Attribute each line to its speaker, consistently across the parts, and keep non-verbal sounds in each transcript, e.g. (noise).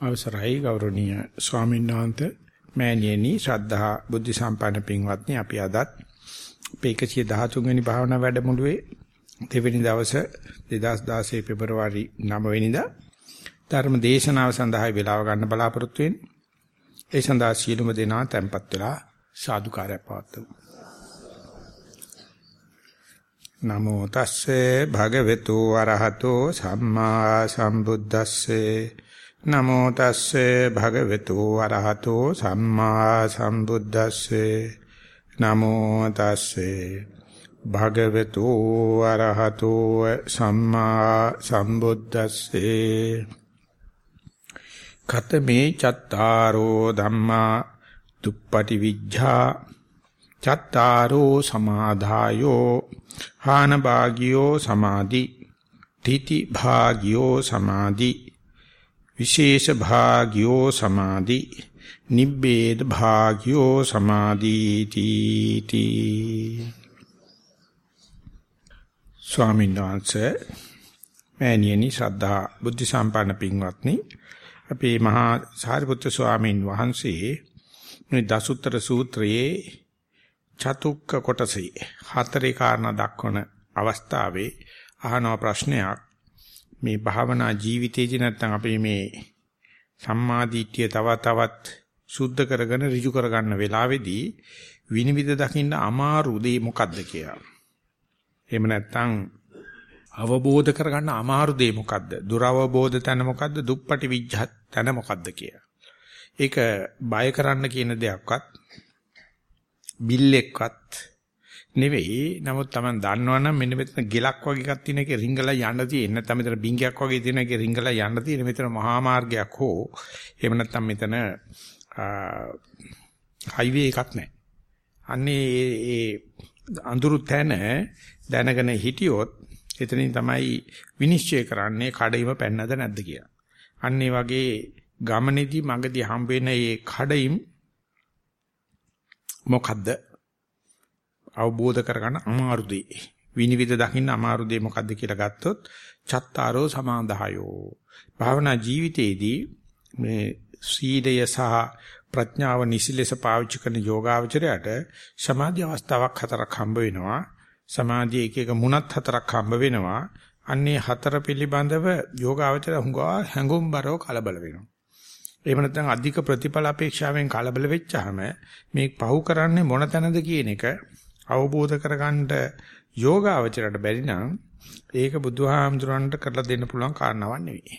Speaker 1: අවසරයි ගෞරවනීය ස්වාමීන් වහන්සේ මෑණියනි ශ්‍රද්ධා බුද්ධ සම්පන්න පින්වත්නි අපි අදත් අපේ 113 වෙනි භාවනා වැඩමුළුවේ දෙවෙනි දවසේ 2016 පෙබරවාරි 9 වෙනිදා ධර්ම දේශනාව සඳහා වේලාව ගන්න බලාපොරොත්තු වෙන්නේ. ඒ සඳහා සීලුම දෙනා tempත් වෙලා සාදුකාරය පවත්වමු. නමෝ තස්සේ භගවතු වරහතෝ සම්මා සම්බුද්දස්සේ නමෝ තස්සේ භගවතු වරහතෝ සම්මා සම්බුද්දස්සේ. නමෝ තස්සේ භගවතු වරහතෝ සම්මා සම්බුද්දස්සේ. කතමේ චත්තාරෝ ධම්මා දුප්පටි විඥා චත්තාරෝ සමාදායෝ හාන භාගියෝ සමාධි. තීති භාගියෝ සමාධි. විශේෂ භාග්‍යෝ සමාධි. නිබ්බේද භාග්‍යෝ සමාධීති තී ස්වාමීන් වහන්සේ මෑණියනි ශ්‍රද්ධා බුද්ධ සම්පන්න පින්වත්නි අපේ මහා සාරිපුත්‍ර ස්වාමීන් වහන්සේ මේ දසුත්තර සූත්‍රයේ චතුක්ක කොටසේ හතරේ කාරණා දක්වන අවස්ථාවේ අහන ප්‍රශ්නයක්. මේ භාවනා ජීවිතයේදී නැත්නම් අපේ මේ සම්මාදිට්ඨිය තව තවත් සුද්ධ කරගෙන ඍජු කරගන්න වෙලාවේදී විනිවිද දකින්න අමාරු දේ මොකද්ද කියලා. එහෙම නැත්නම් අවබෝධ කරගන්න අමාරු දේ මොකද්ද? දුරවබෝධ තැන මොකද්ද? දුප්පටි විජ්ජත් තැන මොකද්ද කියලා. ඒක බය කරන්න කියන දෙයක්වත් බිල්ලෙක්වත් නෙවෙයි. නමුත් Taman දන්නවනම් මෙන්න මෙතන ගෙලක් වගේ එකක් තියෙන එකේ රිංගලා යන්න තියෙන. නැත්නම් මෙතන බින්ගයක් වගේ තියෙන එකේ රිංගලා යන්න තියෙන. මෙතන මහා මාර්ගයක් හෝ එහෙම නැත්නම් මෙතන හයිවේ එකක් නැහැ. අන්නේ ඒ අඳුරු තැන දැනගෙන හිටියොත් එතනින් තමයි විනිශ්චය කරන්නේ කඩයිම පැන්නද නැද්ද කියලා. අන්න ඒ වගේ ගමනේදී මගදී හම්බ වෙන මේ කඩයිම් මොකද්ද අවබෝධ කරගන්න අමාරු දෙයි. විනිවිද දකින්න අමාරු දෙය මොකද්ද කියලා ගත්තොත් චත්තාරෝ සමාදායෝ. භාවනා ජීවිතයේදී මේ සීලය සහ ප්‍රඥාව නිසිලෙස පාවිච්චි කරන යෝගාවචරයට සමාධි අවස්ථාවක් හතරක් හම්බ වෙනවා. සමාධිය එක එක මුණත් හතරක් හම්බ වෙනවා. අන්නේ හතර පිළිබඳව යෝගාවචර හුඟා හැඟුම්overline කලබල වෙනවා. එහෙම නැත්නම් අධික ප්‍රතිඵල අපේක්ෂාවෙන් කලබල වෙච්චාම මේ පහු කරන්නේ මොන තැනද කියන එක අවබෝධ කරගන්න යෝගාවචරයට බැරි නම් ඒක බුදුහාමුදුරන්ට කරලා දෙන්න පුළුවන් කාරණාවක් නෙවෙයි.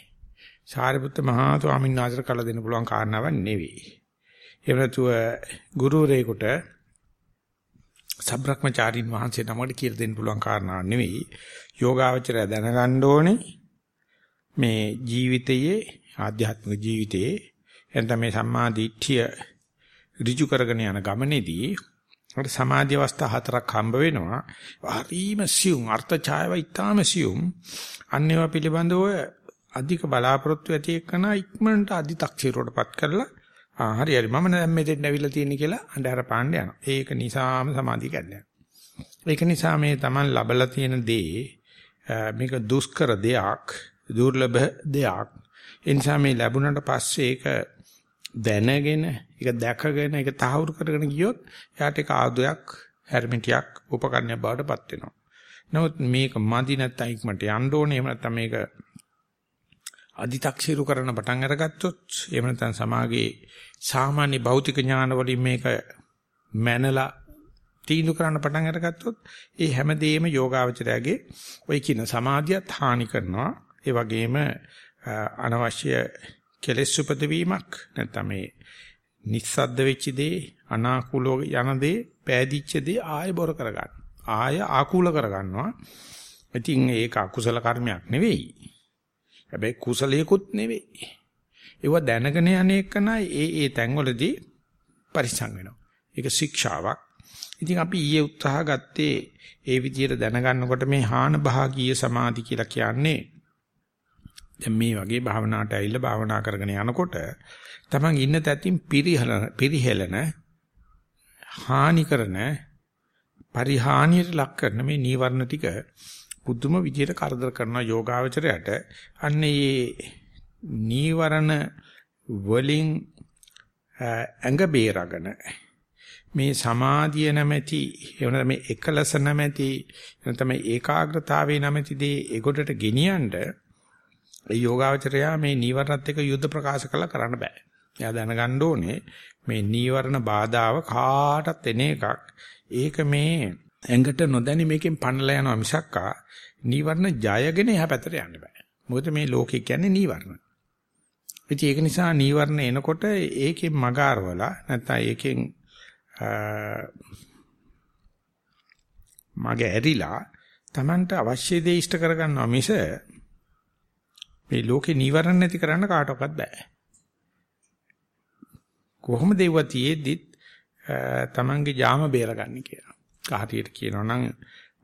Speaker 1: සාරිපුත්ත මහා ස්වාමීන් වහන්සේට කරලා දෙන්න පුළුවන් කාරණාවක් නෙවෙයි. එහෙම නැතුව ගුරුරේකට සබ්‍රක්‍මචාරින් වහන්සේ නමකට කියලා දෙන්න පුළුවන් කාරණාවක් නෙවෙයි. යෝගාවචරය දැනගන්න ඕනේ මේ ජීවිතයේ ආධ්‍යාත්මික ජීවිතයේ එතන මේ සම්මා දිට්ඨිය ඍජු කරගෙන යන ගමනේදී අපිට සමාධි අවස්ථා හතරක් හම්බ වෙනවා. හරිම සියුම් අර්ථ ඡායව ඉතාම සියුම්. අන්නේව පිළිබඳව අධික බලාපොරොත්තු ඇති එක්කන ඉක්මනට අධි탁සිරුවටපත් කරලා ආ හරි හරි මම දැන් මෙතෙන් ඇවිල්ලා තියෙන්නේ කියලා අnder පාණ්ඩ යනවා. ඒක නිසාම සමාධිය කැඩලා ඒක නිසා මේ Taman ලබලා තියෙන දේ මේක දුෂ්කර දෙයක්, දුර්ලභ දෙයක්. ඒ නිසා මේ ලැබුණට පස්සේ ඒක දැනගෙන ඒක දැකගෙන ඒක තහවුරු කරගෙන ගියොත් එයාට ඒක ආදයක් හැරමිටියක් උපකරණයක් බවට පත් වෙනවා. නමුත් මේක මදි නැත්නම් ඉක්මනට යන්න ඕනේ. එහෙම නැත්නම් මේක අදි탁සිරු කරන පටන් අරගත්තොත් එහෙම නැත්නම් සමාගයේ සාමාන්‍ය භෞතික ඥාන වලින් මේක මැනලා තීඳු කරන්න පටන් අරගත්තොත් ඒ හැමදේම යෝගාවචරයගේ ওই කියන සමාධියත් හානි කරනවා. ඒ වගේම අනවශ්‍ය කෙලෙස් උපදවීමක් නැත්නම් මේ නිස්සද්ද වෙච්ච දේ අනාකූලව යන දේ පෑදිච්ච දේ ආය බොර කරගන්න. ආය ආකූල කරගන්නවා. ඉතින් ඒක අකුසල කර්මයක් නෙවෙයි. හැබැයි කුසලයකුත් නෙවෙයි. ඒව දැනගෙන යන්නේකන ඒ ඒ තැන්වලදී පරිස්සම් වෙනවා. ඒක ශික්ෂාවක්. ඉතින් අපි ඊයේ උත්සාහ ගත්තේ ඒ විදිහට දැනගන්නකොට මේ හාන භාගීය සමාධි කියලා කියන්නේ දැන් මේ වගේ භාවනාවට ඇවිල්ලා භාවනා කරගෙන යනකොට තමන් ඉන්න තැතින් පිරිහලන පිරිහෙලන හානි කරන පරිහානියට ලක් කරන මේ නීවරණ ටික පුදුම විදියට කරදර කරන යෝගාවචරයට. අන්න ඒ නීවරණ වලින් ඇඟ බේරගෙන මේ සමාධිය නැමැති එවන මේ එකලස නැමැති එනතම ඒකාග්‍රතාවේ නැමැති දේ ඒකොටට ගෙනියන්න ඒ යෝගාවචරයා මේ නීවරණත් එක්ක යුද්ධ ප්‍රකාශ කළා කරන්න බෑ. එයා දැනගන්න ඕනේ මේ නීවරණ බාධාව කාටත් එන එකක්. ඒක මේ ඇඟට නොදැනි මේකෙන් පන්නලා යනවා මිසක්කා නීවරණ ජයගෙන එහා පැත්තට යන්න බෑ. මොකද මේ ලෝකේ කියන්නේ නීවරණ. ඉතින් ඒක නිසා නීවරණ එනකොට ඒකෙන් මගාරවලා නැත්නම් ඒකෙන් මගේ ඇරිලා Tamanට අවශ්‍ය දේ ඉෂ්ට කරගන්නවා මිස මේ ලෝකේ නීවරණ නැති කරන්න කාටවත් බෑ. කොහොමද ඒව තියේද්දිත් Tamanගේ ජාම බේරගන්නේ කියලා. කාටියට කියනවා නම්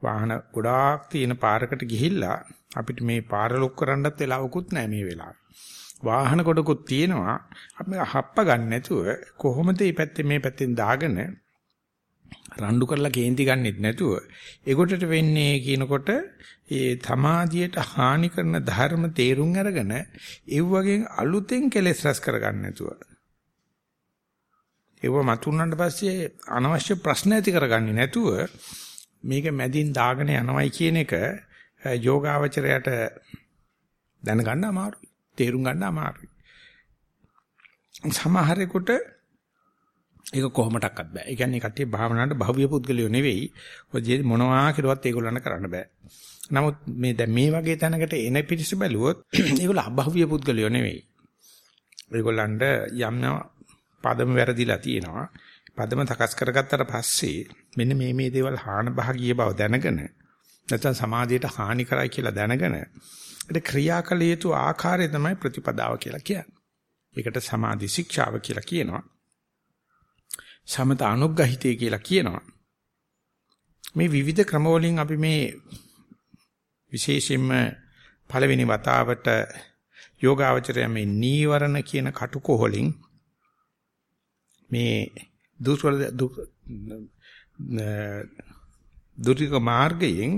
Speaker 1: වාහන ගොඩාක් තියෙන පාරකට ගිහිල්ලා අපිට මේ පාර ලොක් කරන්නත් වෙලාවකුත් නැහැ මේ වෙලාවේ. වාහන කොටකුත් තියෙනවා අපි හප්ප ගන්න නැතුව කොහොමද මේ පැත්තේ මේ පැත්තෙන් දාගෙන රණ්ඩු කරලා කේන්ති ගන්නෙත් නැතුව ඒකොටට වෙන්නේ කියනකොට ඒ සමාධියට හානි කරන ධර්ම තේරුම් අරගෙන ඒ වගේ අලුතෙන් කෙලෙස් රැස් කරගන්න නැතුව ඒව මතුනට පස්සේ අනවශ්‍ය ප්‍රශ්න ඇති කරගන්නේ නැතුව මේක මැදින් දාගෙන යනවයි කියන එක යෝගාවචරයට දැනගන්න අමාරුයි. තේරුම් ගන්න අමාරුයි. සමහරෙකුට ඒක කොහොමඩක්වත් බෑ. ඒ කියන්නේ කට්ටිය භාවනාවට භව්‍ය පුද්ගලයෝ නෙවෙයි. ඔය මොනවා කෙරුවත් ඒගොල්ලන්ට කරන්න බෑ. නමුත් මේ දැන් මේ වගේ තැනකට එන පිටිස බැලුවොත් (clears throat) ඒගොල්ලෝ අභව්‍ය පුද්ගලයෝ නෙවෙයි. ඒගොල්ලන්ට යම් පදම වැරදිලා තියෙනවා. පදම තකස් කරගත්තට පස්සේ මෙන්න මේ මේ දේවල් හාන භාගීය බව දැනගෙන නැත්නම් සමාජයට හානි කරයි කියලා දැනගෙන ඒක ක්‍රියාකල යුතු ආකාරය තමයි ප්‍රතිපදාව කියලා කියන්නේ. ඒකට සමාධි ශික්ෂාව කියලා කියනවා. සමත අනුග්‍රහිතය කියලා කියනවා. මේ විවිධ ක්‍රම වලින් අපි මේ විශේෂයෙන්ම පළවෙනි වතාවට යෝගාවචරය මේ නීවරණ කියන කටුකොහලින් මේ දුස්වල දුරික මාර්ගයෙන්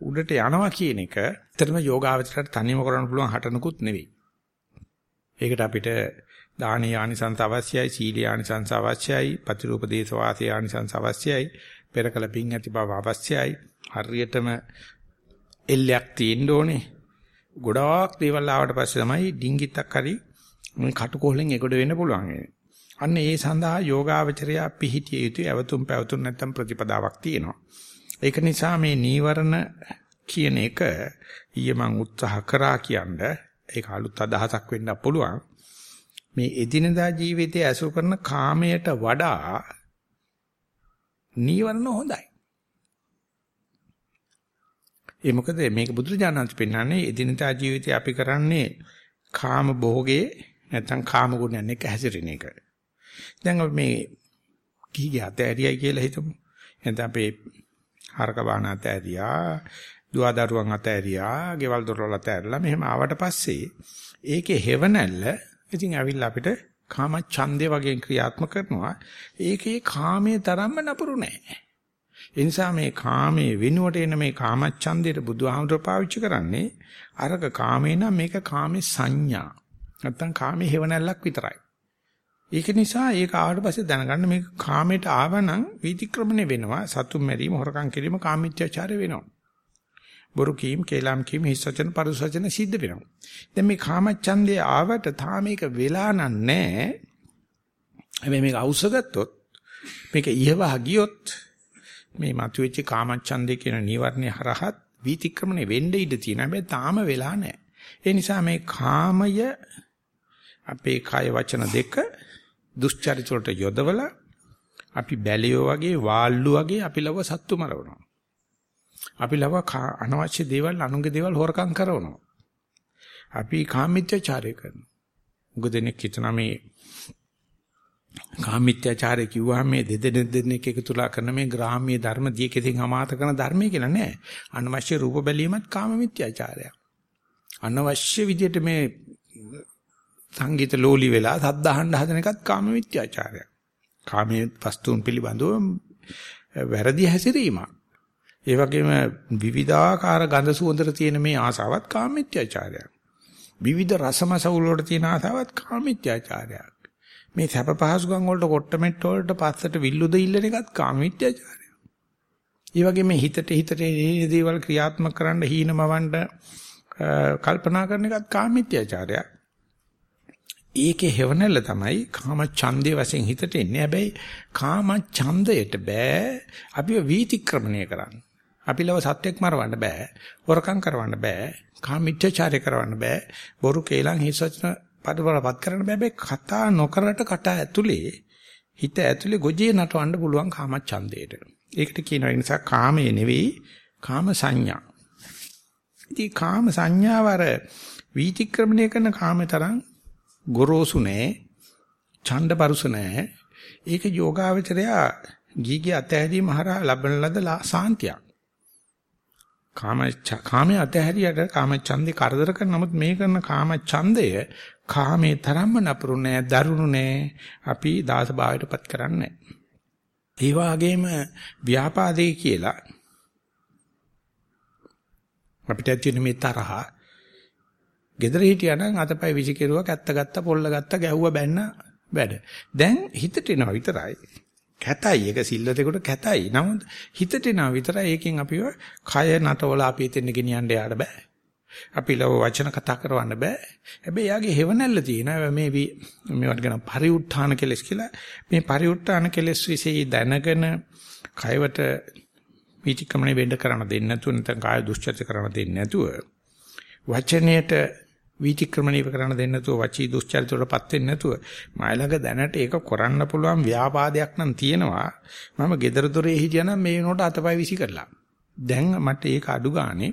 Speaker 1: උඩට යනවා කියන එක ඇත්තටම යෝගාවචරයට තනියම කරන්න පුළුවන් හටනකුත් නෙවෙයි. ඒකට අපිට දානීය ආනිසංස අවශ්‍යයි, සීලී ආනිසංස අවශ්‍යයි, ප්‍රතිරූපදේශ වාසී ආනිසංස අවශ්‍යයි, පෙරකල පිං ඇති බව අවශ්‍යයි. හරියටම එල්ලයක් තියෙන්න ඕනේ. ගොඩාක් දේවල් ආවට පස්සේ තමයි ඩිංගිත්තක් හරි මේ කටුකොහලෙන් එගොඩ වෙන්න පුළුවන්. අන්න ඒ සඳහා යෝගාවචරය පිහිටිය යුතු ඇවතුම් පැවතුම් නැත්තම් ප්‍රතිපදාවක් තියෙනවා. ඒක නිසා මේ නීවරණ කියන එක ඊයේ මම උත්සාහ කරා කියන්නේ ඒක අලුත් අදහසක් වෙන්න පුළුවන්. මේ එදිනදා ජීවිතයේ ඇසු කරන කාමයට වඩා නීවරණ හොඳයි. ඒ මොකද මේක බුදුරජාණන්ත් පෙන්නන්නේ එදිනදා ජීවිතේ අපි කරන්නේ කාම භෝගේ නැත්නම් කාම ගුණයන් එක්ක හැසිරෙන එක. දැන් අපි මේ කීගේ අතෑරියයි කියලා හිතමු. එතන අපේ හරක බාන අතෑරියා, දුවදරුවන් අතෑරියා, ගෙවල් දොරවල් අතෑරලා මෙහෙම ආවට පස්සේ ඒකේ හේවණල්ල ඉතින් ඇවිල්ලා අපිට කාම ඡන්දේ වගේ ක්‍රියාත්මක කරනවා. ඒකේ කාමයේ තරම්ම නපුරු නෑ. ඒ නිසා මේ කාමයේ වෙනුවට එන මේ කාම ඡන්දේට බුදුහාමුදුර පාවිච්චි කරන්නේ අරක කාමේ නම් මේක කාමේ සංඥා. නැත්තම් කාමේ හේවණල්ලක් විතරයි. ඒක නිසා ඒක ආවට පස්සේ දැනගන්න මේක කාමයට ආවනම් විතික්‍රමණය වෙනවා. සතුම් මැරීම, හොරකම් කිරීම කාමීත්‍යචාරය වෙනවා. බොරු කීම්, කේලම් කීම්, හිස්සචන, පරුසචන සිද්ධ වෙනවා. දැන් මේ කාමච්ඡන්දේ ආවට තාම මේක වෙලා නැහැ. හැබැයි මේක අවශ්‍යගත්තොත් මේක ඉහවහ ගියොත් මේ මතුවෙච්ච කාමච්ඡන්දේ කියන නීවරණේ හරහත් විතික්‍රමණය වෙන්න ඉඩ තියෙන හැබැයි තාම වෙලා නැහැ. ඒ නිසා මේ කාමය අපේ කය වචන දෙක දුෂ්චරිත වලට යොදවලා අපි බැලියෝ වගේ වාල්ලු වගේ අපි ලව සත්තු මරවනවා. අපි ලව අනවශ්‍ය දේවල් අනුන්ගේ දේවල් හොරකම් කරනවා. අපි කාමීත්‍යචාරය කරනවා. උගදෙනෙක් හිතන මේ කාමීත්‍යචාරය කිව්වහම මේ දෙදෙනෙක් දෙන්නෙක් එකතුලා කරන මේ ග්‍රාම්‍ය ධර්ම දීකෙතින් අමාත කරන ධර්මය කියලා නෑ. අනවශ්‍ය රූප බැලීමත් කාමීත්‍යචාරයක්. අනවශ්‍ය විදිහට මේ සංගීත ලෝලි වෙලා සද්ද අහන්න හදන එකත් කාම මිත්‍යාචාරයක්. කාමයේ වස්තුන් පිළිබඳව වැරදි හැසිරීමක්. ඒ වගේම විවිධාකාර ගඳ සුවඳට තියෙන මේ ආසාවත් කාම මිත්‍යාචාරයක්. විවිධ රසමසවුල් වලට තියෙන ආසාවත් කාමීත්‍යාචාරයක්. මේ සැප පහසුකම් වලට කොට්ටමෙට්ට වලට පස්සට විල්ලුද ඉල්ලන එකත් කාමීත්‍යාචාරයක්. ඒ වගේම හිතට හිතට දේවල් ක්‍රියාත්මක කරන්න හීනමවන්න කල්පනා කරන එකත් කාමීත්‍යාචාරයක්. ඒකේ හේවණල්ල තමයි කාම ඡන්දේ වශයෙන් හිතට එන්නේ. හැබැයි කාම ඡන්දයට බෑ අපිව වීතික්‍රමණය කරන්න. අපි ලව සත්‍යක් මරවන්න බෑ. වරකම් කරවන්න බෑ. කාමීත්‍යචාරය කරවන්න බෑ. බොරු කේලම් හිසචන පදවලපත් කරන්න බෑ. කතා නොකරට කට ඇතුලේ හිත ඇතුලේ ගොජේ නටවන්න පුළුවන් කාම ඡන්දේට. ඒකට කියනවා නිසා කාමයේ නෙවෙයි කාම සංඥා. ඉතින් කාම සංඥාව අර වීතික්‍රමණය කරන කාමේ තරම් ගොරෝසු නෑ, ඡණ්ඩ පරුස නෑ. ඒක යෝගාවචරයා ගීගේ අතහැරීම හරහා ලබන ලද සාන්තියක්. කාම කාමයේ අතහැරියට කාම ඡන්දේ කරදර කරන නමුත් මේ කරන කාම ඡන්දය කාමේ තරම්ම නපුරු නෑ, දරුණු නෑ. අපි දාස භාවයටපත් කරන්නේ ඒ වගේම ව්‍යාපාදේ කියලා අපිට තියෙන මේ තරහා gedara හිටියා නම් අතපය විසි කෙරුවා කැත්ත ගත්ත පොල්ල ගත්ත ගැහුවා බැන්න වැඩ. දැන් හිතට එනවා විතරයි. කැතයි ඒක සිල්වතෙකුට කැතයි. නමුත් හිතට එනවා විතරයි ඒකෙන් අපිව කය නටවල අපි එතෙන් ගෙනියන්න යාට බෑ. අපි ලව වචන කතා කරවන්න බෑ. හැබැයි යාගේ හේවණල්ල තියෙනවා මේ මේවට කියන පරිඋත්ථාන කෙලස් කියලා. මේ පරිඋත්ථාන කෙලස් વિશે දැනගෙන කයවට පිටිකමනේ වෙන්න කරන්න දෙන්නේ නැතුව නැත්නම් කාය දුස්චර්ය කරන්න දෙන්නේ නැතුව වචනයට විචක්‍රමණය කරන්න දෙන්නේ නැතුව වචී දුස්චරිත වලපත් වෙන්නේ නැතුව මයිලඟ දැනට ඒක කරන්න පුළුවන් ව්‍යාපාදයක් නම් තියෙනවා. මම gedara dore හිටියනම් මේ වෙනකොට අතපය විසි කරලා. දැන් මට ඒක අඩු ගානේ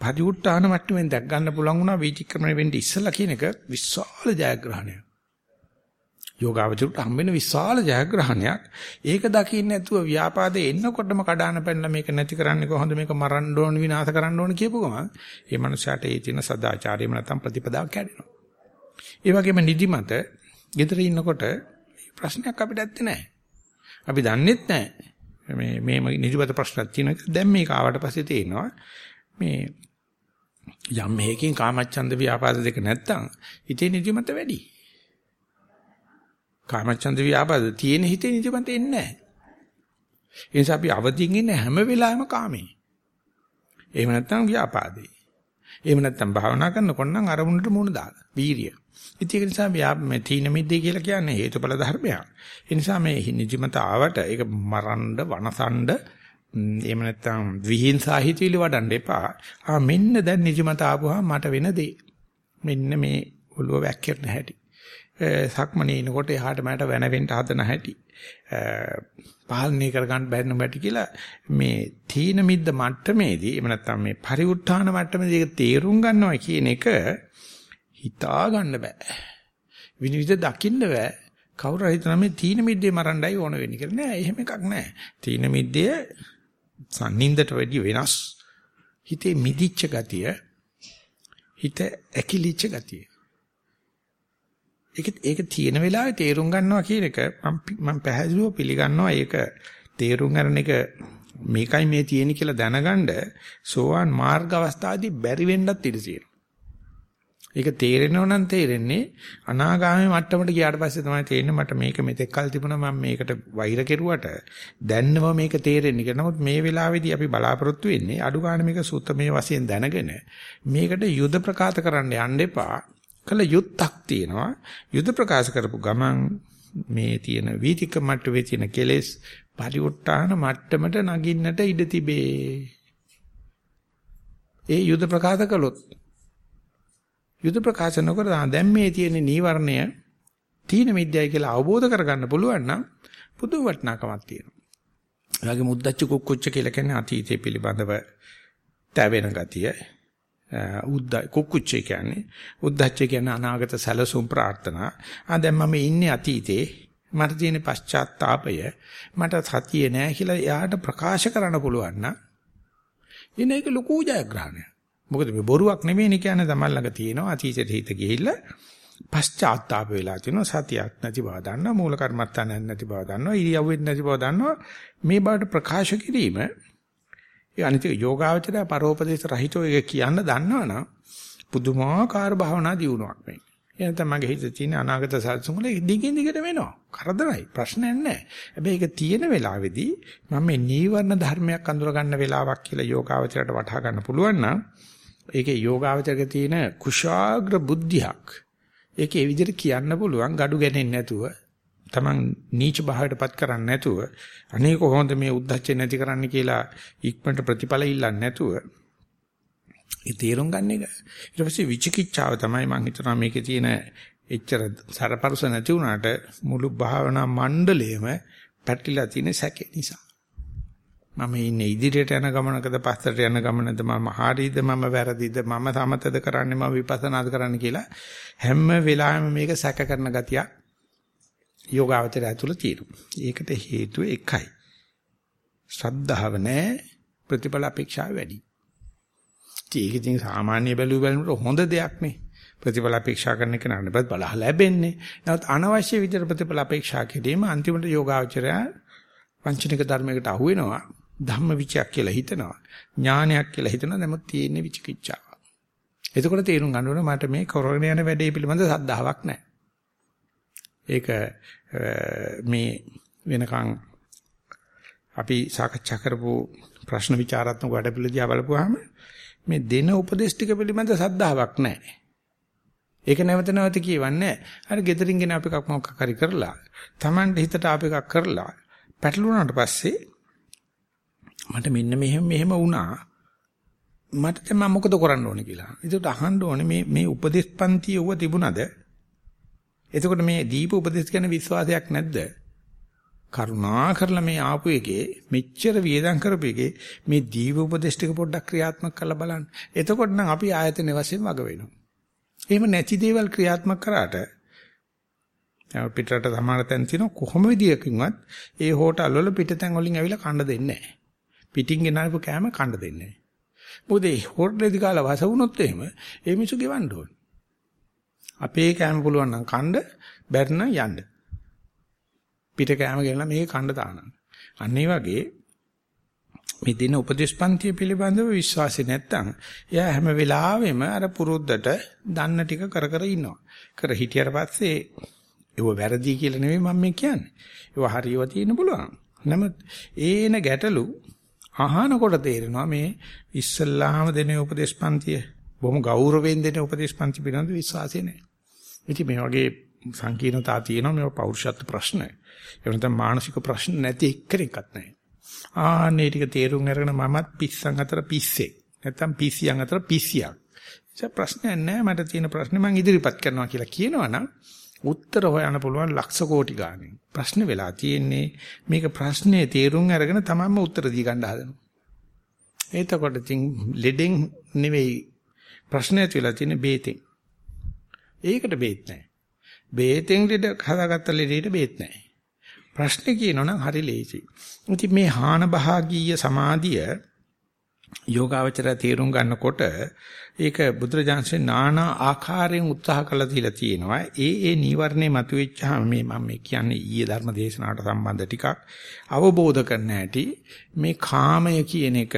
Speaker 1: පරිඋත්තාන මට්ටමින් දැක් ගන්න පුළුවන් වුණා විචක්‍රමණය වෙන්න ඉස්සලා කියන එක විශාල ජයග්‍රහණයක්. යෝගාවචරයට හම්බෙන විශාල ජයග්‍රහණයක්. ඒක දකින්න නැතුව ව්‍යාපාදේ එන්නකොටම කඩාන පැනලා මේක නැති කරන්නේ කොහොමද මේක මරන්න ඕන විනාශ කරන්න ඕන කියපු ගමන් ඒ මනුස්සයාට ඒ තියෙන සදාචාරයම නැත්තම් ප්‍රතිපදාව කැඩෙනවා. ඒ වගේම නිදිමත ගෙදර ඉන්නකොට ප්‍රශ්නයක් අපිට ඇත්තේ නැහැ. අපි දන්නෙත් නැහැ. මේ මේ නිදිමත ප්‍රශ්නක් තියෙනවා. දැන් මේක ආවට පස්සේ තේනවා මේ යම් මේකෙන් කාමච්ඡන්ද ව්‍යාපාද දෙක නැත්තම් ඉතින් නිදිමත වැඩි. කාමචන්ද ව්‍යාපාද තියෙන හිතේ නිදිමත එන්නේ නැහැ. ඒ නිසා අපි අවදිින් ඉන්නේ හැම වෙලාවෙම කාමේ. එහෙම නැත්නම් ව්‍යාපාදේ. එහෙම නැත්නම් භාවනා කරනකොට නම් අරමුණට මුණ දාන. වීරිය. ඉතින් ඒක නිසා මේ තීන මිද්දේ කියලා කියන්නේ හේතුඵල ධර්මයක්. ඒ නිසා මේ නිදිමත ආවට ඒක මරන්න වනසන්න එහෙම නැත්නම් විහිංසා හිතවිලි වඩන්න එපා. ආ මෙන්න දැන් නිදිමත ආපුවාම මට වෙන දේ. මෙන්න මේ ඔළුව වැක්කිරන හැටි. සක්මනේ ඉනකොට එහාට මට වෙන හදන හැටි. පාලනය කරගන්න බැරි නොබැටි කියලා මේ තීන මිද්ද මට්ටමේදී එහෙම නැත්නම් මේ පරිඋත්ථාන මට්ටමේදී ඒක තේරුම් ගන්නවා කියන එක හිතා ගන්න බෑ. විනිවිද දකින්න බෑ. කවුරු හිතන මේ තීන මිද්දේ මරණ්ඩයි ඕන වෙන්නේ කියලා. නෑ එහෙම එකක් නෑ. තීන මිද්දේ සම්නින්දට වැඩි වෙනස්. හිතේ මිදිච්ච ගතිය හිත ඇකිලිච්ච ගතිය. ඒක ඒක තියෙන වෙලාවේ තේරුම් ගන්නවා කියන එක මම මම පැහැදිලිව පිළිගන්නවා ඒක තේරුම් ගන්න එක මේකයි මේ තියෙන කියලා දැනගන්න සෝවාන් මාර්ග අවස්ථාවේදී බැරි වෙන්නත් ඉඩ තියෙනවා. ඒක තේරෙනව නම් තේරෙන්නේ අනාගාමී මට්ටමට ගියාට පස්සේ තමයි තේරෙන්නේ මට මේක මෙතෙක් කල් තිබුණා මම මේකට වෛර කෙරුවට දැන්නව මේක තේරෙන්නේ කියලා. නමුත් මේ වෙලාවේදී අපි බලාපොරොත්තු වෙන්නේ අඩු ගන්න මේක සූත්‍ර මේ වශයෙන් දැනගෙන මේකට යුද ප්‍රකාශ කරන්න යන්න එපා. කළ යුත්තක් තියෙනවා. යුද ප්‍රකාශ කරපු ගමන් මේ තියෙන වීතික මට්ටමේ තියෙන කෙලෙස් පරිඋත්තාන මට්ටමට නගින්නට ඉඩ තිබේ. ඒ යුද ප්‍රකාශ කළොත් යුද ප්‍රකාශ නොකර දැන් මේ තියෙන නීවරණය තීන මිද්‍යයි කියලා අවබෝධ කරගන්න පුළුවන් නම් පුදුම වටිනාකමක් තියෙනවා. ඒ වගේ මුද්දච්ච කුක්කුච්ච කියලා කියන්නේ අතීතය පිළිබඳව තැවෙන ගතිය උද්ද කුක්කුච්චේ කියන්නේ උද්දච්චේ කියන්නේ අනාගත සැලසුම් ප්‍රාර්ථනා. ආ දැන් මම ඉන්නේ අතීතේ මට තියෙන පශ්චාත්තාපය මට සතියේ නෑ කියලා එයාට ප්‍රකාශ කරන්න පුළුවන් නම් ඉන්න ඒක ලොකු ජයග්‍රහණයක්. මොකද මේ බොරුවක් නෙමෙයිනේ කියන්නේ තමයි ළඟ තියෙනවා අතීතයට හිත ගිහිල්ලා පශ්චාත්තාප වෙලා තියෙනවා සතියක් නැති බව දන්නවා මූල කර්මත්තා නැති බව දන්නවා ඉරියව්වෙත් නැති බව දන්නවා මේ බවට ප්‍රකාශ කිරීම ඒ අනිත් යෝගාවචරය පරෝපදේශ රහිතව ඒක කියන්න දන්නවනම් පුදුමාකාර භාවනා දියුණුවක් මේ. එහෙනම් මගේ හිතේ තියෙන අනාගත සල්සුන් වල දිගින් දිගට වෙනවා. කරදරයි ප්‍රශ්නයක් නැහැ. හැබැයි ඒක තියෙන වෙලාවේදී මම මේ නීවරණ ධර්මයක් අඳුර ගන්න වෙලාවක් කියලා යෝගාවචරයට වටහා ගන්න පුළුවන් නම් ඒකේ යෝගාවචරක තියෙන කුශාග්‍ර බුද්ධියක්. ඒකේ ඒ විදිහට කියන්න පුළුවන් gadu ගැනෙන්නේ නැතුව Taman නීච භාවයටපත් කරන්නේ නැතුව අනේ කොහොමද මේ උද්දච්චය නැති කරන්න කියලා ඉක්මනට ප්‍රතිඵල ඉල්ලන්නේ නැතුව ඒ තේරුම් ගන්න එක. ඊට පස්සේ විචිකිච්ඡාව තමයි මම හිතනවා මේකේ තියෙන එච්චර සරපරුස නැති වුණාට මුළු භාවනා මණ්ඩලයේම පැටලිලා තියෙන සැකේ නිසා. මම ඉන්නේ ඉදිරියට යන ගමනකද පස්සට යන ගමනද මම හරියද මම වැරදිද මම සමතද කරන්නේ මම විපස්සනාද කරන්නේ කියලා හැම වෙලාවෙම මේක සැක කරන ගතිය යෝගාවචරය ඇතුළේ තියෙනවා. ඒකට හේතුව එකයි. ශ්‍රද්ධාව නැහැ ප්‍රතිඵල අපේක්ෂාව වැඩි. ඒක ඉතින් සාමාන්‍ය බැලු බැලමුට හොඳ දෙයක් නේ. ප්‍රතිඵල අපේක්ෂා කරන කෙනාට ප්‍රතිඵල ලැබෙන්නේ. නමුත් අනවශ්‍ය විදිහට ප්‍රතිඵල අපේක්ෂා කිරීම අන්තිමට යෝගාචරය වංචනික ධර්මයකට අහු වෙනවා. ධම්ම විචයක් කියලා හිතනවා. ඥානයක් කියලා හිතනවා. නමුත් තියෙන්නේ විචිකිච්ඡාව. එතකොට තේරුම් ගන්න ඕනේ මට මේ කරගෙන යන වැඩේ පිළිබඳ සද්ධාාවක් නැහැ. ඒක මේ වෙනකන් අපි සාකච්ඡා කරපු ප්‍රශ්න විචාරාත්මක වැඩපිළිවෙල බලපුවාම මේ දෙන උපදේශ ටික පිළිබඳ සද්ධාාවක් නැහැ. ඒක නැවත නැවත කියවන්නේ අර gederin ගෙන අපි එකක් මොකක් හරි කරලා Tamanට හිතට ආප එකක් කරලා පැටලුණාට පස්සේ මට මෙන්න මෙහෙම මෙහෙම වුණා මට දැන් මම මොකද කරන්න ඕනේ කියලා. ඒකට අහන්න ඕනේ මේ මේ උපදේශ පන්තිය ඌව තිබුණද? එතකොට මේ දීප උපදේශ ගැන විශ්වාසයක් නැද්ද? කරුණා කරලා මේ ආපු එකේ මෙච්චර වියදම් කරපු එකේ මේ දීව උපදේශ ටික පොඩ්ඩක් ක්‍රියාත්මක කරලා බලන්න. එතකොට නම් අපි ආයතන වශයෙන් වග වෙනවා. එහෙම නැති දේවල් ක්‍රියාත්මක කරාට පිටරට සමාන තැන් තියෙන කොහොම විදියකින්වත් ඒ හෝටල් වල පිටතැන් වලින් ඇවිල්ලා කන්න දෙන්නේ නැහැ. පිටින් ගෙනාවු කෑම කන්න දෙන්නේ නැහැ. මොකද ඒ හෝටලේදී කාලා වස වුණොත් එහෙම ඒ මිනිස්සු ගෙවන්න ඕන. අපේ කෑම පුළුවන් නම් කන්න බැරි නම් යන්න. පිට කෑම ගෙනලා මේක කන්න දානවා. අන්න ඒ වගේ මේ දින උපදේශපන්තිය පිළිබඳව විශ්වාසය නැත්තම් එයා හැම වෙලාවෙම අර පුරුද්දට දන්න ටික කර කර ඉන්නවා. කර හිටියට පස්සේ ඒව වැරදි කියලා නෙමෙයි මම මේ කියන්නේ. ඒව හරියව තියෙන්න පුළුවන්. නමුත් ඒන ගැටලු අහනකොට තේරෙනවා මේ ඉස්සල්ලාම දෙන උපදේශපන්තිය බොහොම ගෞරවයෙන් දෙන උපදේශපන්ති පිළිබඳ විශ්වාසය නැහැ. ඉතින් මේ වගේ සංකීර්ණතා තියෙනවා මේ පෞරුෂත්ව ප්‍රශ්න. ඒ වෙනතම මානසික ප්‍රශ්න නැති එක්කෙනෙක්වත් නැහැ. ආන්නේ ටික තේරුම් අරගෙන මමත් පිස්සන් අතර පිස්සෙක්. නැත්තම් පිස්සියන් අතර පිස්සියක්. ඒක ප්‍රශ්නයක් නෑ මට තියෙන ප්‍රශ්නේ මම ඉදිරිපත් කරනවා කියලා කියනවනම් උත්තර හොයන්න පුළුවන් ලක්ෂ කෝටි ගාණින්. ප්‍රශ්න වෙලා තියෙන්නේ මේක ප්‍රශ්නේ තේරුම් අරගෙන තමන්ම උත්තර දී ගන්න හදනවා. එතකොට තින් ලෙඩෙන් නෙවෙයි ප්‍රශ්නේ ඇති වෙලා තියෙන්නේ බේතෙන්. ඒකට බේත් නැහැ. බේතෙන් ලෙඩ හදාගත්ත ලෙඩේට බේත් නැහැ. ප්‍රශ්නේ කියනවනම් හරි ලේසි. ඉතින් මේ හාන භාගීය සමාධිය යෝගාවචරය තේරුම් ගන්නකොට ඒක බුදුරජාන්සේ নানা ආකාරයෙන් උත්සාහ කළා තියලා තියෙනවා. ඒ ඒ නීවරණේ මතුවෙච්චාම මේ මම මේ කියන්නේ ඊයේ ධර්ම දේශනාවට සම්බන්ධ ටිකක් අවබෝධ කරන්න ඇති මේ කාමය කියන එක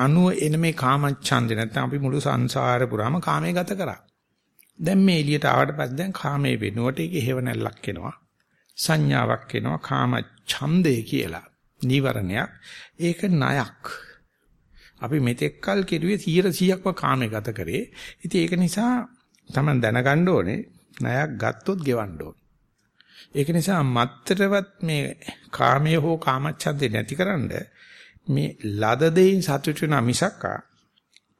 Speaker 1: අනුව එන මේ කාමච්ඡන්දේ නැත්නම් අපි මුළු සංසාර පුරාම කාමයේ ගත කරා. දැන් මේ එළියට ආවට පස්සේ දැන් කාමයේ වෙනුවට ඒකේ හේව නැල්ලක් එනවා. සංඥාවක් එනවා කාම ඡන්දය කියලා. නීවරණයක්. ඒක ණයක්. අපි මෙතෙක්කල් කෙරුවේ 100%ක්ම කාමේ ගත කරේ. ඉතින් ඒක නිසා Taman දැනගන්න ඕනේ ණයක් ගත්තොත් ගෙවන්න ඕනේ. ඒක නිසා මත්තරවත් මේ කාමයේ හෝ කාමච්ඡන්දේ නැතිකරන්න මේ ලද දෙයින් සතුට වෙන මිසක්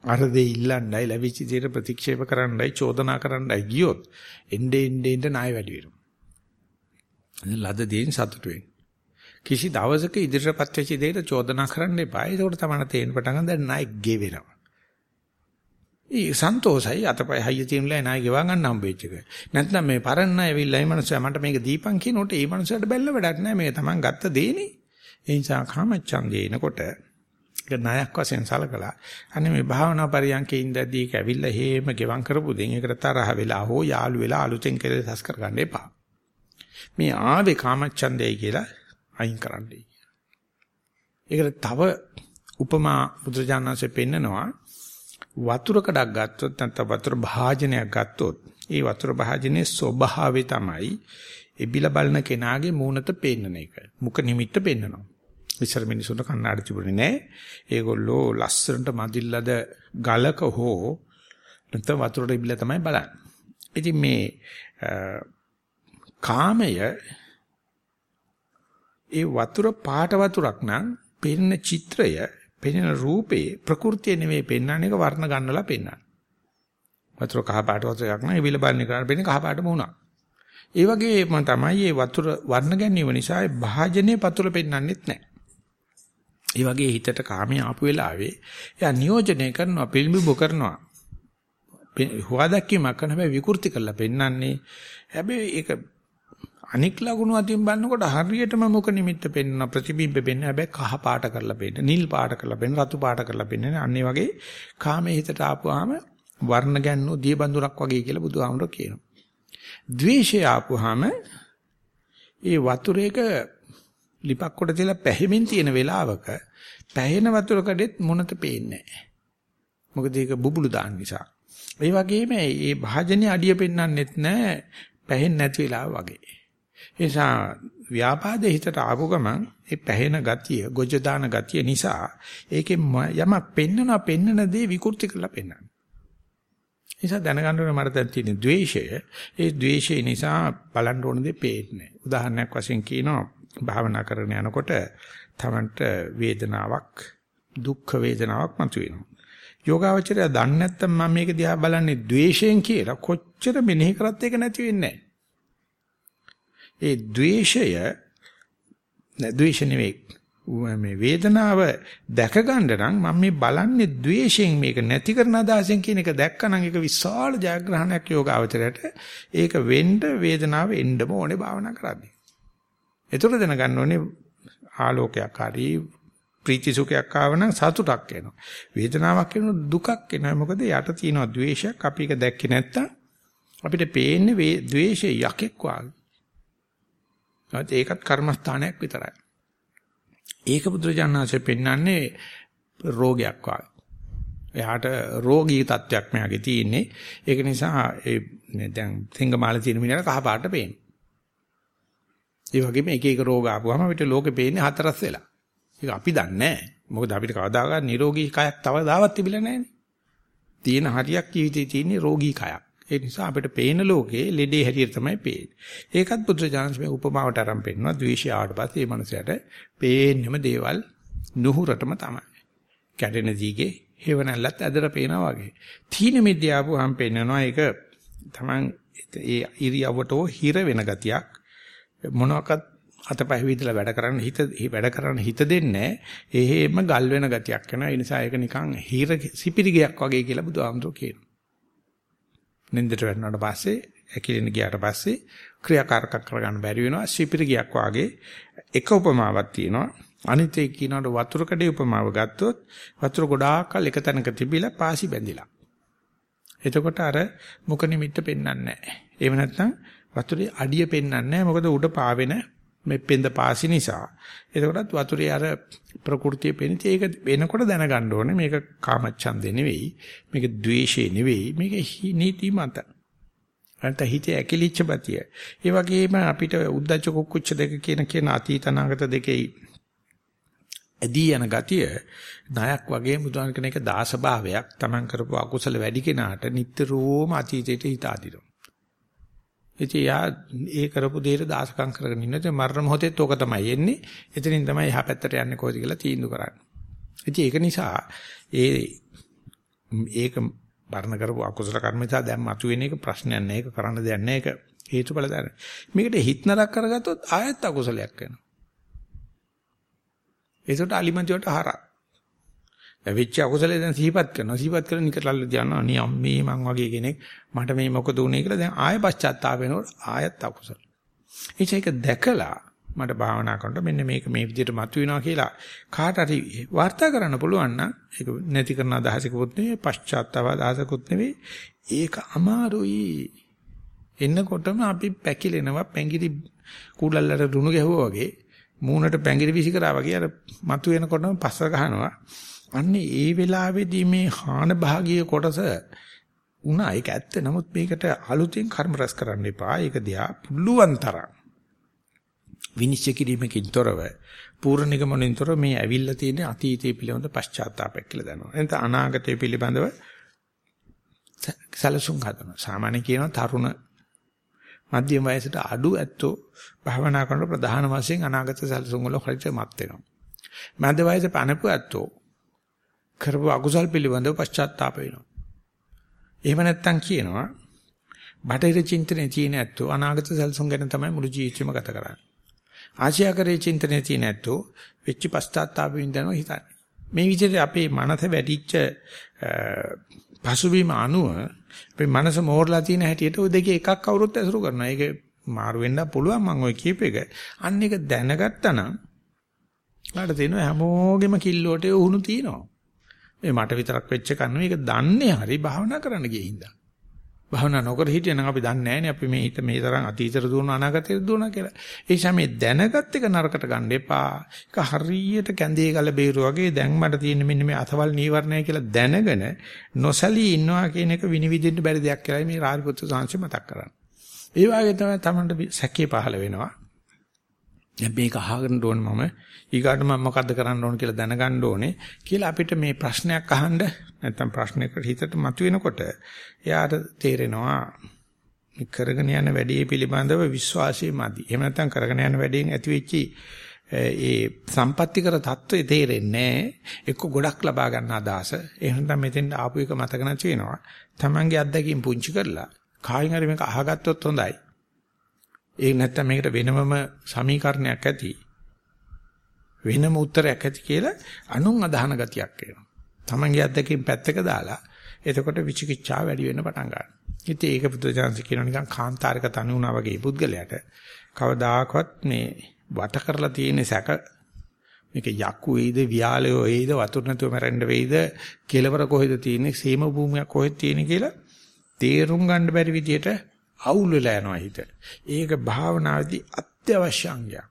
Speaker 1: අර දෙය ඉල්ලන්නයි ලැබිච්ච දේට ප්‍රතික්ෂේප කරන්නයි චෝදනා කරන්නයි ගියොත් එnde ende ende ණය වැඩි වෙනවා. ලද දේෙන් සතුටු වෙන්න. කිසි දවසක ඉදිරියටපත් වෙච්ච දෙයකට චෝදනා කරන්න එපා. ඒකට තමයි තේරෙන්න පටන් ගන්න දැන් ණයෙක් ගෙවෙනවා. ඒ සන්තෝසයි අතපය හයිය තියෙනලා ණය ගෙවා ගන්න හම්බෙච්ච එක. නැත්නම් මේ පරණ ණය ඇවිල්ලා මේ මනුස්සයා මට මේක දීපන් කියනකොට ඒ මනුස්සයාට බැල්ල වැඩක් නැහැ. මේක Taman ගත්ත දේනේ. ඒ නිසා කාමච්ඡන්දේ එනකොට ඒක ණයක් වශයෙන් සලකලා අනේ මේ භාවනා පරියන්කේ ඉඳදී ඒක ඇවිල්ලා හේම ගෙවම් කරපු දෙන් ඒකට තරහ වෙලා හෝ යාළු වෙලා අලුතෙන් කෙලෙස් කරගන්න එපා. මේ ආවේ කාමච්ඡන්දයයි කියලා අයින් කරන්නයි. ඒකට තව උපමා බුදුජානනාංශයෙන් පෙන්නනවා වතුර කඩක් ගත්තොත් නැත්නම් වතුර භාජනයක් ගත්තොත් ඒ වතුර භාජනයේ ස්වභාවය තමයි එබිලා බලන කෙනාගේ මූණත පේන්නන එක. මුඛ නිමිත්ත පෙන්නනවා. ඉස්සර මිනිසුන්ට කන්නාඩි තිබුණේ නැහැ. ඒගොල්ලෝ ලස්සනට මදිල්ලද ගලක හෝ නැත්නම් වතුරට ඉබිලා තමයි බලන්නේ. ඉතින් මේ කාමය ඒ වතුර පාට වතුරක් නම් පෙනෙන චිත්‍රය, පෙනෙන රූපේ ප්‍රകൃතිය නෙමෙයි පෙන්වන්නේ ඒක වර්ණ ගන්නලා පෙන්වන්නේ. වතුර කහ පාට වතුරක් නම් ඉබිලා බලන්නේ කරන්නේ පෙන්නේ කහ පාට මුණක්. ඒ වගේම තමයි මේ වතුර වර්ණ ගැනීම නිසා භාජනයේ පතුල පෙන්වන්නෙත් නැහැ. ඒ වගේ හිතට කාමයේ ආපු වෙලාවේ එයා නියෝජනය කරනවා පිළිඹු කරනවා. හුවා දැක්වීමක් කරන හැබැයි විකෘති කරලා පෙන්වන්නේ. හැබැයි ඒක අනික් ලකුණු අතින් බලනකොට හරියටම මුඛ නිමිත්ත පෙන්වන ප්‍රතිබිම්බ පෙන්වන හැබැයි කහ පාට කරලා පෙන්නන නිල් පාට කරලා පෙන්නන රතු පාට කරලා පෙන්නන අන්න ඒ වගේ කාමයේ හිතට ආපුවාම වර්ණ ගැන්නෝ දිය බඳුරක් වගේ කියලා බුදුහාමුදුරුවෝ කියනවා. ද්වේෂය ආපුවාම ඒ වතුරේක ලිපක් කොට තියලා පැහැමින් තියෙන වෙලාවක පැහැෙන වතුර කඩෙත් මොනත පේන්නේ නැහැ. මොකද ඒක බුබුලු දාන්න නිසා. ඒ වගේම මේ භාජනයේ අඩිය පෙන්වන්නෙත් නැහැ පැහැෙන්නේ නැති වෙලාව වගේ. ඒ නිසා ව්‍යාපාදේ හිතට ආපු ගමන් ඒ පැහැෙන ගතිය, ගොජ දාන ගතිය නිසා ඒකේ යමක් පෙන්නනවා පෙන්නන දේ විකෘති කරලා පෙන්වනවා. නිසා දැනගන්න ඕනේ මට දැන් තියෙන ද්වේෂය. ඒ ද්වේෂය නිසා බලන්න ඕන දේ පේන්නේ. උදාහරණයක් වශයෙන් කියනවා භාවනා කරගෙන යනකොට තමන්ට වේදනාවක් දුක්ඛ වේදනාවක් මතුවෙනවා. යෝගාවචරය දන්නේ නැත්නම් මම මේක දිහා බලන්නේ ද්වේෂයෙන් කියලා කොච්චර මෙනෙහි කරත් ඒක නැති වෙන්නේ ඒ ද්වේෂය ද්වේෂ නෙවෙයි මේ වේදනාව දැක ගන්න නම් මම මේ බලන්නේ ද්වේෂයෙන් මේක නැති කරන අදහසෙන් කියන එක දැක්කනම් ඒක විශාල ජයග්‍රහණයක් යෝගාවචරයට ඒක වෙන්න වේදනාව එන්නම ඕනේ භාවනා කරද්දී. ඒතර දැනගන්න ඕනේ ආලෝකයක් හරි ප්‍රීති සුඛයක් ආව නම් සතුටක් එනවා. වේදනාවක් එනවා දුකක් එනවා. මොකද යට තියෙනවා ද්වේෂයක් අපි ඒක දැක්කේ නැත්තම් අපිට පේන්නේ ද්වේෂය යකෙක් වගේ. ඒකත් කර්මස්ථානයක් විතරයි. ඒක බුදුරජාණන්සේ පෙන්වන්නේ රෝගයක් වගේ. එයාට රෝගී තත්වයක් මෙයාගේ තියෙන්නේ. ඒක නිසා ඒ දැන් සිංගමාල තියෙන මිනිහට කහ පාට පේන්නේ. ඒ වගේම එක එක රෝග ආපුවම අපිට ලෝකෙ පේන්නේ හතරස් වෙලා. ඒක අපි දන්නේ නැහැ. මොකද අපිට කවදාකවත් නිරෝගී කයක් තව දාවත් තිබිලා නැහැනේ. තියෙන හරියක් ජීවිතේ තියෙන්නේ රෝගී කයක්. ඒ නිසා අපිට පේන ලෝකේ ලෙඩේ හැටියට තමයි පේන්නේ. ඒකත් බුදුරජාණන් මේ උපමාවට අරන් පෙන්නනවා. ද්වේෂය ආවට පස්සේ මේ මනසට පේන්නම දේවල් නුහුරටම තමයි. කැඩෙන දීගේ හේවණල්ලත් ඇදලා පේනවා වගේ. තීන මිද්‍යාවුවම් පෙන්නනවා ඒක තමන් ඒ ඉරියව්වට හිර වෙන ගතියක්. මොනවාක්වත් අතපය විදලා වැඩ කරන්න හිත වැඩ කරන්න හිත දෙන්නේ එහෙම ගල් වෙන ගතියක් වෙනවා ඒ නිසා ඒක නිකන් හීර සිපිරිගයක් වගේ කියලා බුදුහාමුදුරුවෝ කියනවා. නින්දට වැටුණාට පස්සේ ඇකිලෙන ගියාට පස්සේ ක්‍රියාකාරකම් කරගන්න බැරි වෙනවා. සිපිරිගයක් වගේ එක උපමාවක් තියෙනවා. අනිත් ඒ කියනකොට වතුර කඩේ උපමාව ගත්තොත් වතුර ගොඩාක් කල් එක තැනක තිබිලා පාසි බැඳිලා. එතකොට අර මුඛ නිමිත්ත පෙන්වන්නේ නැහැ. එහෙම නැත්නම් වතුරේ අඩිය පෙන්වන්නේ නැහැ මොකද උඩ පාවෙන මේ පෙන්ද පාසි නිසා. එතකොටත් වතුරේ අර ප්‍රകൃතිය පෙනිච්ච ඒක වෙනකොට දැනගන්න ඕනේ මේක කාමච්ඡන්දේ නෙවෙයි. මේක ද්වේෂේ නෙවෙයි. මේක නීති මත. අන්ත හිතේ ඇකිලිච්ච බතිය. ඒ වගේම අපිට උද්දච්ච කුක්කුච්ච දෙක කියන කියන අතීත අනාගත දෙකේ ඇදී යන ගතිය ණයක් වගේ මුදුන් කෙනෙක් දාස භාවයක් Taman කරපු අකුසල වැඩි කෙනාට නිට්ටරෝම අතීතයට හිත අදිනවා. ඉතින් යා ඒ කරපු දෙයට දාසකම් කරගෙන ඉන්න. ඉතින් මරණ මොහොතේත් ඕක තමයි එන්නේ. එතනින් තමයි එහා පැත්තට යන්නේ කොහොමද කියලා තීන්දුව කරන්නේ. ඉතින් ඒක නිසා ඒ ඒක බර්ණ කරපු අකුසල කර්ම නිසා දැන් මතුවෙන එක ප්‍රශ්නයක් නෑ. ඒක කරන්න දෙයක් නෑ. ඒක හේතුඵල දාන. මේකට හිත නරක කරගත්තොත් ආයත් අකුසලයක් වෙනවා. ඒකට අලිමන්තියට හරක්. වෙච්ච අකුසලේ දැන් සිහිපත් කරනවා. සිහිපත් කරන නිකටල්ල තියනවා. අනේ අම්මේ මං වගේ කෙනෙක් මට මේ මොකද උනේ කියලා දැන් ආය පශ්චාත්තාප වෙනකොට ආයත් අකුසල. ඒක දැකලා මට භාවනා කරනකොට මෙන්න මේක මේ විදිහට මතුවෙනවා කියලා කාට හරි වාර්තා කරන්න පුළුවන් නම් ඒක නැති කරන අදහසකුත් නෙවෙයි පශ්චාත්තාප අදහසකුත් නෙවෙයි ඒක අමාරුයි එන්නකොටම අපි පැකිලෙනවා පැංගිරි කුඩල්ලට දුණු ගැහුවා වගේ මූණට පැංගිරි විසි කරා වගේ අර මතු වෙනකොටම පස්ස ගහනවා. අන්නේ ඒ වෙලාවේදී මේ හාන භාගීය කොටස උනා ඒක ඇත්ත. නමුත් මේකට අලුතෙන් කර්ම රැස් කරන්න එපා. ඒක දිහා පුළුවන් තරම් විනිශ්චය කිරීමකින් තොරව පූර්ණ නිගමනින් තොරව මේ ඇවිල්ලා තියෙන අතීතයේ පිළිබඳ පශ්චාත්තාපයක් කියලා දන්නවා. එතන අනාගතය පිළිබඳව සැලසුම් හදනවා. සාමාන්‍ය කියනවා තරුණ මධ්‍යම වයසට අඩු ඇත්තෝ භාවනා කරන ප්‍රධාන වශයෙන් අනාගත සැලසුම් වල හරියට මත් වෙනවා. මධ්‍ය වයසේ පණපු ඇත්තෝ කරපු අකුසල් පිළිබඳව පශ්චාත්තාප වෙනවා. එහෙම නැත්තම් කියනවා බටහිර චින්තනයේ තියෙන ඇත්තෝ අනාගත සැලසුම් ගැන තමයි මුළු ජීවිතේම ගත කරන්නේ. ආශ්‍යාකරේ චින්තනයේ තියෙන ඇත්තෝ වෙච්ච පශ්චාත්තාපයෙන් දැනව හිතන්නේ. මේ විදිහට අපේ මනස වැඩිච්ච පසුබිම අනුව අපේ මනස මෝරලා තියෙන හැටියට ওই දෙකේ එකක් කවුරුත් ඇසුරු කරනවා. ඒක මාරු වෙන්න පුළුවන් මම ওই කීප එක. අන්න එක දැනගත්තා නම් ආට තියෙනවා හැමෝගෙම කිල්ලෝට උහුණු තියෙනවා. මේ මට විතරක් වෙච්ච කන්න මේක දන්නේ හරි භාවනා කරන්න ගියේ හින්දා. භාවනා නොකර හිටියනම් අපි දන්නේ නැහැනේ අපි මේ හිත මේ තරම් අතීතයට දුවන අනාගතයට දුවන කියලා. ඒ නිසා මේ දැනගත් එක නරකට ගන්න එපා. ඒක හරියට කැඳේ ගල බේරුව වගේ දැන් මට තියෙන මෙන්න මේ අතවල් නීවරණය කියලා දැනගෙන නොසලී ඉන්නවා කියන එක විනිවිදින්න බැරි දෙයක් කියලා මේ රාජපුත්‍ර සාංශය මතක් කරන්නේ. ඒ වගේ තමයි Tamanට සැකේ පහළ වෙනවා. දැන් මේක අහගෙන ඕන මම ඊගාට මම මොකද්ද කරන්න ඕන කියලා දැනගන්න ඕනේ කියලා අපිට මේ ප්‍රශ්නයක් අහන්න නැත්නම් ප්‍රශ්නයකට හිතට මතුවෙනකොට එයාට තේරෙනවා මේ කරගෙන යන වැඩේ පිළිබඳව විශ්වාසය මදි. එහෙම නැත්නම් කරගෙන යන වැඩෙන් ඇතිවෙච්චි ඒ සම්පත්‍තිකර தত্ত্বය තේරෙන්නේ එක්ක ගොඩක් ලබා ගන්න අදහස. එහෙම නැත්නම් මෙතෙන් ආපු එක මතක නැති වෙනවා. Tamange අත්දැකීම් පුංචි කරලා කායින් හරි මේක අහගත්තොත් හොඳයි. ඒ නැත්තම් මේකට වෙනමම සමීකරණයක් ඇති. වෙනම උත්තරයක් ඇති කියලා අනුන් අදහන ගතියක් එනවා. Tamange අද්දකින් පැත්තක දාලා එතකොට විචිකිච්ඡාව වැඩි වෙන්න පටන් ගන්නවා. ඉතින් ඒක පුදුජාන්සි කියන නිකන් කාන්තාරක තනි වුණා වගේ පුද්ගලයාට කවදාකවත් මේ වට කරලා තියෙන සැක මේක යක්කු වේද වියාලය වේද වතුර නැතුව මැරෙන්න වේද කෙලවර කොහෙද තියෙන්නේ සීම භූමියක් කොහෙද තියෙන්නේ කියලා තේරුම් ගන්න බැරි විදියට අවුල් වෙලා යනවා හිත. ඒක භාවනාවේදී අත්‍යවශ්‍ය අංගයක්.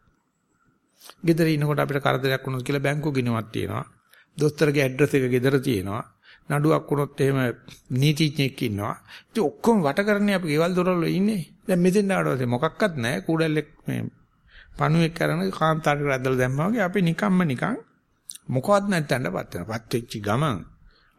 Speaker 1: ගෙදර ඉනකොට අපිට කරදරයක් වුණොත් කියලා බැංකුව ගිණුවක් තියෙනවා. දොස්තරගේ ඇඩ්‍රස් එක ගෙදර තියෙනවා. නඩුවක් වුණොත් එහෙම නීතිඥයෙක් ඉන්නවා. ඉතින් ඔක්කොම වට කරන්නේ අපි ගෙවල් දොරවල ඉන්නේ. දැන් මෙතෙන් ආවට මොකක්වත් නැහැ. කූඩල්ලෙක් මේ පණුවෙක් කරන කාන්තාරයකට ඇදලා දැම්මා වගේ අපි නිකම්ම නිකන් මොකවත් නැත්තඳපත් වෙනවා. පත් වෙච්ච ගමන්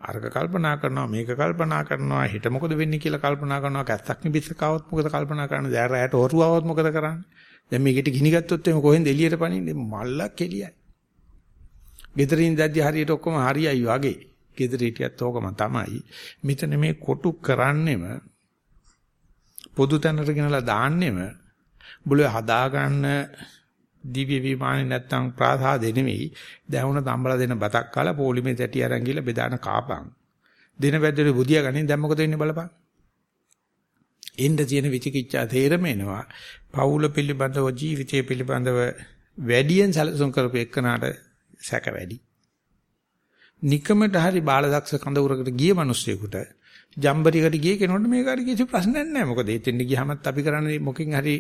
Speaker 1: අර්ග කල්පනා කරනවා මේක කල්පනා කරනවා හිත මොකද වෙන්නේ කියලා කල්පනා කරනවා කැත්තක් නිබිස්සකවොත් මොකද කල්පනා කරන්නේ? දැන් රැයට හොරුවවොත් මොකද කරන්නේ? දැන් මේකට ගිනි ගත්තොත් එimhe කොහෙන්ද එළියට පනින්නේ? මල්ලක් එළියයි. ගෙදරින් දැද්දි හරියට ඔක්කොම හරියයි වගේ. ගෙදර හිටියත් ඕකම තමයි. මෙතන මේ කොටු කරන්නෙම පොදු තැනට ගෙනලා දාන්නෙම බුල හදා ගන්න දිව්‍ය විමානේ නැත්තම් ප්‍රාසාදෙ නෙවෙයි දැවුන තම්බලා දෙන බතක් කාලා පොලිමේ තැටි අරන් ගිහලා බෙදාන කාපන්. දින වැද්දේ බුදියා ගනින් දැන් මොකද වෙන්නේ බලපන්. එන්න තියෙන විචිකිච්ඡා තේරම එනවා. පෞල පිළිබඳව ජීවිතය පිළිබඳව වැඩියෙන් සැලසුම් කරපු එක්කනට සැක වැඩි. නිකමට හරි බාලදක්ෂ කඳවුරකට ගිය මිනිස්සෙකුට ජම්බරිකට ගිය කෙනෙකුට මේක හරි කිසි ප්‍රශ්නයක් නැහැ. මොකද එතෙන්ට ගියාමත් අපි කරන්නේ මොකෙන් හරි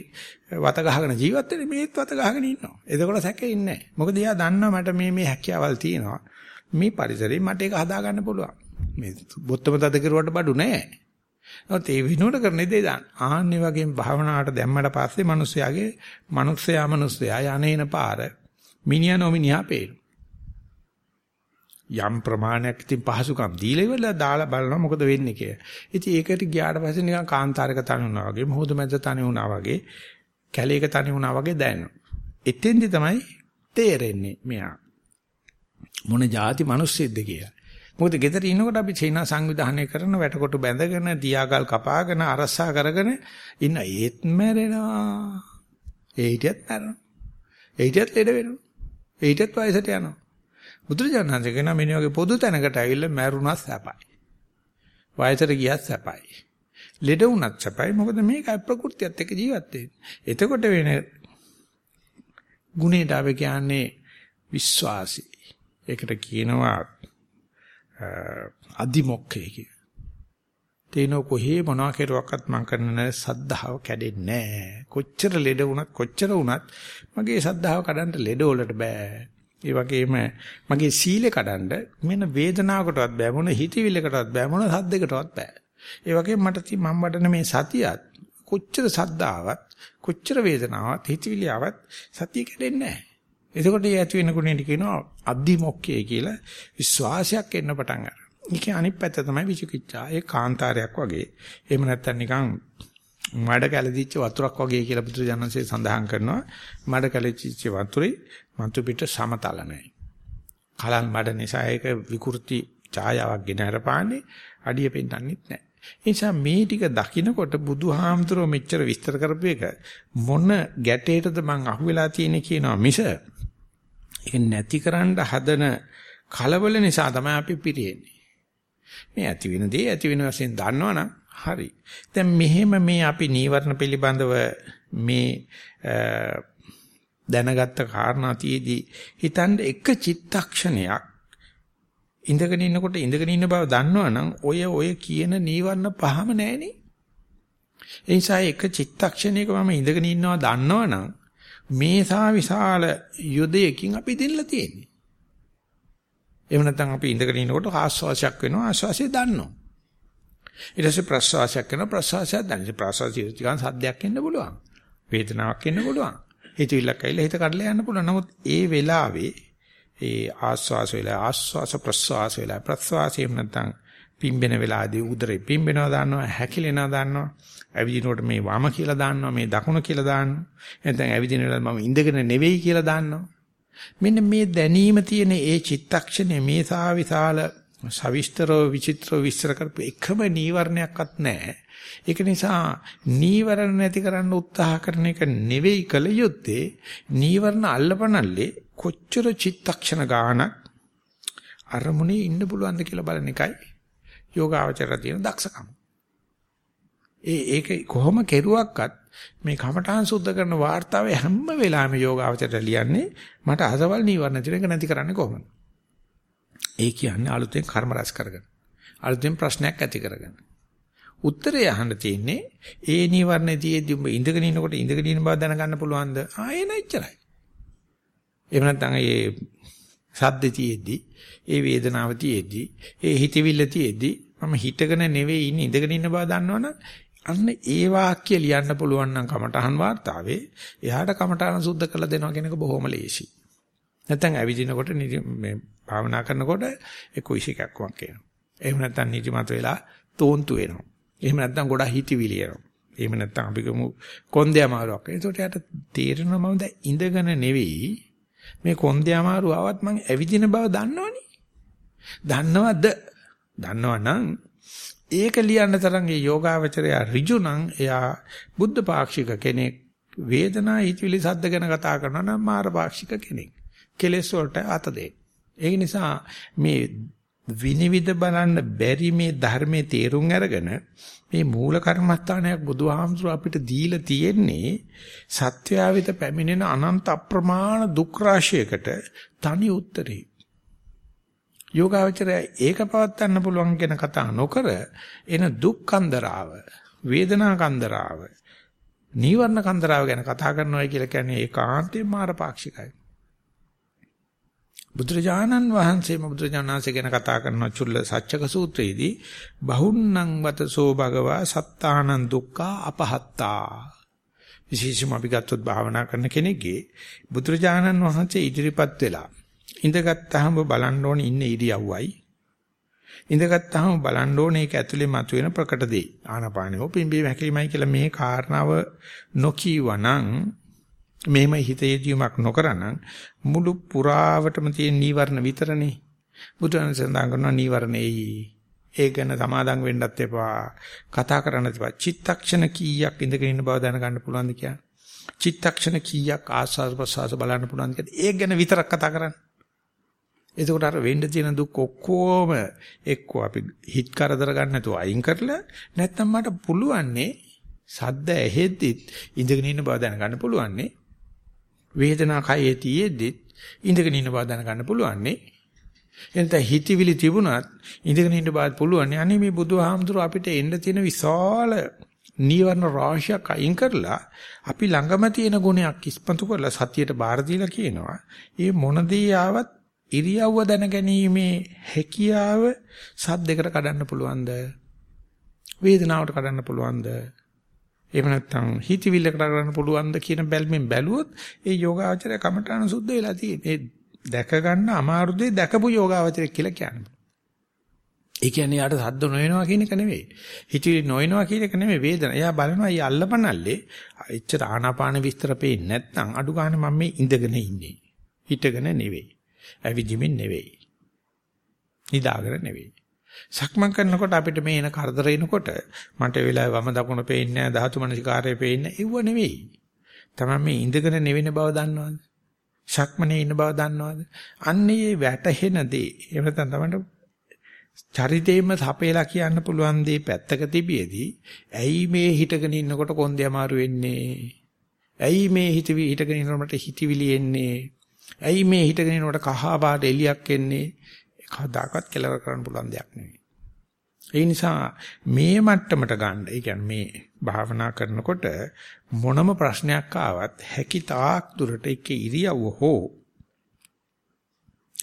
Speaker 1: වත ගහගෙන ජීවත් වෙන්නේ මේත් වත ගහගෙන ඉන්නවා. එතකොට සැකේ ඉන්නේ නැහැ. මොකද එයා දන්නවා මට මේ මේ හැකියාවල් තියෙනවා. මේ පරිසරේ මට ඒක හදා ගන්න පුළුවන්. මේ බොත්තම තද කරුවට බඩු නැහැ. නමුත් ඒ විනෝඩ කරන දේ දාන්න. ආන්නේ වගේම භාවනාවට දැම්මට පස්සේ මිනිස්යාගේ මිනිස්යා මිනිස්යා යන්නේන පාර මිනිහා නොමිනිහා පේනවා. යම් ප්‍රමාණයක් ඉතින් පහසුකම් දීලා ඉවරලා දාලා බලනවා මොකද වෙන්නේ කියලා. ඉතින් ඒකට ගියාට පස්සේ නිකන් කාන්තාරක තනි වුණා වගේ, මොහොත මැද තනි වුණා වගේ, කැලේක තනි වුණා වගේ දැනෙනවා. එතෙන්දි තමයි තේරෙන්නේ මෙයා. මොන જાති මිනිස්සෙක්ද කියලා. මොකද ගෙදර ඉන්නකොට අපි චීනා සංවිධානය කරන වැටකොටු බැඳගෙන, දියාගල් කපාගෙන, අරස්සා කරගෙන ඉන්න ඒත් මැරෙනවා. ඒ හිටියත් මැරෙනවා. ඒ හිටියත් ලෙඩ වෙනවා. ඒ හිටියත් වයසට යනවා. බුදුරජාණන්සේ කියන මෙන්න වගේ පොදු තැනකට ඇවිල්ලා මැරුණා සැපයි. වයසට ගියත් සැපයි. ලෙඩ වුණත් සැපයි. මොකද මේක ප්‍රകൃතියත් එක්ක ජීවත් එතකොට වෙන ගුණයට අපි කියන්නේ විශ්වාසී. ඒකට කියනවා අදිමොක්ඛය කිය. තේන කොහේ මොනවා කෙරුවක්වත් මං කරන සද්ධාව කැඩෙන්නේ නැහැ. කොච්චර ලෙඩ වුණත් කොච්චර වුණත් මගේ සද්ධාව කඩන්න ලෙඩ වලට බෑ. ඒ වගේම මගේ සීලය කඩන්න මෙන්න වේදනාවකටවත් බෑ මොන හිතවිල්ලකටවත් බෑ මොන සද්දයකටවත් බෑ. ඒ වගේම මට මම වඩන මේ සතියත් කොච්චර සද්දාවත් කොච්චර වේදනාවක් හිතවිලියාවක් සතිය කැඩෙන්නේ නැහැ. එතකොට ඒ ඇති වෙන ගුණෙට කියනවා අද්දිමොක්කේ කියලා විශ්වාසයක් එන්න පටන් ගන්නවා. ඒකේ අනිත් පැත්ත තමයි විචිකිච්ඡා. ඒ කාන්තාරයක් වගේ. එහෙම නැත්නම් නිකන් මඩ කැළදිච්ච වතුරක් වගේ කියලා බුදුජානන්සේ සඳහන් කරනවා. මඩ කැළදිච්ච වතුරේ මතු පිට සමතල නැහැ. කලන් මඩ නිසා ඒක විකෘති ඡායාවක් ගෙන හරපාන්නේ අඩිය පෙන්වන්නෙත් නැහැ. ඒ නිසා මේ ටික දකිනකොට බුදුහාමුදුරුව මෙච්චර විස්තර කරපු එක මොන ගැටේටද මං අහුවෙලා තියෙන්නේ කියනවා මිස ඒක නැතිකරන්න හදන කලබල නිසා තමයි අපි පිරෙන්නේ. මේ ඇති වෙන දේ ඇති වෙන වශයෙන් දන්නවනම් හරි. දැන් මෙහෙම මේ අපි නීවරණ පිළිබඳව මේ දැනගත්ත කාරණා තියේදී හිතන්න එක චිත්තක්ෂණයක් ඉඳගෙන ඉන්නකොට ඉඳගෙන ඉන්න බව දන්නවනම් ඔය ඔය කියන නීවරණ පහම නැහෙනේ. ඒ නිසා එක චිත්තක්ෂණයක මම ඉඳගෙන ඉන්නවා දන්නවනම් මේ සා විශාල යුදයකින් අපි දෙන්නලා තියෙන්නේ. එහෙම නැත්නම් අපි ඉඳගෙන ඉනකොට ආස්වාසයක් වෙනවා ආස්වාසිය දන්නවා. ඊට පස්සේ ප්‍රසවාසයක් කරනවා ප්‍රසවාසයක් දන්නේ. ප්‍රසවාසය ටිකන් සද්දයක් එන්න පුළුවන්. වේදනාවක් එන්න පුළුවන්. හිතවිල්ලක් ඇවිල්ලා හිත කඩලා යන්න පුළුවන්. නමුත් ඒ වෙලාවේ ඒ ආස්වාස වෙලා ආස්වාස ප්‍රස්වාස වෙලා ප්‍රස්වාසයෙන් නැත්නම් පිම්බෙන වෙලාවේදී උදරේ පිම්බෙනවා දාන්නවා හැකිලෙනවා දාන්නවා. ඇවිදිනකොට මේ වම කියලා දාන්නවා මේ දකුණ කියලා දාන්නවා. නැත්නම් ඇවිදින වෙලාවේ මම ඉඳගෙන නෙවෙයි කියලා දාන්නවා. මෙන්න මේ දැනීම තියෙන ඒ චිත්තක්ෂණය මේ සා විශාල සවිස්තරව විචිත්‍රව විස්තර කරපු එකම නීවරණයක්වත් නැහැ. ඒක නිසා නීවරණ නැති කරන්න උත්සාහ කරන එක නෙවෙයි කල යුත්තේ නීවරණ අල්ලපනල්ලේ කොච්චර චිත්තක්ෂණ ගානක් අරමුණේ ඉන්න පුළුවන්ද කියලා බලන එකයි යෝගාවචර තියෙන දක්ෂකම. ඒ ඒක කොහොම කෙරුවක්වත් මේ කමඨාන් සුද්ධ කරන වාර්තාවේ හැම වෙලාවෙම යෝගාවචරයට ලියන්නේ මට අසවල් නීවරණ තියෙන එක නැති කරන්නේ කොහොමද? ඒ කියන්නේ අලුතෙන් කර්ම රැස් කරගෙන. අලුතෙන් ප්‍රශ්නයක් ඇති කරගෙන. උත්තරය අහන්න තියෙන්නේ ඒ නීවරණයේදී උඹ ඉඳගෙන ඉනකොට ඉඳගෙන ඉන්න බව දැනගන්න පුළුවන්ද? ආයේ නැච්චරයි. එහෙම නැත්නම් ඒ සද්ද තියෙද්දි, ඒ වේදනාව තියෙද්දි, ඒ හිතවිල්ල තියෙද්දි මම හිතගෙන නෙවෙයි ඉන්නේ ඉඳගෙන ඉන්න බව දන්නවනම් අන්න ඒ වාක්‍ය ලියන්න පුළුවන් නම් කමටහන් වාර්තාවේ එයාට කමටහන සුද්ධ කරලා දෙනවා කියන එක බොහොම ලේසි. නැත්නම් ඇවිදිනකොට මේ භාවනා කරනකොට එක්ක ඉසිකක් වක් එනවා. එහෙම නැත්නම් නිදිමත වෙලා තෝන්තු වෙනවා. එහෙම නැත්නම් ගොඩක් හිතවිලි එනවා. එහෙම නැත්නම් අපි ගමු කොන්දේ අමාරුවක්. ඒකට යාට තේරෙනවා මම දැන් ඉඳගෙන නෙවෙයි මේ කොන්දේ අමාරු ආවත් මං ඇවිදින බව දන්නවනේ. දන්නවද? දන්නවනම් ඒක ලියන්න තරම් ඒ යෝගාවචරය ඍජු නම් එයා බුද්ධ පාක්ෂික කෙනෙක් වේදනා හිතවිලි සද්ද ගැන කතා කරනවා නම් මාර පාක්ෂික කෙනෙක්. කෙලෙස් වලට අත දෙන්න. ඒ නිසා මේ විනිවිද බලන්න බැරි මේ ධර්මයේ තේරුම් අරගෙන මේ මූල කර්මස්ථානයක් බුදුහාමුදුර අපිට දීලා තියෙන්නේ සත්‍යාවිත පැමිණෙන අනන්ත අප්‍රමාණ දුක් රාශියකට තනි උත්තරේ. යෝගාවචරය ඒක පවත්වන්න පුළුවන් කියන කතා නොකර එන දුක් කන්දරාව, වේදනා කන්දරාව, නීවරණ කන්දරාව ගැන කතා කරනවා කියලා කියන්නේ ඒකාන්තයෙන් මාර පාක්ෂිකයි. බුදුරජාණන් වහන්සේම බුදුරජාණන් වහන්සේ ගැන කතා කරන චුල්ල සත්‍යක සූත්‍රයේදී බහුන්නං වතසෝ භගවා සත්තානං දුක්ඛා අපහත්තා. විශේෂම අපි ගත්තොත් භාවනා කරන කෙනෙක්ගේ බුදුරජාණන් වහන්සේ ඉදිරිපත් වෙලා ඉඳගත්tාම බලන්න ඕනේ ඉන්නේ ඉරියව්වයි. ඉඳගත්tාම බලන්න ඕනේ ඒක ඇතුලේ මතුවෙන ප්‍රකට දේ. ආනපානෝ පිම්බී වැකිලිමයි කියලා මේ කාරණාව නොකීවනම් මෙහෙම හිතේදීමක් නොකරනම් මුළු පුරාවටම තියෙන නීවරණ විතරනේ. බුදුන් සඳහන් කරනවා නීවරණේයි. ඒ ගැන සමාදම් වෙන්නත් එපා. කතා කරන්නත් එපා. චිත්තක්ෂණ කීයක් ඉඳගෙන ඉන්න බව දැනගන්න පුළුවන්ද කියන්නේ? චිත්තක්ෂණ කීයක් ආස්වාද ප්‍රසවාස බලන්න පුළුවන්ද කියන්නේ? ඒක ගැන විතරක් කතා කරන්න. එතකොට අර වෙන්න තියෙන දුක් ඔක්කොම එක්කෝ අපි හිත කරදර ගන්න නැතුව අයින් කරලා නැත්නම් මට පුළුවන්නේ සද්ද ඇහෙද්දිත් ඉඳගෙන ඉන්න බව දැනගන්න පුළුවන්නේ වේදනා කයේ තියෙද්දිත් ඉඳගෙන ඉන්න බව දැනගන්න පුළුවන් නේ. එනත හිතවිලි තිබුණත් ඉඳගෙන ඉන්න බාත් පුළුවන්. අනේ මේ බුදුහාමුදුරුව අපිට එන්න තියෙන විශාල නීවරණ රාශියක් අයින් කරලා අපි ළඟම තියෙන ගුණයක් ඉස්පතු කරලා සතියට බාර දීලා කියනවා. ඒ මොන දේ ආවත් ඉරියව්ව දැනගැනීමේ හැකියාව සද්දයකට කඩන්න පුළුවන්ද? වේදනාවට කඩන්න පුළුවන්ද? එහෙම නැත්නම් හිතවිල්ලකට කඩන්න පුළුවන්ද කියන බැල්මෙන් බැලුවොත් ඒ යෝගාචරය කමඨාන සුද්ධ වෙලා තියෙන්නේ. දැක ගන්න අමාරු දෙය දැකපු යෝගාචරය කියලා කියන්නේ. ඒ කියන්නේ යාට සද්ද නොවෙනවා කියන එක නෙවෙයි. හිතවිලි නොවෙනවා කියන එක නෙවෙයි වේදන. එයා බලනවා ඊ අල්ලපනල්ලේ එච්චර ආනාපාන විස්තර පේන්නේ නැත්නම් අඩු ගන්න මම මේ ඉඳගෙන ඉන්නේ. හිටගෙන නෙවෙයි. ඇවිදිමින් නෙවෙයි. නිදාගෙන නෙවෙයි. සක්මන් කරනකොට අපිට මේ එන කරදර එනකොට මට ඒ වෙලාවේ වම දකුණ පේන්නේ නැහැ ධාතු මනසිකාරය පේන්නේ ඒව නෙවෙයි. තමයි මේ ඉඳගෙන නෙවෙන බව දන්නවද? සක්මනේ ඉන්න බව දන්නවද? අන්නේ වැටහෙන දේ. එහෙම නැත්නම් තමයි චරිතේම සපේලා කියන්න පුළුවන් දේ පැත්තක තිබියදී ඇයි මේ හිටගෙන ඉන්නකොට කොන්දේ අමාරු වෙන්නේ? ඇයි මේ හිතවි හිටගෙන ඉන්නකොට හිතවිලි එන්නේ? ඇයි මේ හිටගෙන ඉන්නකොට කහ පාට එලියක් එන්නේ? කවදාකවත් කෙලවර කරන්න පුළුවන් දෙයක් නෙවෙයි. ඒ නිසා මේ මට්ටමට ගන්න, ඒ කියන්නේ මේ භාවනා කරනකොට මොනම ප්‍රශ්නයක් ආවත් හැකි තාක් දුරට එක ඉරියව්ව හෝ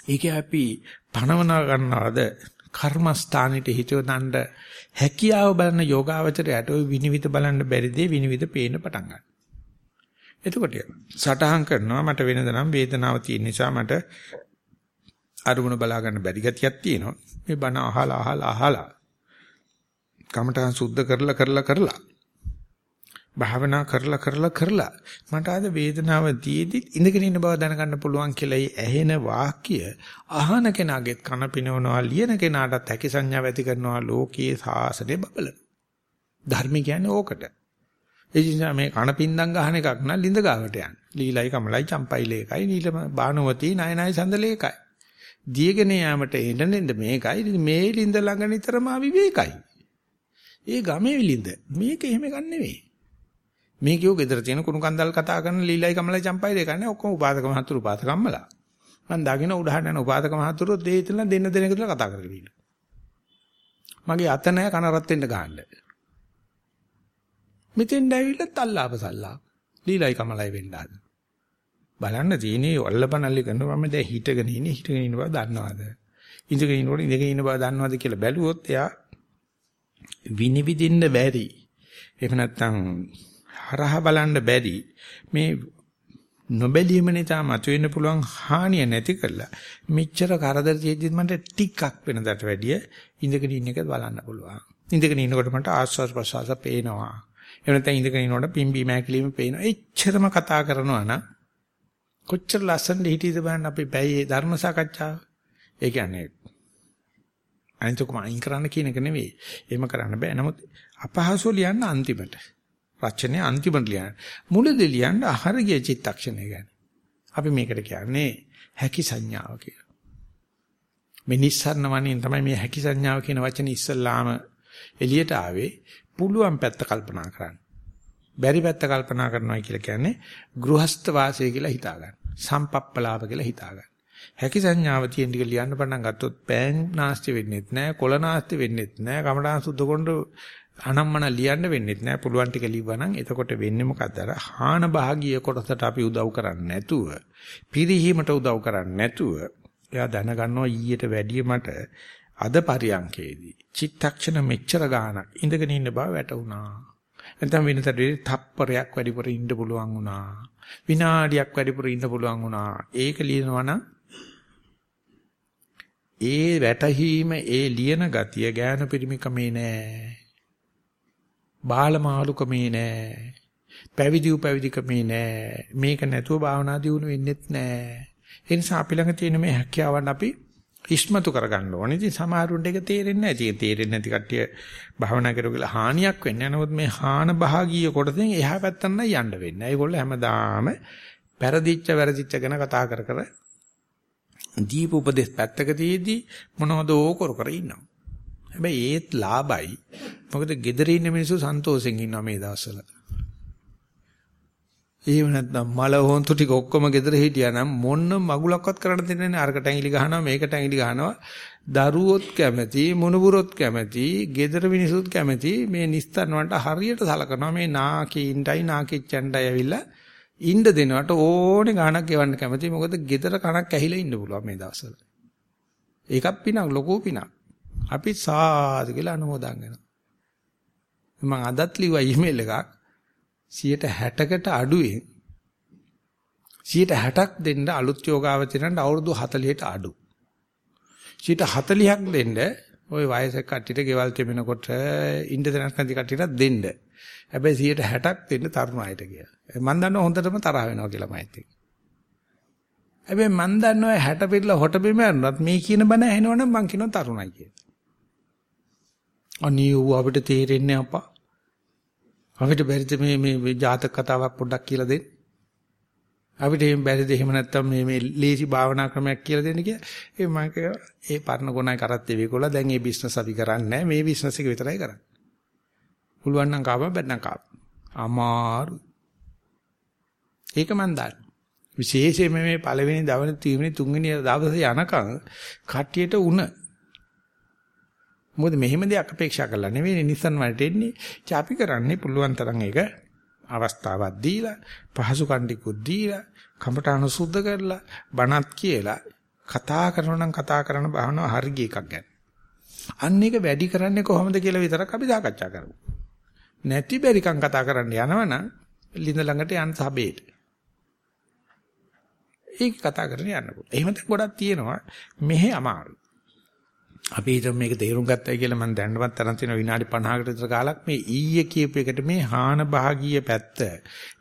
Speaker 1: ඒක අපි පණවන ගන්නවද කර්මස්ථානෙට හිතව දඬ හැකියාව බලන යෝගාවචරයට ওই විනිවිද බලන්න බැරි දේ විනිවිද පේන්න පටන් ගන්නවා. එතකොට සටහන් කරනවා මට වෙනද නම් වේදනාව තියෙන නිසා මට අරමුණ බලා ගන්න බැරි ගතියක් තියෙනවා. මේ බණ අහලා අහලා අහලා කමටහන් සුද්ධ කරලා කරලා කරලා භාවනා කරලා කරලා කරලා මට අද වේදනාව දීදී ඉඳගෙන ඉන්න බව දැනගන්න පුළුවන් කියලා ඒ ඇහෙන වාක්‍ය අහන කෙනාගෙත් කන පිනවනවා ලියන කෙනාටත් හැකි සංඥාව ඇති කරනවා ලෝකයේ සාසනේ බබල. ධර්ම කියන්නේ ඕකට. ඒ නිසා මේ කන පින්දම් ගහන එකක් නම් ලිඳ ගාවට යන්න. ලීලයි කමලයි චම්පයිලේ එකයි නීලම බානුවති නයනයි සඳලේ එකයි දියගෙන යාමට එඬනෙන්ද මේකයි මේ ලිඳ ළඟ නිතරම අවිවේකයි ඒ ගමේ ලිඳ මේක එහෙම ගන්න නෙවෙයි මේ කියෝ ගෙදර තියෙන කුණු කන්දල් කතා කරන ලීලයි කමලයි චම්පයි දෙක නේ ඔක්කොම උපාදක මහතුරු උපාදකම්මලා. මම දකින්න උඩහට යන උපාදක මහතුරු දෙය ඉතල දෙන්න දෙන කියලා කතා කරගෙන ඉන්න. මගේ අත නැහැ කන රත් වෙන්න ගහන්න. මෙතෙන් ඇවිල්ලා තල්ලාප සල්ලා. ලීලයි කමලයි වෙන්න ආද. බලන්න තියෙන්නේ ඔල්ලපනල්ලි කරනවා මම දැන් හිටගෙන ඉන්නේ හිටගෙන ඉන්න බව දන්නවද? ඉඳගෙන ඉන්නකොට ඉඳගෙන ඉන්න බව දන්නවද කියලා බැලුවොත් එයා විනිවිදින්න බැරි. එහෙම නැත්නම් හරහා බලන්න බැරි මේ නොබැලීම නිසා මතුවෙන්න පුළුවන් හානිය නැති කරලා මෙච්චර කරදර තියෙද්දි මට ටිකක් වෙනදට වැඩිය ඉඳගෙන ඉන්න එක බලන්න පුළුවන්. ඉඳගෙන ඉන්නකොට මට ආස්වාද ප්‍රසආස පේනවා. එහෙම නැත්නම් ඉඳගෙන ඉන්නකොට පිම්බි මෑකිලිම පේනවා. එච්චරම කතා කරනවා නම් කොච්චර ලස්සනට හිටියද බලන්න අපි බැයි ධර්ම සාකච්ඡාව. ඒ කියන්නේ අනිතකම අයින් කරන්න කියන එක නෙවෙයි. එහෙම කරන්න බෑ. නමුත් අපහසු ලියන්න අන්තිමට. රචනයේ අන්තිමට ලියන්න. මුලදී ලියන්න අහර ගිය චිත්තක්ෂණය ගැන. අපි මේකට කියන්නේ හැකි සංඥාව කියලා. මේ නිස්සරණ වණින් තමයි මේ හැකි සංඥාව කියන වචනේ ඉස්සල්ලාම එළියට ආවේ. පුළුවන් පැත්ත කල්පනා කරන්න. බැරි පැත්ත කල්පනා කරනවා කියලා කියන්නේ ගෘහස්ත වාසය කියලා හිතා ගන්න. සම්පප්පලාප කියලා හිතා ගන්න. හැකි සංඥාව තියෙන ටික ලියන්න පටන් ගත්තොත් පෑන් නාස්ති වෙන්නෙත් නැහැ, කොළ නාස්ති වෙන්නෙත් නැහැ, කමඩාන් සුද්ධ කොණ්ඩ අනම්මන ලියන්න වෙන්නේ නැහැ. පුළුවන් ටික ලිව්වනම් එතකොට වෙන්නේ මොකද? අර හාන භාගීය කොටසට අපි උදව් කරන්නේ නැතුව, පිරිහීමට උදව් කරන්නේ නැතුව, එයා දැනගන්නවා ඊට වැඩිය මට අද පරියන්කේදී චිත්තක්ෂණ මෙච්චර ගාණක් ඉඳගෙන ඉන්න බව වැටුණා. නැත්නම් වෙනතට තප්පරයක් වැඩිපුර ඉන්න පුළුවන් වුණා. විනාඩියක් වැඩිපුර ඉන්න පුළුවන් වුණා. ඒක ලියනවා නම් ඒ වැටහීම ඒ ලියන ගතිය ඥාන පරිමිකමේ නෑ. බාලමාලුකමේ නෑ. පැවිදි උපැවිදිකමේ නෑ. මේක නැතුව භාවනා දියුණු වෙන්නෙත් නෑ. ඒ නිසා අපි ළඟ තියෙන මේ හැකියාවන් අපි ඉස්මතු කරගන්න ඕනේ. ඉතින් සමහරුන්ට ඒක තේරෙන්නේ නැහැ. ඉතින් තේරෙන්නේ නැති කට්ටිය භාවනා කරුවලා හානියක් වෙන්නේ නැහැ. නමුත් මේ හාන භාගීය කොටසෙන් එහා පැත්තට නම් යන්න වෙන්නේ. ඒගොල්ලෝ හැමදාම පෙරදිච්ච වැරදිච්ච ගැන කතා කර කර දීප උපදේශ පැත්තක තියේදී මොනවද ඕ කර කර ඉන්නවා. හැබැයි ඒත් ලාභයි. මොකද gedare ඉන්න මිනිස්සු සන්තෝෂෙන් ඉන්නවා මේ දවස්වල. එහෙම නැත්නම් මල හොන්තු ටික ඔක්කොම ගෙදර හිටියා නම් මොන්න මගුලක්වත් කරන්න දෙන්නේ නැහැ. අරකට ඇඟිලි ගහනවා මේකට ඇඟිලි ගහනවා. දරුවොත් කැමති, මුණුබුරොත් කැමති, ගෙදර මිනිසුත් කැමති මේ නිස්තන් වලට හරියට සලකනවා. මේ නාකීන්ටයි නාකිච්චන්ටයි ඇවිල්ලා ඉන්න දෙනවට ඕනේ ගාණක් ගෙවන්න කැමති. මොකද ගෙදර කණක් ඇහිලා ඉන්න පුළුවන් මේ දවස්වල. ඒකත් පිනක් ලොකෝ පිනක්. අපි සාදු කියලා අනුමෝදන් වෙනවා. මම අදත් ලිව්වා ඊමේල් එකක් 60කට අඩුවෙන් 60ක් දෙන්න අලුත් යෝගාවචරයන්ට අවුරුදු 40ට අඩු. 40ක් දෙන්න ওই වයසක කට්ටියට ගෙවල් තෙමෙනකොට ඉන්න දෙනක් නැති කට්ටියට දෙන්න. හැබැයි 60ක් දෙන්න තරුණ අයට කියලා. මම දන්නවා හොඳටම තරහ වෙනවා කියලා මයිත් එක්ක. හැබැයි මම දන්නවා 60 පිටලා හොට බිම යනවත් මේ කියන බණ ඇහෙනවනම් මං කියනවා තරුණයි කියලා. අනේ ඌ අපිට තේරෙන්නේ අපා. අපිට බැරිද මේ මේ ජාතක කතාවක් පොඩ්ඩක් කියලා දෙන්න? අපිට එහෙම බැරිද එහෙම නැත්තම් මේ මේ ලේසි භාවනා ක්‍රමයක් කියලා දෙන්න කියලා. ඒ මම ඒ පරණ ගුණයි කරත් ඒකෝලා දැන් මේ බිස්නස් අපි කරන්නේ නැහැ. මේ බිස්නස් එක විතරයි කරන්නේ. පුළුවන් නම් කාපම බැන්නම් කාප. අමාරු. ඒක මන් දන්නවා. විශේෂයෙන්ම මේ පළවෙනි දවන තුන්වෙනි තුන්වෙනි දවසේ යනකම් කට්ටියට උණ මොකද මෙහෙම දෙයක් අපේක්ෂා කරලා නෙවෙයි නිසන් වලට එන්නේ. ඉතින් අපි කරන්නේ පුළුවන් තරම් ඒක අවස්ථාවක් දීලා, පහසු කණ්ඩිකුත් දීලා, කමටහන සුද්ධ කරලා, බණත් කියලා කතා කරනවා නම් කතා කරන බහනවා හරිය එකක් ගැන. අන්න ඒක වැඩි කරන්නේ කොහොමද කියලා විතරක් අපි සාකච්ඡා කරමු. නැති බැරිකම් කතා කරන්න යනවනම් ලිඳ ළඟට යන්න සබේට. ඒක කතා කරගෙන යන්න පුළුවන්. එහෙම ගොඩක් තියෙනවා. මෙහෙ අමාරුයි. අපි හිතමු මේක තේරුම් ගත්තයි කියලා මම දැනවත් තරම් තියෙන විනාඩි 50කට විතර කාලක් මේ ඊයේ කියපු එකට මේ හාන භාගීය පැත්ත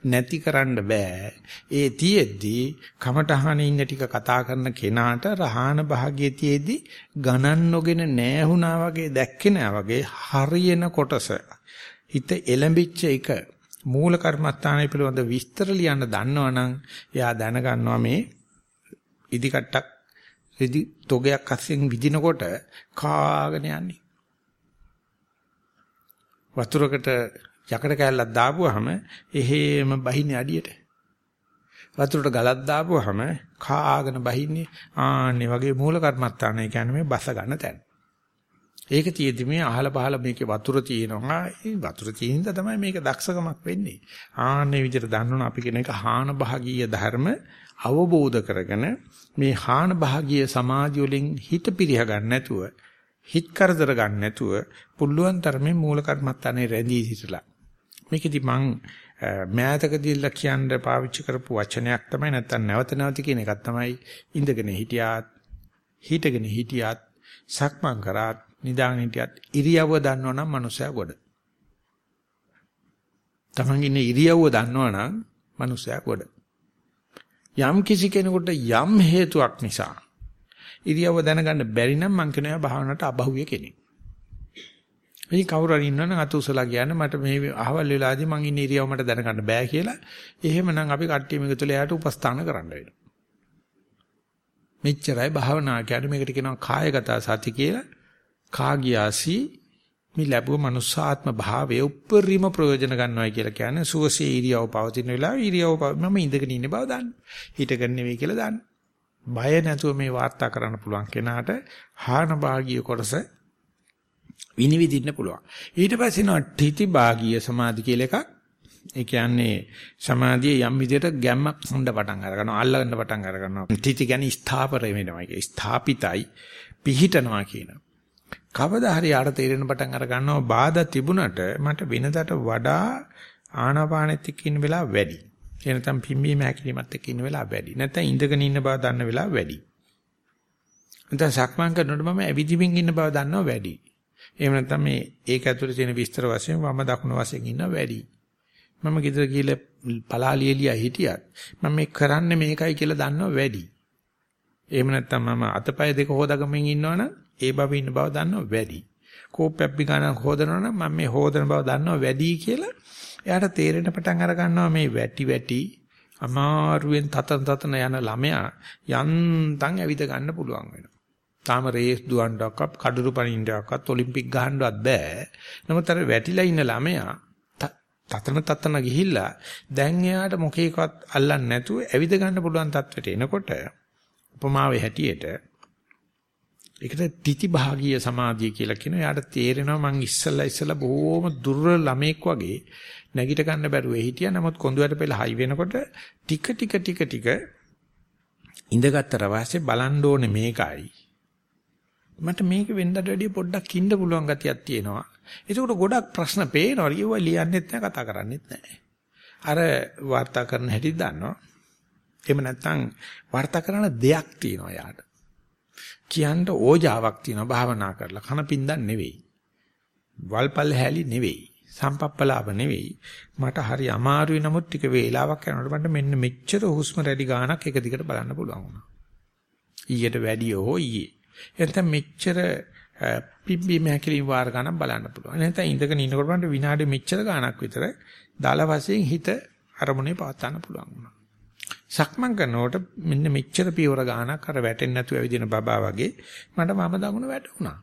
Speaker 1: නැති කරන්න බෑ. ඒ තියෙද්දි කමටහන ඉන්න ටික කතා කරන කෙනාට රහාන භාගීය තියේදී ගණන් නොගෙන නෑහුණා වගේ දැක්කේ නෑ වගේ හරියන කොටස හිත එලඹිච්ච එක මූල කර්මස්ථානය පිළිබඳ විස්තර ලියන්න දන්නවනම් එයා දැනගන්නවා මේ ඉදිකට්ටක් රෙදි තොගයක් අස්සෙන් විදිනකොට කාගෙන යන්නේ. වතුරකට යකඩ කෑල්ලක් දාපුවාම එහෙම බහින්නේ අඩියට. වතුරට ගලක් දාපුවාම කාගෙන බහින්නේ ආන්නේ වගේ මූල කර්මත්තාන කියන්නේ මේ බස ගන්න තැන. ඒක තියෙදි මේ අහල පහල මේකේ වතුර තියෙනවා. ඒ වතුර තියෙන තමයි මේක දක්ෂකමක් වෙන්නේ. ආන්නේ විදිහට දන්නවනම් අපි කියන එක හාන භාගීය ධර්ම අවබෝධ කරගෙන මේ හාන භාගීය සමාධිය වලින් හිත පිරිහ ගන්න නැතුව හිත කරදර ගන්න නැතුව පුළුවන් තරමේ මූල කර්මත්තානේ රැඳී සිටලා මේකෙදි මං මෑතකදීලා කියන්න පාවිච්චි කරපු වචනයක් තමයි නැත්තම් නැවත නැවත කියන එකක් තමයි ඉඳගෙන හිටියාත් හිටගෙන හිටියාත් සක්මන් කරාත් නිදාගෙන හිටියත් ඉරියව්ව දන්නවනම් මනුස්සයා ගොඩ. තමන් ඉන්නේ ඉරියව්ව දන්නවනම් මනුස්සයා ගොඩ. යම් කිසි කෙනෙකුට යම් හේතුවක් නිසා ඉරියව්ව දැනගන්න බැරි නම් මං කියනවා භාවනාවට අබහුවේ කෙනෙක්. මේ කවුරු හරි ඉන්නවනම් අත උසලා කියන්නේ මට මේ අහවල් වෙලාවේදී මං ඉන්නේ ඉරියව්ව මට දැනගන්න බෑ කියලා. එහෙමනම් අපි කට්ටිය මේක තුළ එයාට උපස්ථාන කරන්න වෙනවා. මෙච්චරයි භාවනා කියන්නේ මේකට කියනවා කායගත සති කියලා. කාගියාසි මේ ලැබුව මනුස්සාත්ම භාවයේ උප්පරිම ප්‍රයෝජන ගන්නවා කියලා කියන්නේ සුවසේ ඉරියව් පවතින වෙලාව ඉරියව් මම ඉඳගෙන ඉන්න බව දන්න. හිටගෙන නෙවෙයි කියලා දන්න. බය නැතුව මේ වාර්තා කරන්න පුළුවන් කෙනාට හාන භාගීය කොටස විනිවිදින්න පුළුවන්. ඊට පස්සේ නෝ ඨිති භාගීය සමාධි කියලා එකක්. ඒ කියන්නේ සමාධියේ යම් විදිහට ගැම්මක් හොඳ පටන් අර ගන්නවා අල්ලගන්න පටන් අර ගන්නවා. ඨිති කියන්නේ ස්ථාපර වෙනවා. ස්ථාපිතයි පිහිටනවා කියනවා. කවදා හරි ආර තේරෙන පටන් අර ගන්නවා බාධා තිබුණට මට වෙනදාට වඩා ආනාපානෙත් එක්ක ඉන්න වෙලාව වැඩි. ඒ නැත්නම් පිම්බීම හැකිලිමත් එක්ක ඉන්න වෙලාව වැඩි. නැත්නම් ඉඳගෙන ඉන්න බව දන්න වෙලාව වැඩි. නැත්නම් සක්මන් කරනකොට මම ඇවිදිමින් ඉන්න බව දන්නවා වැඩි. එහෙම නැත්නම් මේ ඒක ඇතුලේ තියෙන විස්තර වශයෙන් වම දකුණ වශයෙන් ඉන්න වැඩි. මම ගෙදර ගිහලා පලාලියලියා හිටියත් මම මේ කරන්නේ මේකයි කියලා දන්නවා වැඩි. එහෙම නැත්නම් මම අතපය දෙක හොදාගමින් ඉන්නවනම් ඒ බව ඉන්න බව දන්නව වැඩි. කෝපයක් බිගානක් හොදනවනම් මම මේ හොදන බව දන්නව වැඩි කියලා එයාට තේරෙන පටන් අර ගන්නවා මේ වැටි වැටි අමාරුවෙන් තතන තතන යන ළමයා යන්තම් ඇවිද ගන්න පුළුවන් වෙනවා. තාම රේස් දුවන්නවත් කඩුරු පනින්නවත් ඔලිම්පික් ගහන්නවත් බෑ. නමුත් අර වැටිලා ඉන්න ළමයා තතන තතන ගිහිල්ලා දැන් එයාට මොකේකවත් අල්ලන්නේ නැතුව ඇවිද ගන්න පුළුවන් තත්වෙට එනකොට උපමාවේ හැටියට ඒකට තිති භාගීය සමාධිය කියලා කියනවා. එයාට තේරෙනවා මං ඉස්සල්ලා ඉස්සල්ලා බොහොම දුර්වල ළමෙක් වගේ නැගිට ගන්න බැරුව හිටියා. නමුත් කොඳුයට පෙළ හයි වෙනකොට ටික ටික ටික ටික ඉඳගත්තර වාසේ බලන්න ඕනේ මේකයි. මට මේක වෙන්නට වැඩිය පොඩ්ඩක් ඉන්න පුළුවන් ගතියක් තියෙනවා. ඒකට ගොඩක් ප්‍රශ්න පේනවා. ඒවා ලියන්නෙත් නැහැ කතා කරන්නෙත් නැහැ. අර වාර්තා කරන හැටි දන්නවා. එහෙම නැත්නම් වාර්තා කරන දෙයක් තියෙනවා යාට. කියන්න ඕජාවක් තියෙනවා භාවනා කරලා. කන පින්දන් නෙවෙයි. වල්පල් හැලි නෙවෙයි. සම්පප්පලාව නෙවෙයි. මට හරි අමාරුයි නමුත් ටික වේලාවක් යනකොට මට මෙන්න මෙච්චර හුස්ම රැලි ගානක් එක දිගට බලන්න පුළුවන් වුණා. ඊයට වැඩිය හෝ ඊයේ. එතන මෙච්චර පිම්බි මහකලින් වාර ගණන් බලන්න පුළුවන්. නැත්නම් ඉඳගෙන ඉන්නකොට මට විනාඩි මෙච්චර ගානක් විතර දාල වශයෙන් හිත අරමුණේ පවත්වන්න පුළුවන් වුණා. සක්මන් කරනකොට මෙන්න මෙච්චර පියවර ගානක් අර වැටෙන්නේ නැතුව ඇවිදින බබා වගේ මට මම දඟුණ වැටුණා.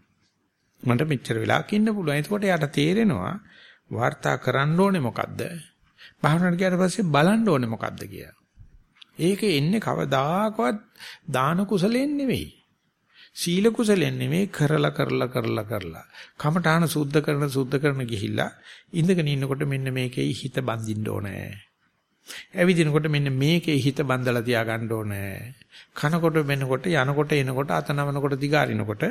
Speaker 1: මට මෙච්චර වෙලාවක් ඉන්න පුළුවන්. එතකොට යාට තේරෙනවා වාර්තා කරන්න ඕනේ මොකද්ද? භාවනාවට ගියාට පස්සේ බලන්න ඕනේ මොකද්ද කියලා. ඒක එන්නේ කවදාකවත් දාන කුසලෙන් නෙවෙයි. සීල කුසලෙන් නෙවෙයි කරලා කරලා කරලා කරලා. කමඨාන සුද්ධ කරන සුද්ධ කරන ගිහිල්ලා ඉඳගෙන ඉන්නකොට මෙන්න මේකේ හිත බඳින්න ඕනේ. ඇවිදිනකොට මෙන්න මේකේ හිත බඳලා තියාගන්න ඕනේ. කනකොට වෙනකොට යනකොට එනකොට අතනවනකොට දිගාරිනකොට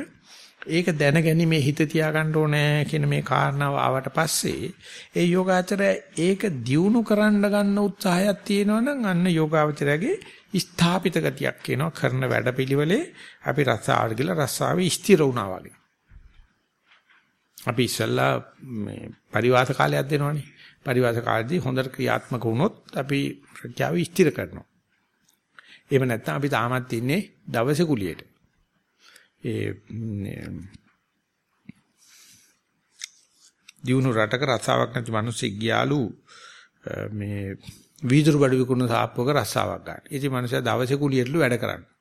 Speaker 1: ඒක දැනගැනීමේ හිත තියාගන්න ඕනේ කියන මේ කාරණාව ආවට පස්සේ ඒ යෝගාචරය ඒක දියුණු කරන්න ගන්න උත්සාහයක් තියෙනවනම් අන්න යෝගාචරයගේ ස්ථාපිත ගතියක් කියනවා කරන වැඩපිළිවෙලේ අපි රස්සාවට ගිහලා රස්සාවේ ස්ථිර වුණා වගේ. අපි ඉස්සල්ලා මේ පරිවාස කාලයක් දෙනවනේ. පරිවාස කාලෙදී හොඳට ක්‍රියාත්මක වුණොත් අපි ප්‍රඥාව ස්ථිර කරනවා. එහෙම නැත්නම් අපි තාමත් ඉන්නේ දවසේ කුලියට. ඒ දිනු රටක රස්සාවක් නැති මිනිස්සෙක් ගියාලු මේ වීදුරු බඩු විකුණන සාප්පුවක රස්සාවක් ගන්න. ඉතින් මිනිස්සයා දවසේ කුලියටලු වැඩ කරන්නේ.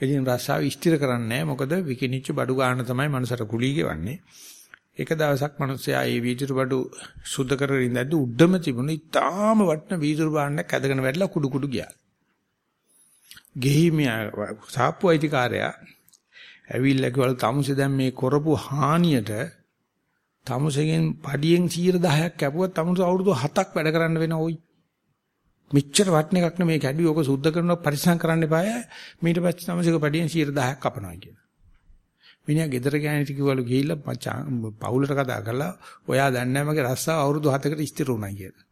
Speaker 1: ඉතින් රස්සාව ස්ථිර කරන්නේ නැහැ. මොකද විකිනිච්ච බඩු ගන්න තමයි මනුස්සර කුලිය ගෙවන්නේ. එක දවසක් මිනිස්සයා ඒ වීදුරු බඩු සුද්ධ කරගෙන ඉඳද්දි උඩම තිබුණ ඉතාම වටන වීදුරු භාණ්ඩයක් ඇදගෙන වැටලා කුඩු කුඩු ගියා. ගෙහිමියා සාප්පු අයිතිකාරයා ඇවිල්ලා කිව්වලු තමුසේ දැන් මේ කරපු හානියට තමුසෙන් පඩියෙන් 10ක් කැපුවා තමුස අවුරුදු 7ක් වැඩ කරන්න වෙන ඕයි. මෙච්චර වටන එකක් නෙමේ කැඩි ඕක සුද්ධ කරනවා පරිස්සම් කරන්න එපාය. ඊට පස්සේ තමුසෙක පඩියෙන් 10ක් කපනවා කියලා. මිනිහා ගෙදර ගෑනිට කිව්වලු ගිහිල්ලා පවුලට කතා කරලා ඔයා දන්නේ නැහැ මගේ රස්සාව අවුරුදු 7කට ඉස්තිර වුණා කියලා.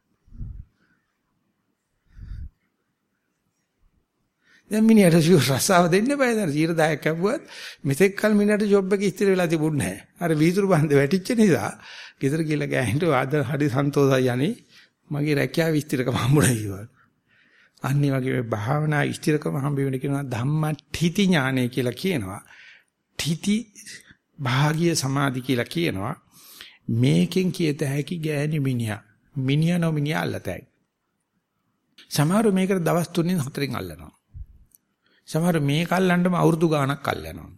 Speaker 1: දැන් මිනිහට රස්සාව දෙන්න බෑ දැන් 10ක් කැපුවත් මෙතෙක් කල මිනිහට ජොබ් එක ඉස්තිර වෙලා තිබුණේ නැහැ. අර වීදුරු බන්ද වැටිච්ච නිසා ගෙදර ගිහලා ගෑනිට ආද හරි සන්තෝෂයි යන්නේ මගේ රැකියාව ඉස්තිරකම හම්බුණා කිව්වා. අනිත් වගේ භාවනා ඉස්තිරකම හම්බ වෙන කියනවා ධම්මඨිති ඥානය කියලා කියනවා. ඨිති භාගීය සමාධි කියලා කියනවා. මේකෙන් කියත හැකි ගෑණි මිනිහා. මිනිහා නෝ මිනිහා අල්ලතයි. සමහර මේකට දවස් 3න් 4න් අල්ලනවා. සමහර මේක අල්ලන්නම අවුරුදු ගාණක් අල්ලනවා.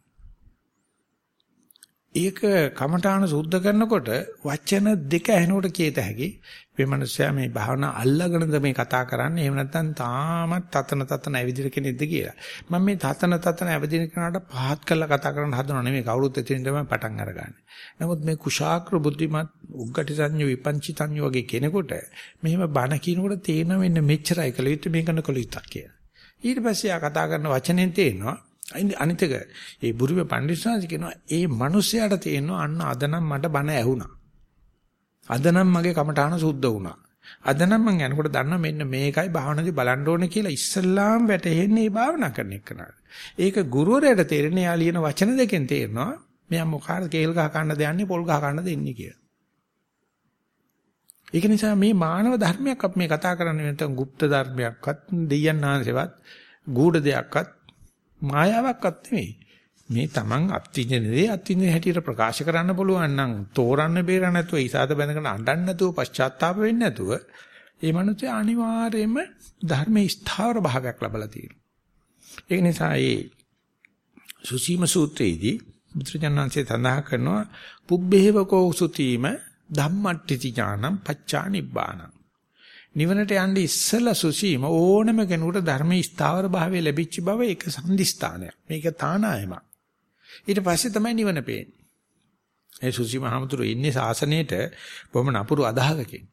Speaker 1: ඒක කමඨාන සුද්ධ කරනකොට වචන දෙක ඇහෙනකොට කියත හැකි. මේ මනුස්සයා මේ භාවනා අල්ලගෙනද මේ කතා කරන්නේ? එහෙම නැත්නම් තාමත් තතන තතන ඇවිදින කෙනෙක්ද කියලා. මම මේ තතන තතන ඇවිදින කෙනාට පහත් කරලා කතා කරන්න හදනව නෙමෙයි. කවුරුත් එතනින් තමයි පටන් අරගන්නේ. නමුත් මේ කුශාග්‍ර බුද්ධිමත් උග්ගටි සංයු විපංචි සංයු වගේ කෙනෙකුට මෙහෙම බණ කියනකොට තේරෙන වෙන්න මෙච්චරයි කළ යුත්තේ මේකන කළ යුත්තක් කියලා. ඊට පස්සේ ආ කතා කරන වචනෙන් තේරෙනවා අනිතක ඒ බුරුමේ පඬිස්සාංශ කියනවා ඒ මිනිස්යාට තේරෙනවා අන්න අද නම් මට බණ ඇහුණා. අද නම් මගේ කමඨාන සුද්ධ වුණා. අද නම් මම යනකොට දන්නා මෙන්න මේකයි භාවනාවේ බලන්න ඕනේ කියලා ඉස්සල්ලාම වැටහෙන්නේ මේ භාවනා කරන එකනට. ඒක ගුරුවරයාට තේරෙන්නේ යා ලියන වචන දෙකෙන් තේරෙනවා මෙයා මොකාට කේල් ගහ ගන්න දෙන්නේ පොල් ගහ ගන්න දෙන්නේ කියලා. ඒක නිසා මේ මානව ධර්මයක් අපි මේ කතා කරන්නේ නැත්නම් গুপ্ত ධර්මයක්වත් දෙයයන් ආංශෙවත් ගූඪ දෙයක්වත් මායාවක්වත් නෙවෙයි. මේ Taman අත්විඳින දේ අත්විඳින හැටියට ප්‍රකාශ කරන්න පුළුවන් නම් තෝරන්න බේර නැතුව ඉසాత බැඳගෙන අඬන්න නැතුව පශ්චාත්තාප වෙන්නේ නැතුව ඒ මනුස්සය අනිවාර්යයෙන්ම ධර්මයේ ස්ථාවර භාගයක් ලබලා තියෙනවා. ඒ නිසා මේ සුසීම සූත්‍රයේදී බුදුරජාණන්සේ සඳහන් කරනවා පුබ්බේවකෝ සුතීම ධම්මට්ටි ඥානං පච්චා නිබ්බානං. නිවනට යන්න ඉස්සලා සුසීම ඕනම කෙනෙකුට ධර්මයේ ස්ථාවර භාවය ලැබිච්ච බව ඒක සම්දිස්ථානයක්. මේක තානායමක්. ඊට පස්සේ තමයි නිවන පේන්නේ. ඒ සුසීම හමුතුරු ඉන්නේ ශාසනයේට බොහොම නපුරු අදහසකින්.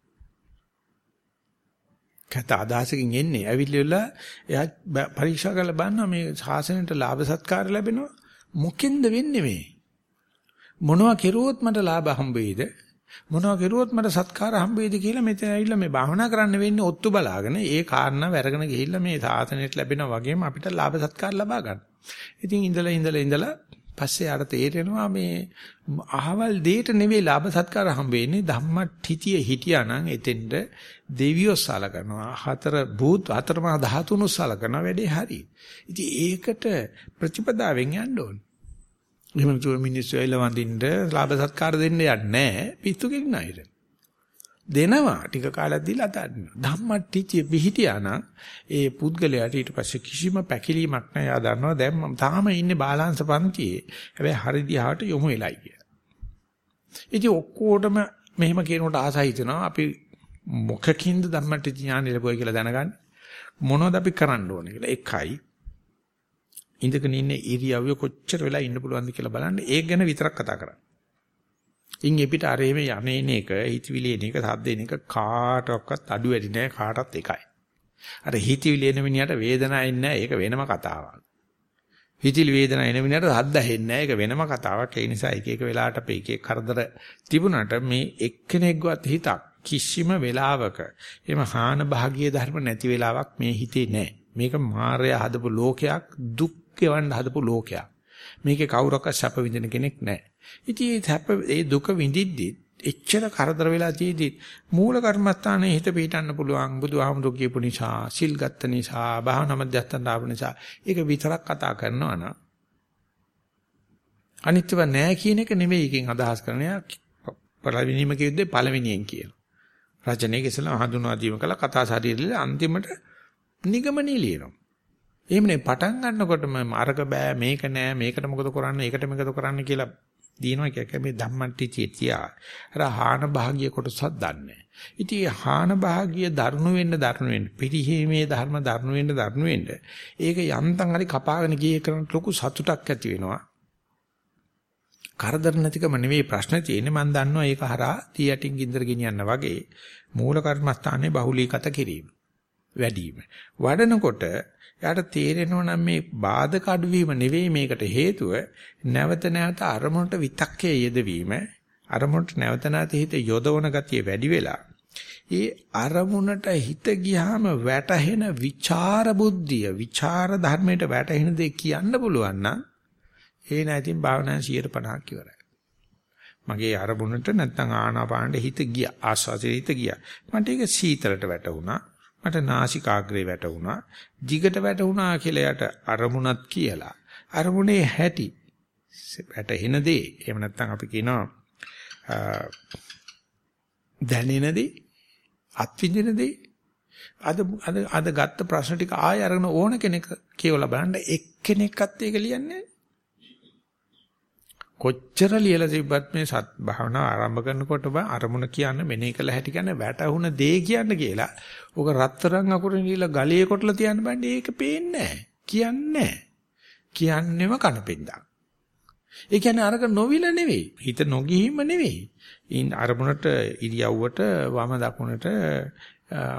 Speaker 1: කත අදහසකින් එන්නේ. ඇවිල්ලා එයා පරීක්ෂා කරලා බලනවා මේ ශාසනයට ලාභ සත්කාර ලැබෙනවා. මොකෙන්ද වෙන්නේ මේ? මොනවා කෙරුවොත් මට ලාභ හම්බ වෙයිද? මොනවා කෙරුවොත් මට සත්කාර හම්බ වෙයිද කියලා මෙතන ඇවිල්ලා මේ භාවනා කරන්න වෙන්නේ ඔත්තු බලාගෙන ඒ කාරණා වැරගෙන ගිහිල්ලා මේ සාසනයට ලැබෙනා වගේම අපිට ලාභ සත්කාර ලබා ගන්න. ඉතින් ඉඳලා ඉඳලා ඉඳලා පස්සේ ආර තේරෙනවා මේ අහවල් දෙයට නෙවෙයි ලාභ සත්කාර හම්බ වෙන්නේ ධම්මටිතිය හිටියානම් එතෙන්ද දෙවියෝ සලකනවා හතර භූත හතරමා ධාතුණු සලකනවා වැඩේ හරි. ඉතින් ඒකට ප්‍රතිපදාවෙන් යන්න ඕනේ. එහෙම නැතුව මිනිස්සු ඇවිල්ලා වඳින්න ලාභ සත්කාර දෙන්න යන්නේ නැහැ පිස්සු කෙනායිද. දෙනවා ටික කාලයක් දීලා අතාරින්න. ධම්මටිචිය පිහිටියානම් ඒ පුද්ගලයාට ඊට පස්සේ කිසිම පැකිලීමක් නැහැ. යා දන්නවා දැන් මම තාම ඉන්නේ බාලාංශ පන්තියේ. හැබැයි හරි දිහාට යොමු වෙලයි කියලා. ඉතින් ඔක්කොටම මෙහෙම කියනකොට ආසයි හිතෙනවා අපි මොකකින්ද ධම්මටිචි ඥාන ලැබුවා කියලා දැනගන්න මොනවද අපි කරන්න ඕනේ කියලා. එකයි ඉඳගෙන ඉන්න ඉරියව්ව කොච්චර වෙලා ඉන්න පුළුවන්ද කියලා බලන්න ඒක ගැන විතරක් කතා කරන්න. ඉන් එපිට අර එහෙම යන්නේන එක, හිතවිලි එන එක, සද්ද එන එක කාටවත් අඩු වැඩි නෑ කාටත් එකයි. අර හිතවිලි එන මිනිහට වේදනාවක් එන්නේ ඒක වෙනම කතාවක්. හිතවිලි වේදනාවක් එන මිනිහට සද්ද ඇහෙන්නේ ඒක වෙනම කතාවක්. ඒ නිසා එක එක වෙලාවට අපේ එක එක කරදර තිබුණාට මේ එක්කෙනෙක්වත් හිතක් කිසිම වෙලාවක එම හාන භාගීය ධර්ම නැති වෙලාවක් මේ හිතේ නැහැ. මේක මායя හදපු ලෝකයක් දුක් ගෙවන්න හදපු ලෝකයක්. මේකේ කවුරක්වත් සැප විඳින කෙනෙක් නැහැ. ඉතින් ඒ සැප ඒ දුක විඳිද්දි එච්චර කරදර වෙලා තියෙදි මූල කර්මස්ථානයේ හිත පිටන්න පුළුවන් බුදුහාමුදුරු කියපු නිසා, සිල් ගත්ත නිසා, භාවනා මධ්‍යස්ථාන ආපු නිසා ඒක විතරක් කතා කරනවා නම් අනිත්‍යව නැහැ කියන එක නෙමෙයි එකෙන් අදහස් කරන්නේ. පළවෙනිම කිව්වේ පළවෙනියෙන් කියන. රචනයේ ඉස්සලා හඳුනා දීම කළා කතා ශරීරයේ අන්තිමට නිගමනීය ලියනවා. එහෙමනේ පටන් ගන්නකොටම අරක බෑ මේක නෑ මේකට මොකද කරන්නේ ඒකට මොකද කරන්නේ කියලා දිනනවා කියක මේ ධම්මට්ටි තියා අර හාන භාගිය කොටසක් දන්නේ. ඉතින් හාන භාගිය දරුණු වෙන්න දරුණු වෙන්න පිරිහීමේ ධර්ම දරුණු වෙන්න දරුණු වෙන්න ඒක යන්තම් හරි කපාගෙන ගියේ කරන ලොකු සතුටක් ඇති වෙනවා. කරදර නැතිකම නෙවෙයි ප්‍රශ්න තියෙන්නේ මම දන්නවා ඒක හරහා තී යටින් ගින්දර ගෙනියන්න වගේ මූල කර්මස්ථානයේ බහුලීගත කිරීම වැඩි වීම වඩනකොට එයාට තේරෙනවා නම් මේ බාධක අඩුවීම නෙවෙයි මේකට හේතුව. නැවත නැවත අරමුණට විතක්කේ යෙදවීම අරමුණට නැවත නැවත හිත යොදවන ගතිය වැඩි වෙලා ඒ අරමුණට හිත ගියාම වැටහෙන විචාර බුද්ධිය විචාර ධර්මයට වැටහෙන දේ කියන්න පුළුවන් නම් ඒ නැතිනම් භාවනා 150ක් ඉවරයි. මගේ අරමුණට නැත්නම් ආනාපානෙ හිත ගියා ආස්වාදයේ හිත ගියා. මට ඒක සීතලට වැටුණා. මට නාසිකාග්‍රේ වැටුණා. දිගට වැටුණා කියලා යට අරමුණක් කියලා. අරමුණේ හැටි වැටෙන දේ එහෙම නැත්නම් අපි කියනවා දැනෙන දේ අත්විඳින දේ. අද අද අද ගත්ත ප්‍රශ්න ටික ආය අරගෙන ඕන කෙනෙක් කියවලා බලන්න. එක්කෙනෙක්වත් ඒක ලියන්නේ කොච්චර ලියලා තිබ්බත් මේ සත් භාවනාව ආරම්භ කරනකොට බා අරමුණ කියන්න මෙනේ කළ හැටි කියන්නේ වැටහුණ දේ කියන්න කියලා. ඕක රත්තරන් අකුරින් ලියලා ගලියේ කොටලා තියන්න බෑනේ ඒක පේන්නේ නැහැ. කියන්නේ කියන්නෙම කනපින්දක්. ඒ කියන්නේ අරක නොවිල නෙවෙයි. හිත නොගිහිම නෙවෙයි. ඉන් අරමුණට ඉරියව්වට වම දකුණට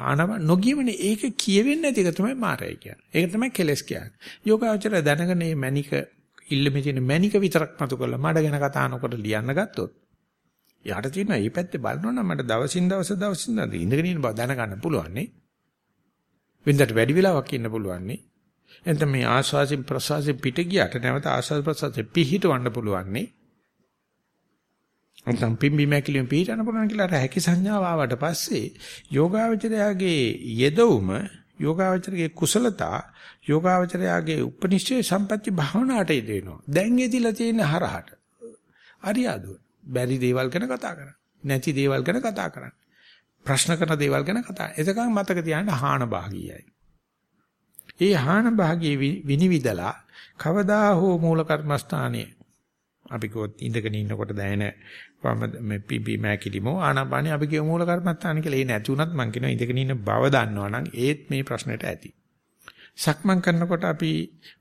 Speaker 1: ආනව නොගියමනේ ඒක කියවෙන්නේ නැති එක තමයි මාරය කියන්නේ. ඒක තමයි කෙලස් කියන්නේ. යෝගාචර දැනගෙන මේ මණික ඉල්ලමේ තියෙන මැනික විතරක් මතු කරලා මඩ ගැන කතා නොකර ලියන්න ගත්තොත් යාට තියෙනවා මේ පැත්තේ බලනවා නම් මට දවසින් දවස දවසින් දවස ඉඳගෙන ඉන්න බව දැනගන්න පුළුවන් නේ. වෙනදට වැඩි වෙලාවක් ඉන්න පුළුවන් නේ. එතන මේ ආස්වාසින් ප්‍රසවාසයෙන් පිට ගියට නැවත ආස්වාද ප්‍රසවාසයෙන් පිහිටවන්න පුළුවන් නේ. නැත්නම් පිම්බි මැකිලියෙන් පිහිටන්න පුළුවන් කියලා අර හැකි සංඥාව ආවට පස්සේ යෝගාවචරයාගේ යෙදවුම යෝගාවචරයේ කුසලතා යෝගාවචරයාගේ උපනිෂේ සම්පatti භාවනාවට යෙද වෙනවා. දැන් යෙදිලා තියෙන හරහට. අරියාදුව. බැරි දේවල් ගැන කතා කරන්නේ. නැති දේවල් ගැන කතා කරන්නේ. ප්‍රශ්න කරන දේවල් ගැන කතා. එතකන් මතක තියාගන්න හාන භාගියයි. ඒ හාන භාගිය විනිවිදලා කවදා හෝ මූල කර්මස්ථානයේ අපි කිව්වොත් ඉඳගෙන ඉන්නකොට දැනෙන වම මේ පිබි මෑකිලිමෝ ආනාපානිය අපි කියමු මූල කර්මත්තාන කියලා. ඒ නැති වුණත් මං කියනවා ඉඳගෙන ඉන්න බව දන්නවනම් ඒත් මේ ප්‍රශ්නෙට ඇති. සක්මන් කරනකොට අපි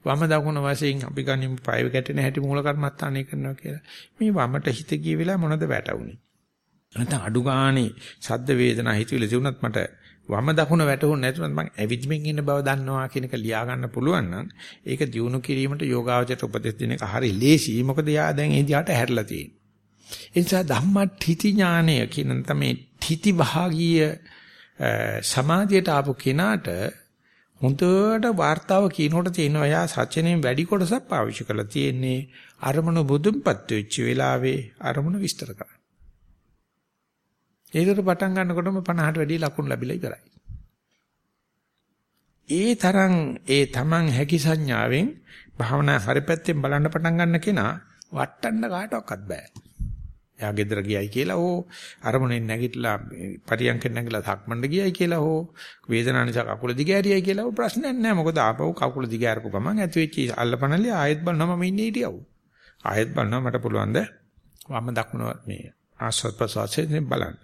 Speaker 1: වම දකුණ වශයෙන් අපි ගනිමු පය ගැටෙන හැටි මූල කර්මත්තානේ කරනවා කියලා. මේ වමට හිත ගිය වෙලාව මොනවද වැටුනේ? නැත්නම් අඩු ගානේ සද්ද වේදනා හිතවිලි තිබුණත් මට වම දකුණ වැටුනේ නැතුනත් මම ඇවිද්මින් ඉන්න බව දන්නවා කියන එක ලියා ගන්න පුළුවන් නම් ඒක දියුණු කිරීමට යෝගාවචරයට උපදෙස් දෙන එක හරිය ලේසි. මොකද යා දැන් ඒ දිහාට හැරිලා තියෙන්නේ. ඒ නිසා ධම්මටිති ඥානය කියන තමයි තිති භාගීය සමාධියට ආපු කෙනාට හොඳට වார்த்தාව කියනකොට තියෙනවා එයා සත්‍යයෙන් වැඩි කොටසක් පාවිච්චි කරලා තියෙන්නේ අරමුණු බුදුන්පත් වෙච්ච වෙලාවේ අරමුණු විස්තර කරන්න. ඒකට පටන් ගන්නකොටම 50ට වැඩි ලකුණු ලැබිලා ඉවරයි. ඒ තරම් ඒ තමන් හැකි සංඥාවෙන් භාවනා හරි පැත්තෙන් බලන්න පටන් ගන්න කෙනා වටන්න කාටවත් බෑ. එයා ගෙදර ගියයි කියලා හෝ අරමුණෙන් නැගිටලා පරියන්කෙන් නැගිටලා සක්මණට ගියයි කියලා හෝ වේදනාව නිසා කකුල දිග ඇරියයි කියලා හෝ ප්‍රශ්නයක් නැහැ. මොකද ආපහු කකුල දිග ඇරපු ගමන් ඇති වෙච්ච අල්ලපනලේ ආයෙත් බලනවා මම ඉන්නේ හිටියව. ආයෙත් බලනවා මට පුළුවන් ද වම දකුණ මේ ආස්වාද ප්‍රසවාසයෙන් බලන්න.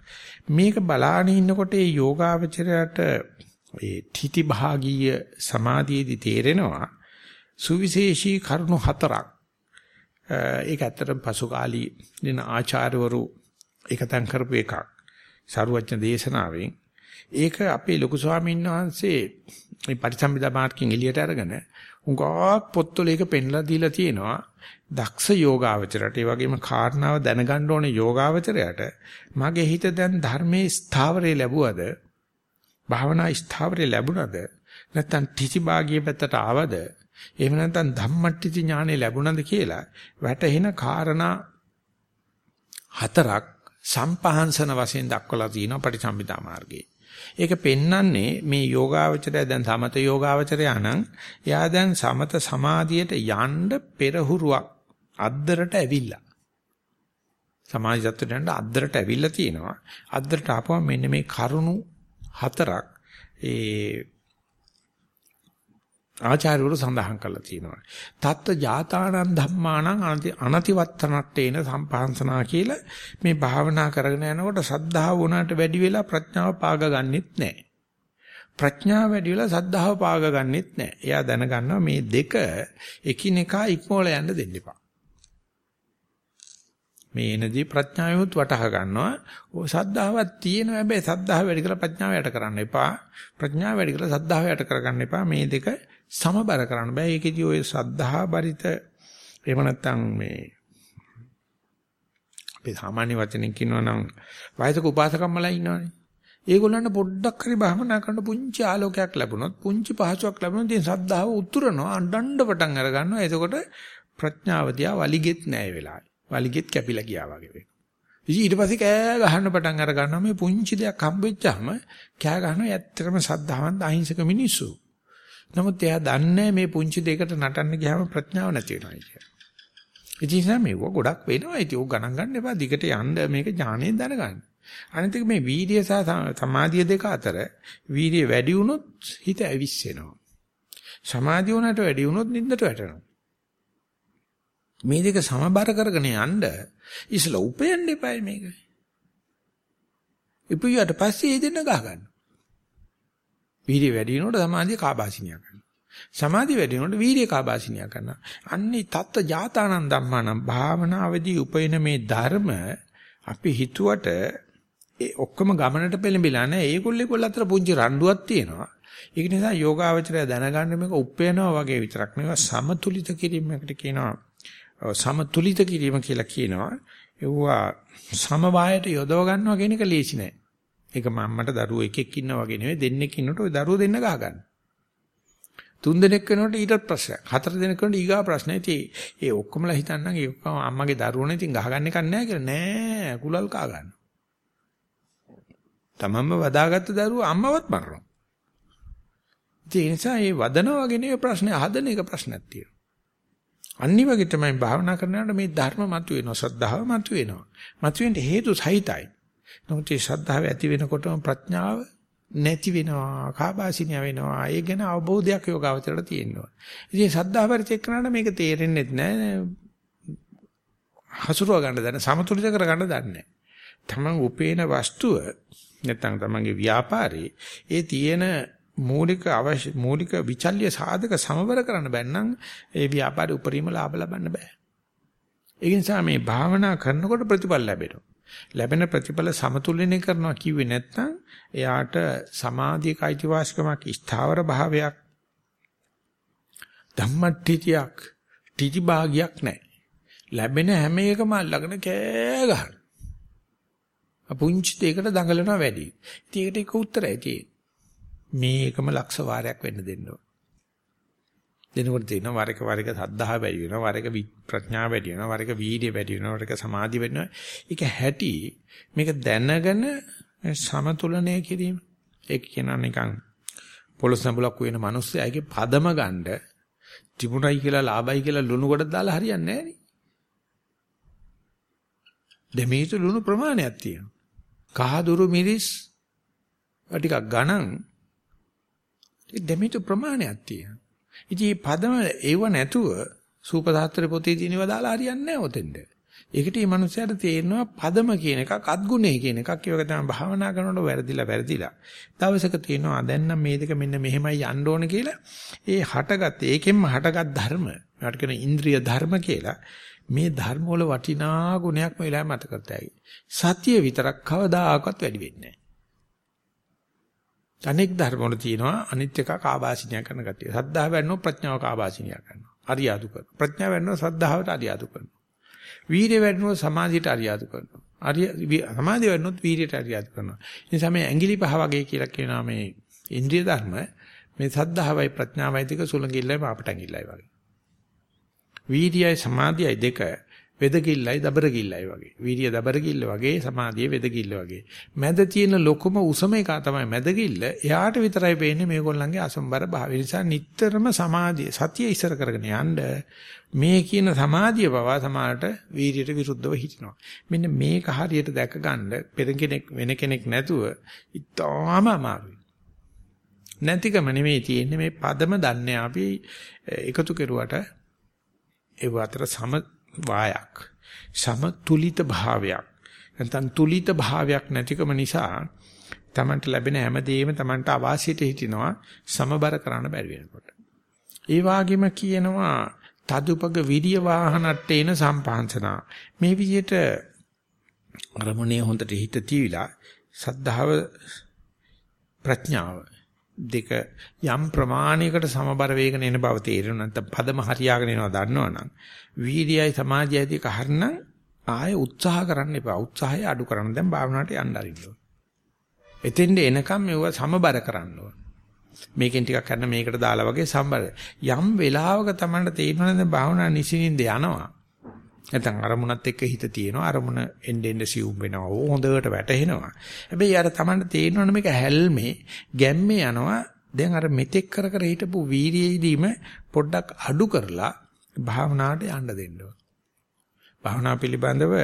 Speaker 1: මේක බලාගෙන ඉන්නකොට ඒ යෝගාවචරයට ඒ තితి භාගීය සමාධියේදී තේරෙනවා සුවිශේෂී කරුණු හතරක්. ඒක ඇත්තටම පසුකාලී දින ආචාර්යවරු එකතෙන් කරපු එකක්. සරුවච්ච දේශනාවෙන්. ඒක අපේ ලොකු ස්වාමීන් වහන්සේ මේ පරිසම්පදා මාර්ගයෙන් එළියට අරගෙන උඟාක් පොත්වල ඒක පෙන්ලා දීලා තියෙනවා. දක්ෂ යෝගාවචරයට ඒ වගේම කාරණාව දැනගන්න ඕනේ යෝගාවචරයට මගේ හිත දැන් ධර්මයේ ස්ථාවරේ ලැබුවද? භාවනා ස්ථාවරේ ලැබුණද? නැත්නම් ත්‍ිසි භාගිය පැත්තට ආවද? එහෙම නැත්නම් ධම්මට්ටිති ඥානෙ ලැබුණද කියලා වැටහෙන කාරණා හතරක් සම්පහන්සන වශයෙන් දක්වලා තියෙනවා පටිසම්භිදා මාර්ගයේ. ඒක පෙන්වන්නේ මේ යෝගාවචරය දැන් සමත යෝගාවචරය නම් එයා දැන් සමත සමාධියට යන්න පෙරහුරුවක් අද්දරට ඇවිල්ලා. සමාජ තත්ත්වයට අද්දරට ඇවිල්ලා තියෙනවා. අද්දරට ආපුවම මෙන්න මේ කරුණු හතරක් ඒ ආචාර්යවරු සඳහන් කරලා තියෙනවා. තත්ත්ව ජාතානං ධම්මානං අනතිවත්තනට්ඨේන සම්පහන්සනා කියලා මේ භාවනා කරගෙන යනකොට සද්ධාව වුණාට වැඩි වෙලා ප්‍රඥාව පාග ගන්නෙත් නැහැ. ප්‍රඥාව වැඩි වෙලා සද්ධාව පාග ගන්නෙත් නැහැ. එයා දැනගන්නවා මේ දෙක එකිනෙකා ඉක්මවල යන්න දෙන්න එපා. මේ එනදී ප්‍රඥාවෙත් වටහා ගන්නවා. ඔය සද්ධාවක් තියෙන හැබැයි සද්ධාව වැඩි කරලා ප්‍රඥාව යට කරන්න එපා. ප්‍රඥාව වැඩි කරලා සද්ධාව යට කරගන්න එපා. මේ දෙක සමබර කරන්න බෑ. ඒකෙදි ඔය සද්ධා බරිත එහෙම නැත්නම් මේ අපි සාමාන්‍ය වචනෙන් කියනවා නම් වයසක උපාසකම්මලා ඉන්නවනේ. ඒගොල්ලන්ට පොඩ්ඩක් හරි භාවනා කරන පුංචි ආලෝකයක් ලැබුණොත් පුංචි පහසුවක් ලැබුණොත් ඉතින් සද්ධාව උතුරනවා අඬන්න පටන් අර ගන්නවා. එතකොට ප්‍රඥාව දිහා වලිගෙත් නැහැ වෙලාවේ. වලිගෙත් කැපිලා ගියා වගේ වෙනවා. ඉතින් ඊට පස්සේ කෑ ගහන්න පටන් අර ගන්නවා මේ පුංචි දෙයක් හම්බෙච්චාම කෑ ගහනවා ඇත්තටම සද්ධාවන්ත අහිංසක මිනිස්සු. නමුත් එයා දන්නේ මේ පුංචි දෙයකට නටන්න ගියාම ප්‍රඥාව නැති වෙනවා කියලා. ඉතින් මේක ගොඩක් වෙනවා. ඉතින් ඕක ගණන් ගන්න එපා. දිගට යන්න මේක ඥාණයෙන් දැනගන්න. අනිත් එක මේ වීර්ය සහ සමාධිය දෙක අතර වීර්ය වැඩි වුණොත් හිත ඇවිස්සෙනවා. සමාධිය උනට වැඩි වුණොත් නිින්දට වැටෙනවා. මේ දෙක සමබර කරගෙන යන්න ඉස්සලා උපයන්න එපායි මේක. ඉපුයට පස්සේ ඒ දෙන්න ගහ ගන්න. වීර්ය වැඩි වෙනකොට සමාධිය කාබාසිනිය කරනවා. සමාධිය වැඩි වෙනකොට වීර්ය කාබාසිනිය කරනවා. අන්නේ තත්ත්ව ජාතානන් ධම්මානම් භාවනාවේදී උපයන මේ ධර්ම අපි හිතුවට ඒ ඔක්කොම ගමනට පෙළඹිලා නැහැ. ඒගොල්ලෝ ඒගොල්ලෝ අතර පුංචි රණ්ඩුවක් තියෙනවා. ඒක නිසා යෝගාවචරය දැනගන්න මේක උපයනවා වගේ විතරක් නෙවෙයි සමතුලිත කිරීමකට කියනවා. සමතුලිත කිරීම කියලා කියනවා. ඒවා සමவாயයට යොදව ගන්නවා කියන එක ලේසි නෑ. ඒක මම්මට දරුවෝ එකෙක් ඉන්නා වගේ නෙවෙයි දෙන්නෙක් ඉන්නකොට ওই දරුවෝ දෙන්න ගහ ගන්න. තුන් දෙනෙක් වෙනකොට ඊටත් ප්‍රශ්නයක්. හතර දෙනෙක් වෙනකොට ඊගා ප්‍රශ්න. ඉතින් ඒ ඔක්කොමලා හිතන්නම් ඒ ඔක්කොම අම්මගේ දරුවෝනේ ඉතින් ගහගන්න එකක් නෑ කියලා. නෑ කුලල් කා ගන්න. තමන්ම වදාගත්ත දරුවෝ අම්මවත් මරනවා. ඒ නිසා මේ වදනවා වගේ නෙවෙයි ප්‍රශ්නේ හදන එක ප්‍රශ්නක් තියෙනවා. අනිත් වගේ තමයි භාවනා කරනකොට මේ ධර්ම මතුවෙනවා, ශ්‍රද්ධාව මතුවෙනවා. මතුවෙන්න හේතු සහිතයි. නමුත් මේ ශ්‍රද්ධාව ඇති වෙනකොටම ප්‍රඥාව නැති වෙනවා, කාබාසිනිය වෙනවා. ඒ ගැන අවබෝධයක් යෝගාවචරයට තියෙනවා. ඉතින් ශ්‍රද්ධාව පරිචෙක් කරනකොට මේක තේරෙන්නේ නැහැ. හසුරුව ගන්න දන්නේ සමතුලිත කර ගන්න දන්නේ තමන් උපේන වස්තුව නැත්නම් තමන්ගේ ව්‍යාපාරේ ඒ තියෙන මූලික අවශ්‍ය මූලික විචල්්‍ය සාධක සමවර කරන්න බැන්නම් ඒ ව්‍යාපාරේ උපරිම ලාභ ලබන්න බෑ. ඒ නිසා මේ භාවනා කරනකොට ප්‍රතිඵල ලැබෙනවා. ලැබෙන ප්‍රතිඵල සමතුලනය කරනවා කිව්වේ නැත්නම් එයාට සමාධියක අයිතිවාසිකමක් ස්ථාවර භාවයක් ධම්මට්ඨිතියක් ටිටි භාගයක් නැහැ. ලැබෙන හැම එකම අල්ලගෙන කෑ ගහන. අපුංචි දෙයකට දඟලනවා වැඩි. ඉතින් ඒකට එක උත්තරයි තියෙන්නේ. මේකම ලක්ෂ වාරයක් වෙන්න දෙන්න ඕන. දෙනකොට තියෙනවා වර එක වර එක සද්ධා වැඩි වෙනවා වර එක ප්‍රඥා වැඩි වෙනවා වර එක වීර්ය වැඩි වෙනවා වර එක සමාධි වෙනවා. ඒක හැටි මේක දැනගෙන සමතුලනය කිරීම. ඒක කියනවා නිකන් පොළොස් නඹලක් වෙන මිනිස්සයාගේ පදම ගන්න තිබුණයි කියලා ලාභයි කියලා ලුණු කොට දාලා හරියන්නේ නැහැ නේ. දෙමීතු ලුණු ප්‍රමාණයක් තියෙනවා. කහ දුරු මිරිස් ටිකක් ගණන් ඒ දෙමීතු ප්‍රමාණයක් තියෙනවා. ඉතින් මේ පදම ඒව නැතුව සූපසාත්‍ර පොතේ තියෙනව දාලා හරියන්නේ නැහැ ඔතෙන්ද. ඒකට මේ මනුස්සයාට තේරෙනවා පදම කියන එකක් අත්ගුණේ කියන එකක් ඒක තමයි භාවනා කරනකොට වැරදිලා වැරදිලා. දවසක තියෙනවා දැන් නම් මේ දෙක මෙන්න මෙහෙමයි යන්න ඕන කියලා. ඒ හටගත් ඒකෙන්ම හටගත් ධර්ම. ඒකට කියන ඉන්ද්‍රිය ධර්ම කියලා. මේ ධර්ම වල වටිනා ගුණයක් මේ වෙලාවේ මතක කරතයි. සතිය විතරක් කවදාකවත් වැඩි වෙන්නේ නැහැ. අනෙක් ධර්ම වල තියෙනවා අනිත් එක කාබාසිනිය කරන ගතිය. සද්ධාව වෙන්නෝ ප්‍රඥාව කාබාසිනිය කරනවා. අරියාදු කරනවා. ප්‍රඥාව වෙන්නෝ සද්ධාවට අරියාදු කරනවා. වීර්ය වෙන්නෝ සමාධියට අරියාදු කරනවා. අරිය සමාධිය වෙන්නොත් වීර්යයට අරියාදු කරනවා. ඒ නිසා මේ ඇඟිලි පහ වගේ කියලා කියනවා මේ ඉන්ද්‍රිය ධර්ම මේ සද්ධාවයි ප්‍රඥාවයි දෙක සුලංගිල්ලයි පාපට ඇඟිල්ලයි වගේ. වීර්යයි සමාධියයි දෙක වෙදකිල්ලයි දබරකිල්ලයි වගේ. වීර්ය දබරකිල්ල වගේ සමාධිය වෙදකිල්ල වගේ. මැද තියෙන ලොකුම උසම එක තමයි මැදකිල්ල. එයාට විතරයි පේන්නේ මේගොල්ලන්ගේ අසම්බර භාවය. නිසා නිටතරම සමාධිය සතිය ඉස්සර කරගෙන යන්න මේ කියන සමාධිය පවා සමානට වීර්යයට විරුද්ධව හිටිනවා. මෙන්න මේක හරියට දැක ගන්න පෙර කෙනෙක් වෙන කෙනෙක් නැතුව ඉතාම අමාරුයි. නැතිකම නෙමෙයි තියෙන්නේ මේ පදම දන්නේ අපි එකතු කෙරුවට ඒ අතර සම වායක්. සමතුලිත භාවයක්. නැත්නම් තුලිත භාවයක් නැතිකම නිසා Tamanට ලැබෙන හැමදේම Tamanට අවාසියට හිටිනවා සමබර කරන්න බැරි වෙනකොට. ඒ වගේම කියනවා තදුපග විරිය වාහනට්ටේන සම්පාංශනා මේ විදිහට අරමුණේ හොඳට හිත තීවිලා සද්ධාව ප්‍රඥාව දෙක යම් ප්‍රමාණයකට සමබර වේගන එන බව තේරෙනවා. නැත්නම් පදම හරියාගෙන එනවා දන්නවනම් වීර්යයි සමාධියයි දෙක හරිනම් ආයෙ උත්සාහ කරන්න එපා. උත්සාහය අඩු කරන්න. දැන් භාවනාවට යන්න අරින්න ඕන. එතෙන්ද එනකම් මෙව සමබර කරන්න ඕන. මේකෙන් ටිකක් කරන්න මේකට දාලා වගේ සම්බර. යම් වෙලාවක තමයි තේරෙනවා දැන් භාවනා නිසින්ින්ද යනවා. නැත්නම් අරමුණත් එක්ක හිත තියෙනවා අරමුණ එන්න එන්න සිවුම් වෙනවා හොඳට වැටහෙනවා. හැබැයි අර Tamanට තේරෙනවනේ මේක හැල්මේ ගැම්මේ යනවා. දැන් අර මෙතෙක් කර කර හිටපු වීරියෙදීම පොඩ්ඩක් අඩු කරලා භාවනාවට යන්න දෙන්න ඕන. භාවනා පිළිබඳව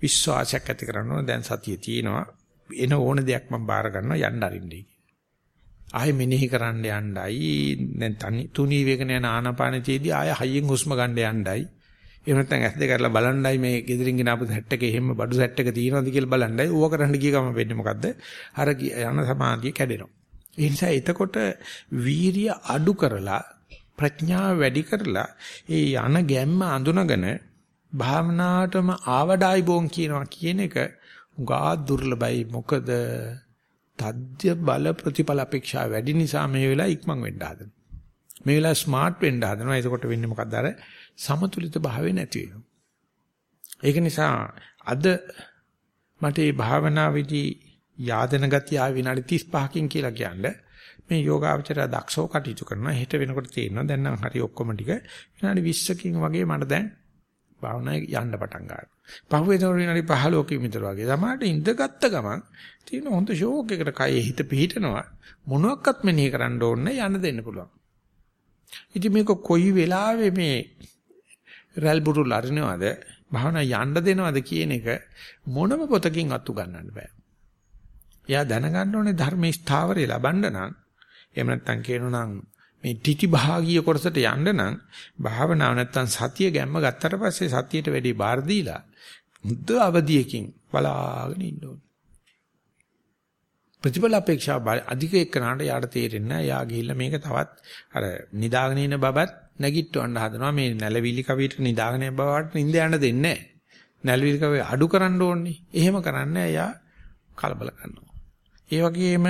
Speaker 1: විශ්වාසයක් ඇති කරගන්න ඕන. දැන් සතිය තියෙනවා. එන ඕන දෙයක් මම බාර ගන්නවා යන්න අරින්නේ. ආයෙ මෙනෙහි කරන්න යන්නයි. දැන් තනි තුනී වේගන යන ආනාපානතියදී ආයෙ හයියෙන් හුස්ම ගන්න යන්නයි. එහෙම නැත්නම් ඇස් දෙක අරලා බලන්නයි මේ ගෙදරින් ගෙන ආපු සෙට් එකේ එහෙම බඩු සෙට් එක තියෙනවද කියලා බලන්නයි ඌව කරන්න ගිය ගම වෙන්නේ මොකද්ද? අර යන සමාධිය කැඩෙනවා. ඒ නිසා එතකොට වීරිය අඩු කරලා ප්‍රඥාව වැඩි කරලා ඒ යන ගැම්ම අඳුනගෙන භාවනාවටම ආවඩායි බෝන් කියනවා කියන එක උගා දුර්ලභයි මොකද තද්‍ය බල ප්‍රතිඵල අපේක්ෂා වැඩි නිසා මේ වෙලාව ඉක්මන් වෙන්න හදනවා. මේ වෙලාව ස්මාර්ට් වෙන්න හදනවා. එතකොට වෙන්නේ මොකද්ද අර සමතුලිත භාවය නැති වෙනවා. ඒක නිසා අද මට මේ භාවනාවේදී යාදන ගතිය ආ විනාඩි 35කින් කියලා කියන්නේ මේ යෝගාවචරය දක්ෂව කටයුතු කරනවා. හෙට වෙනකොට තේරෙනවා දැන් නම් හරි ඔක්කොම ටික විනාඩි 20කින් වගේ මට දැන් භාවනාවේ යන්න පටන් ගන්නවා. පහුවෙනකොට විනාඩි 15කින් විතර වගේ. සමහරට ඉඳගත්ත ගමන් තියෙන හොඳ ෂෝක් එකකට කයෙ හිත පිහිටනවා. මොනවත් මෙනෙහි කරන්න ඕනේ යන්න දෙන්න පුළුවන්. ඉතින් මේක කොයි වෙලාවෙ මේ රැල් බුරුල් අරිනවද භාවනා යන්න දෙනවද කියන එක මොනම පොතකින් අතු ගන්නන්න බෑ. එයා දැනගන්න ඕනේ ධර්මයේ ස්ථාවරය ලබන්න නම් එහෙම නැත්නම් කියනනම් මේ ටිටි භාගීය කොටසට යන්න නම් භාවනාව නැත්තම් සතිය ගැම්ම ගත්තට පස්සේ සතියට වැඩි බාර දීලා මුද්ද අවදියකින් බලාගෙන ඉන්න ඕනේ. ප්‍රතිඵල අපේක්ෂා අධික එක්කනට යාට තේරෙන්නේ නැහැ. යා ගිහිල්ලා මේක තවත් අර නිදාගෙන ඉන්න බබත් නැගිටවන්න හදනවා. මේ නැලවිලි කවියට නිදාගෙන ඉන්න බබට නිින්ද යන්න දෙන්නේ නැහැ. නැලවිලි කවිය අඩු කරන්න ඕනේ. එහෙම කරන්නේ යා කලබල කරනවා. ඒ වගේම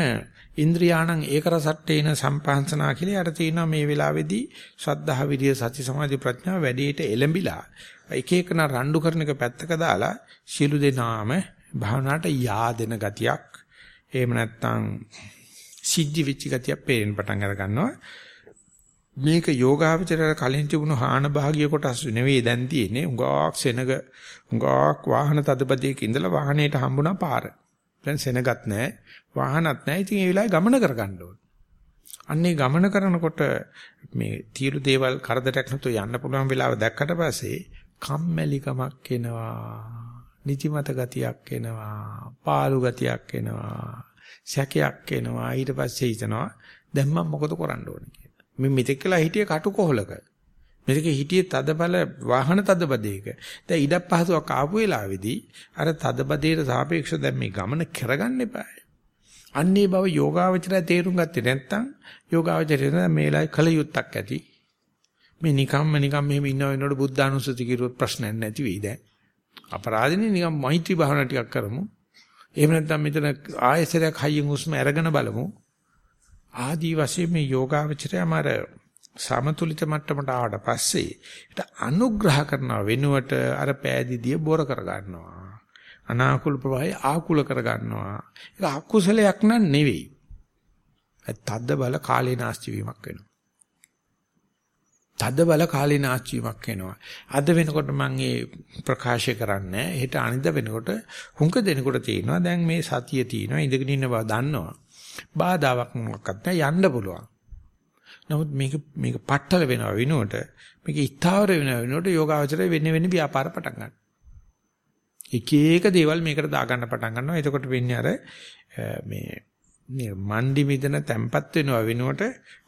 Speaker 1: ඉන්ද්‍රියාණං ඒකරසට්ටේන සම්පහන්සනා කියලා යට තියෙනවා මේ වෙලාවේදී ශ්‍රද්ධා විරිය සති සමාධි ප්‍රඥා වැඩේට එළඹිලා එක එකන රණ්ඩු කරන එක පැත්තක දාලා සියලු දෙනාම භාවනාවට yaadෙන ගතියක් එහෙම නැත්නම් සිද්ධි වෙච්ච ගතියක් පේන්න පටන් අර ගන්නවා. මේක යෝගාවචරය කලින් තිබුණු හාන භාගිය කොටස් නෙවෙයි දැන් තියෙන්නේ. උඟාක් සෙනග උඟාක් වාහන තදපදයක ඉඳලා වාහනේට හම්බුණා පාර. දැන් සෙනගත් නැහැ වාහනත් නැහැ ඉතින් ඒ වෙලාවේ ගමන කරගන්න ඕන. අන්නේ ගමන කරනකොට මේ තීරු දේවල් කරදරයක් නැතුව යන්න පුළුවන් වෙලාව දැක්කට පස්සේ කම්මැලිකමක් එනවා. නිදිමත ගතියක් එනවා, පාළු ගතියක් එනවා, සැකයක් එනවා. ඊට පස්සේ හිතනවා දැන් මම මොකද කරන්න ඕනේ කියලා. මේ මෙතෙක් කළා හිටියේ කටුකොහලක. මෙතෙක් හිටියේ තදබල වාහන තදබදයක. දැන් ඉඩක් පහසුවක් ආපු වෙලාවේදී අර තදබදයට සාපේක්ෂව දැන් මේ ගමන කරගන්න එපා. අන්නේ බව යෝගාවචරය තේරුම් ගත්තේ නැත්නම් යෝගාවචරය මේ වෙලාවේ කල යුත්තක් ඇති. මේ නිකම්ම නිකම් මෙහෙම ඉන්නව වෙනකොට බුද්ධානුස්සති කිරුවොත් ප්‍රශ්නයක් නැති වෙයි දැන්. අපරාධනේ නිකන් මෛත්‍රී භාවනා ටිකක් කරමු. එහෙම නැත්නම් මෙතන ආයසරයක් හයියෙන් හුස්ම අරගෙන බලමු. ආදී වශයෙන් මේ යෝගාවචරයම අර සමතුලිත මට්ටමට ආවට පස්සේ ඒට අනුග්‍රහ කරන වෙනුවට අර පෑදීදිය බොර කර ගන්නවා. අනාකූල ප්‍රවාහය ආකූල කර ගන්නවා. ඒක අකුසලයක් නන් නෙවෙයි. ඒ තද්ද බල කාලේ නාස්ති වීමක් වෙනවා. තද බල කාලීන ආච්චීමක් එනවා. අද වෙනකොට මම මේ ප්‍රකාශය කරන්නේ හෙට අනිද්ද වෙනකොට හුඟ දෙනකොට තියෙනවා දැන් මේ සතිය තියෙනවා ඉඳගෙන ඉන්න බව දන්නවා. බාධාවක් මොකක්වත් නැහැ යන්න පුළුවන්. නමුත් මේක මේක පట్టල වෙනවා විනෝට මේක ස්ථාවර වෙනවා විනෝට යෝගාවචරය වෙන්න වෙන්න ව්‍යාපාර පටන් ගන්නවා. එක එක දේවල් මේකට දාගන්න පටන් ගන්නවා. එතකොට වෙන්නේ අර මේ මණ්ඩි මිදන තැම්පත් වෙනවා වෙනුවට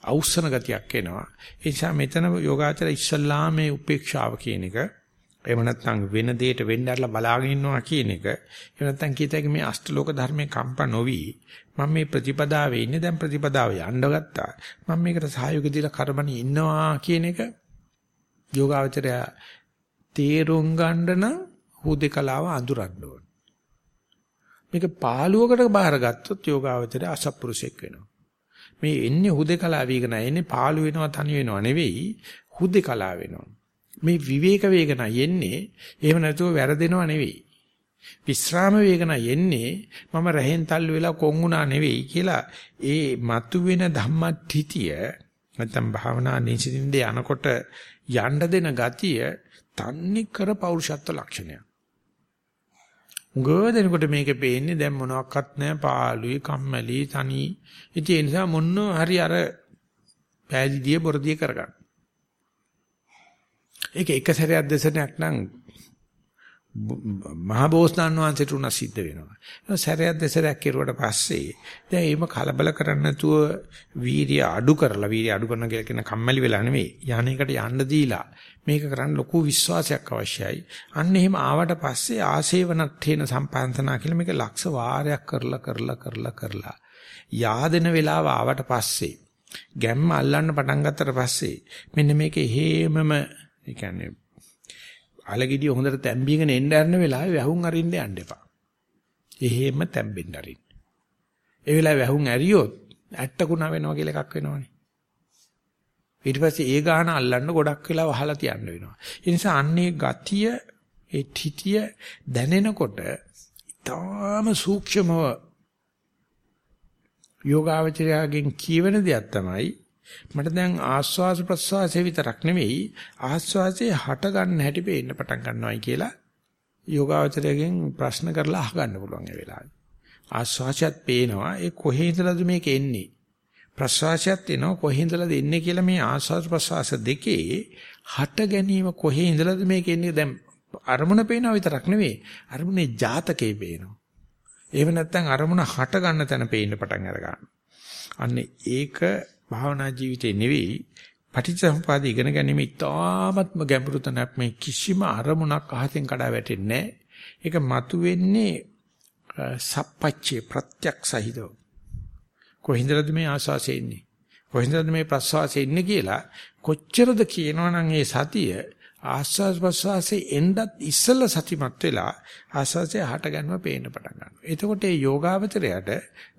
Speaker 1: අවුස්සන ගතියක් එනවා. ඒ නිසා මෙතන යෝගාචර ඉස්සල්ලා මේ උපේක්ෂාව කියන එක එහෙම නැත්නම් වෙන දෙයකට වෙන්න ඇරලා බලාගෙන ඉන්නවා කියන එක. එහෙම නැත්නම් කීතයි මේ අෂ්ටලෝක ධර්මයේ කම්පා නොවි මම මේ ප්‍රතිපදාවේ ඉන්නේ දැන් ප්‍රතිපදාව යන්න ගත්තා. මම මේකට සහයෝගය දීලා කරබනේ ඉන්නවා කියන එක යෝගාචරය තේරුම් ගන්න නම් හුදේකලාව අඳුරන්න ඕන. මේක පාළුවකට බාරගත්තොත් යෝගාවචරය අසත්පුරුෂෙක් වෙනවා. මේ එන්නේ හුදේකලා වේගන එන්නේ පාළු වෙනවා තනි වෙනවා නෙවෙයි හුදේකලා වෙනවා. මේ විවේක වේගන යන්නේ එහෙම නැතුව වැරදෙනවා නෙවෙයි. විස්රාම වේගන යන්නේ මම රහෙන් තල්ලු වෙලා කොන්ුණා නෙවෙයි කියලා ඒ මතුවෙන ධම්මටිතිය නැත්නම් භාවනා නිසින්ද යනකොට යන්න දෙන ගතිය තන්නේ කර පෞරුෂත්ව ලක්ෂණයක්. උගව දෙනකොට මේකේ පේන්නේ දැන් මොනවත් නැහැ පාළුයි කම්මැලි තනි. ඉතින් ඒ නිසා මොන්න හරි අර පෑදිදිය බොරදිය කරගන්න. ඒක එක සැරයක් දෙසරයක් නම් මහා බෝසතාණන් වහන්සේට උනා සිද්ධ වෙනවා. ඒ සැරයක් දෙසරයක් කෙරුවට පස්සේ දැන් එහෙම කලබල කරන්නේ නැතුව වීර්ය අඩු කරලා වීර්ය අඩු කරන කියලා කියන කම්මැලි වෙලා නෙවෙයි. යන්නේකට යන්න දීලා මේක කරන්න ලොකු විශ්වාසයක් අවශ්‍යයි. අන්න එහෙම ආවට පස්සේ ආසේවනත්තේන සම්පන්තනා කියලා මේක ලක්ෂ වාරයක් කරලා කරලා කරලා කරලා yaadena වෙලාව ආවට පස්සේ ගැම්ම අල්ලන්න පටන් ගත්තට පස්සේ මෙන්න මේක හේමම ඒ කියන්නේ අලගිඩිය හොඳට තැම්බීගෙන එන්න යන වෙලාවේ වැහුම් අරින්න යන්න එපා. එහෙම තැම්බෙන්න අරින්න. ඒ වෙලාවේ වැහුම් ඇරියොත් ඇට්ටකුණ වෙනවා කියලා එකක් වෙනවනේ. ඊට පස්සේ ඒ ගාන අල්ලන්න ගොඩක් වෙලා වහලා තියන්න වෙනවා. ඒ නිසා අන්නේ ගතිය ඒ තිතිය දැනෙනකොට ඊටාම සූක්ෂමව යෝගාවචරයෙන් කියවෙන දෙයක් තමයි මට දැන් ආස්වාස ප්‍රස්වාසයේ විතරක් නෙවෙයි ආස්වාසයේ හට ගන්න හැටි පේන්න පටන් ගන්නවායි කියලා යෝගාවචරයෙන් ප්‍රශ්න කරලා අහගන්න පුළුවන් ඒ වෙලාවේ. ආස්වාසයත් පේනවා ඒ කොහේ ඉඳලාද මේක එන්නේ? ප්‍රස්වාසයත් එනවා කොහේ ඉඳලාද එන්නේ කියලා මේ ආස්වාස ප්‍රස්වාස දෙකේ හට ගැනීම කොහේ ඉඳලාද මේක එන්නේ දැන් අරමුණ පේනවා විතරක් නෙවෙයි අරමුණේ ජාතකේ පේනවා. එහෙම නැත්නම් අරමුණ හට ගන්න තැන පේන්න පටන් අර ගන්නවා. අන්න ඒක භාවනා ජීවිතේ නෙවෙයි පටිච්චසමුපාද ඉගෙන ගැනීම ඉතාමත්ම ගැඹුරු තැනක් මේ කිසිම අරමුණක් අහසෙන් කඩා වැටෙන්නේ නැහැ. ඒක මතුවෙන්නේ සප්පච්චේ ප්‍රත්‍යක්ෂහිතව. කොහින්දද මේ ආස්වාසේ ඉන්නේ? කොහින්දද මේ ප්‍රස්වාසේ ඉන්නේ කියලා කොච්චරද කියනවනම් ඒ සතිය ආස්වාස් ප්‍රස්වාසේ එන්නත් ඉස්සෙල්ලා සතිමත් වෙලා ආස්වාසේ හට ගන්නව පේන්න පටන් ගන්නවා. එතකොට මේ යෝගාවචරයට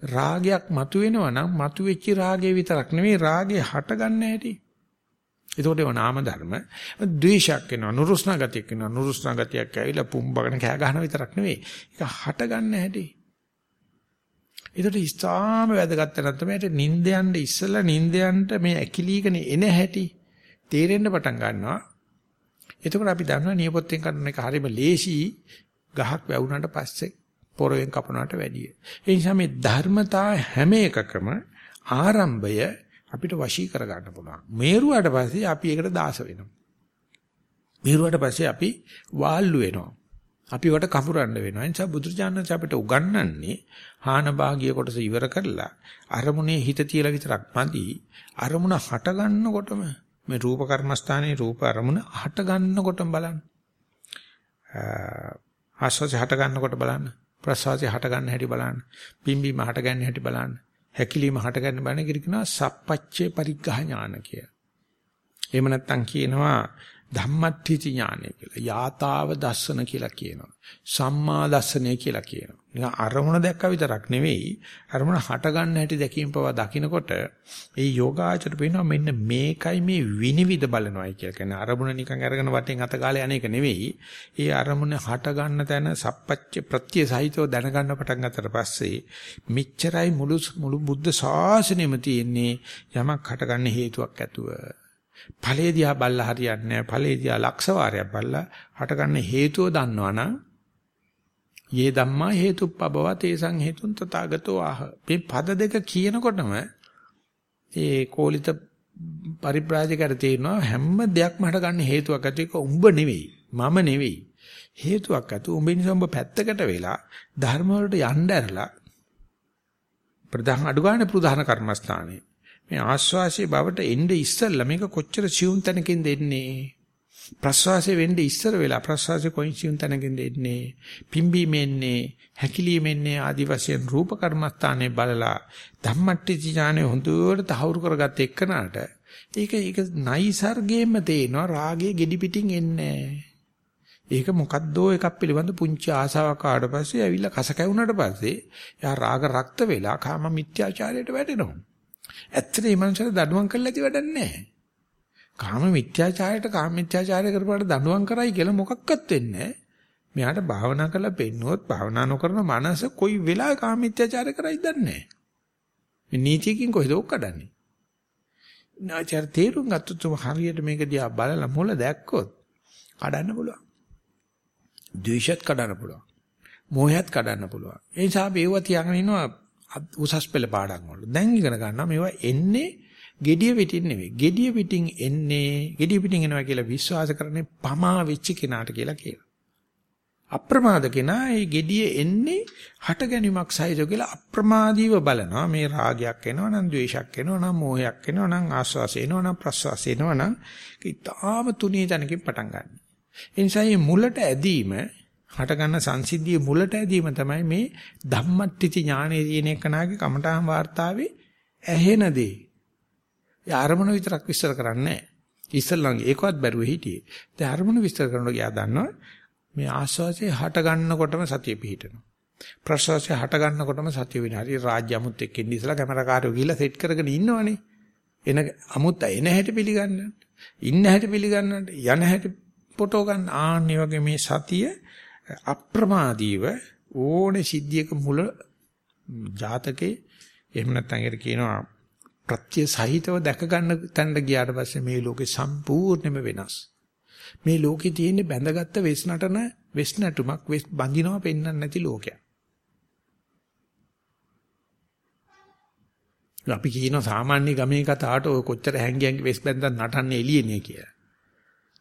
Speaker 1: රාගයක් මතුවෙනවා නම් මතුවෙච්ච රාගය විතරක් නෙවෙයි රාගේ හට ගන්න හැටි. එතකොට ඒව නාම ධර්ම ද්වේෂයක් වෙනවා නුරුස්නා ගතියක් වෙනවා නුරුස්නා ගතියක් ඇවිල්ලා පුම්බගෙන කෑ ගහන විතරක් නෙවෙයි ඒක හට ගන්න හැටි ඒකට ඉස්තාම වැදගත් නැත්නම් තමයි නිින්ද යන්න ඉස්සලා නිින්ද යන්න මේ ඇකිලීගෙන එන හැටි තේරෙන්න පටන් ගන්නවා. එතකොට අපි දන්නවා නියපොත්තෙන් කරන එක හරියම ලේසි ගහක් වැවුනට පස්සේ පොරවෙන් කපනවට වැඩිය. ඒ නිසා මේ ධර්මතා හැම එකකම ආරම්භය අපිට වශී කර ගන්න පුළුවන්. මේරුවාට පස්සේ අපි ඒකට දාස වෙනවා. මේරුවාට පස්සේ අපි වාල්ලු වෙනවා. අපි වට කපුරන්න වෙනවා. ඒ නිසා බුදුරජාණන් අපිට උගන්වන්නේ හාන භාගිය කොටස ඉවර කරලා අරමුණේ හිත තියලා විතරක් මදි. අරමුණ හට ගන්නකොටම මේ රූප කර්මස්ථානයේ රූප අරමුණ හට ගන්නකොටම බලන්න. ආස්වාසය හට ගන්නකොට බලන්න. ප්‍රසවාසය හට ගන්න හැටි බලන්න. පිම්බීම හට ගන්න හැටි බලන්න. හැකිලිම හට ගන්න බණ කියනවා සප්පච්චේ පරිග්ඝා ඥාන කිය. එහෙම නැත්නම් කියනවා ධම්මට්ඨිති ඥානය කියලා. යාතාව දස්සන කියලා කියනවා. සම්මා දස්සනය කියලා කියනවා. නිකන් අරමුණ දැක්ක විතරක් නෙවෙයි අරමුණ හට ගන්න හැටි දැකීම පවා දකිනකොට ඒ යෝගාචර පේනවා මෙන්න මේකයි මේ විනිවිද බලනවායි කියලා. කියන්නේ අරමුණ නිකන් අරගෙන වටෙන් අත ගාලා යන එක නෙවෙයි. ඒ අරමුණ හට ගන්න තැන සප්පච්ච ප්‍රත්‍ය සහිතව දැනගන්න පටන් ගන්නතර පස්සේ මෙච්චරයි මුළු මුළු බුද්ධ ශාසනයම තියෙන්නේ යමක් හට ගන්න හේතුවක් ඇතුව. ඵලයේ දිහා බල්ලා හරියන්නේ නැහැ. ඵලයේ දිහා ලක්ෂ වාරයක් බල්ලා හටගන්න හේතුව දන්නවනම් යේ ධම්මා හේතුප්පබව තේසං හේතුන් තථාගතෝ ආහ. මේ පද දෙක කියනකොටම ඒ කෝලිත පරිබ්‍රාජකයට තේරෙනවා හැම දෙයක්ම හටගන්න හේතුවක් ඇති එක උඹ නෙවෙයි. මම නෙවෙයි. හේතුවක් ඇතු උඹ නිසා උඹ පැත්තකට වෙලා ධර්ම වලට යන්න ඇරලා ප්‍රධාන අඩුගානේ ප්‍රධාන කර්මස්ථානේ මේ ආස්වාසිය බවට එnde ඉස්සෙල්ලා මේක කොච්චර සියුම් තැනකින්ද එන්නේ ප්‍රස්වාසයේ වෙන්නේ ඉස්සර වෙලා ප්‍රස්වාසයේ කොයින් සියුම් තැනකින්ද එන්නේ පිම්බීමෙන්නේ හැකිලීමෙන්නේ ආදි වශයෙන් රූප කර්මස්ථානේ බලලා ධම්මට්ටි ඥානෙ හොඳට තහවුරු කරගත්ත එක්කනට ඒක ඒක නයිසර්ගයෙන්ම තේනවා රාගයේ gedi පිටින් එන්නේ ඒක මොකද්දෝ එකක් පිළිබඳ පුංචි ආසාවක් ආවට පස්සේ ඇවිල්ලා කස කැවුනට පස්සේ යා රාග රක්ත වෙලා කාම මිත්‍යාචාරයට වැටෙනවා. ඇත්තට මේ මනුස්සයල දඬුවම් කරලා ඇති වැඩක් නැහැ. කාම මිත්‍යාචාරයට කාම මිත්‍යාචාරය කරපාට දඬුවම් කරයි කියලා මොකක්වත් වෙන්නේ මෙයාට භාවනා කරලා පෙන්නුවොත් භාවනා නොකරන මනස කොයි වෙලාවෙ කාම මිත්‍යාචාරය කරයිද දන්නේ නැහැ. මේ නීතියකින් කොහෙද ඔක් කඩන්නේ? නාචාර තේරුම් ගත්තොත් හරියට මේක දිහා බලලා මොළ දැක්කොත් කඩන්න පුළුවන්. ද්වේෂත් කඩන්න පුළුවන්. මෝහයත් කඩන්න පුළුවන්. ඒ නිසා අපි ඒව තියාගෙන ඉන්නවා උසස් පෙළ පාඩම් වල. දැන් ඉගෙන ගන්නවා මේවා එන්නේ gediya pitin නෙවෙයි. gediya pitin එන්නේ gediya pitin එනවා කියලා විශ්වාස කරන්නේ පමා වෙච්ච කෙනාට කියලා කියනවා. අප්‍රමාද කෙනා ඒ gediya එන්නේ හට ගැනීමක් සහිතව කියලා අප්‍රමාදීව බලනවා. මේ රාගයක් එනවා නම් ද්වේෂයක් එනවා නම් මෝහයක් එනවා නම් ආස්වාසය එනවා නම් ප්‍රස්වාසය එනවා නම් ඊටාම තුනී තැනකින් පටන් ගන්න. ඒ නිසා මේ මුලට ඇදීම හට ගන්න සංසිද්ධියේ මුලට ඇදීම තමයි මේ ධම්මට්ටිති ඥානෙ කියන එකනාගේ කමඨාන් වාර්තාවේ ඇහෙන දේ. ඒ අරමුණ විතරක් විස්තර කරන්නේ නැහැ. ඉස්සල්ලාගේ ඒකවත් බැරුව හිටියේ. දැන් අරමුණ විස්තර කරනකොට යා දන්නවා මේ ආස්වාසේ හට ගන්නකොටම සතිය පිහිටනවා. ප්‍රසවාසය හට ගන්නකොටම සතිය වෙනවා. හරි රාජ්‍ය අමුත් එක්ක ඉන්න ඉස්සලා කැමරාකාරයෝ ගිහිල්ලා සෙට් කරගෙන ඉන්නවනේ. එන අමුත් එන හැටි පිළිගන්න. ඉන්න හැටි පිළිගන්න. යන හැටි ෆොටෝ ගන්න. ආන්නේ වගේ මේ සතිය අප්‍රමාදීව ඕනේ සිද්ධියක මුල ජාතකේ එහෙම නැත්නම් ඒකට කියනවා ප්‍රත්‍ය සහිතව දැක ගන්න තැනට ගියාට පස්සේ මේ ලෝකේ සම්පූර්ණයෙන්ම වෙනස්. මේ ලෝකේ තියෙන බැඳගත්ත වෙස් නටන වෙස් නටුමක් වෙස් බඳිනවා පෙන්වන්න නැති ලෝකයක්. අපි කියන සාමාන්‍ය ගමේ කතාවට ඔය කොච්චර හැංගි හැංගි වෙස් බැඳන් නටන්නේ එළියනේ කියලා.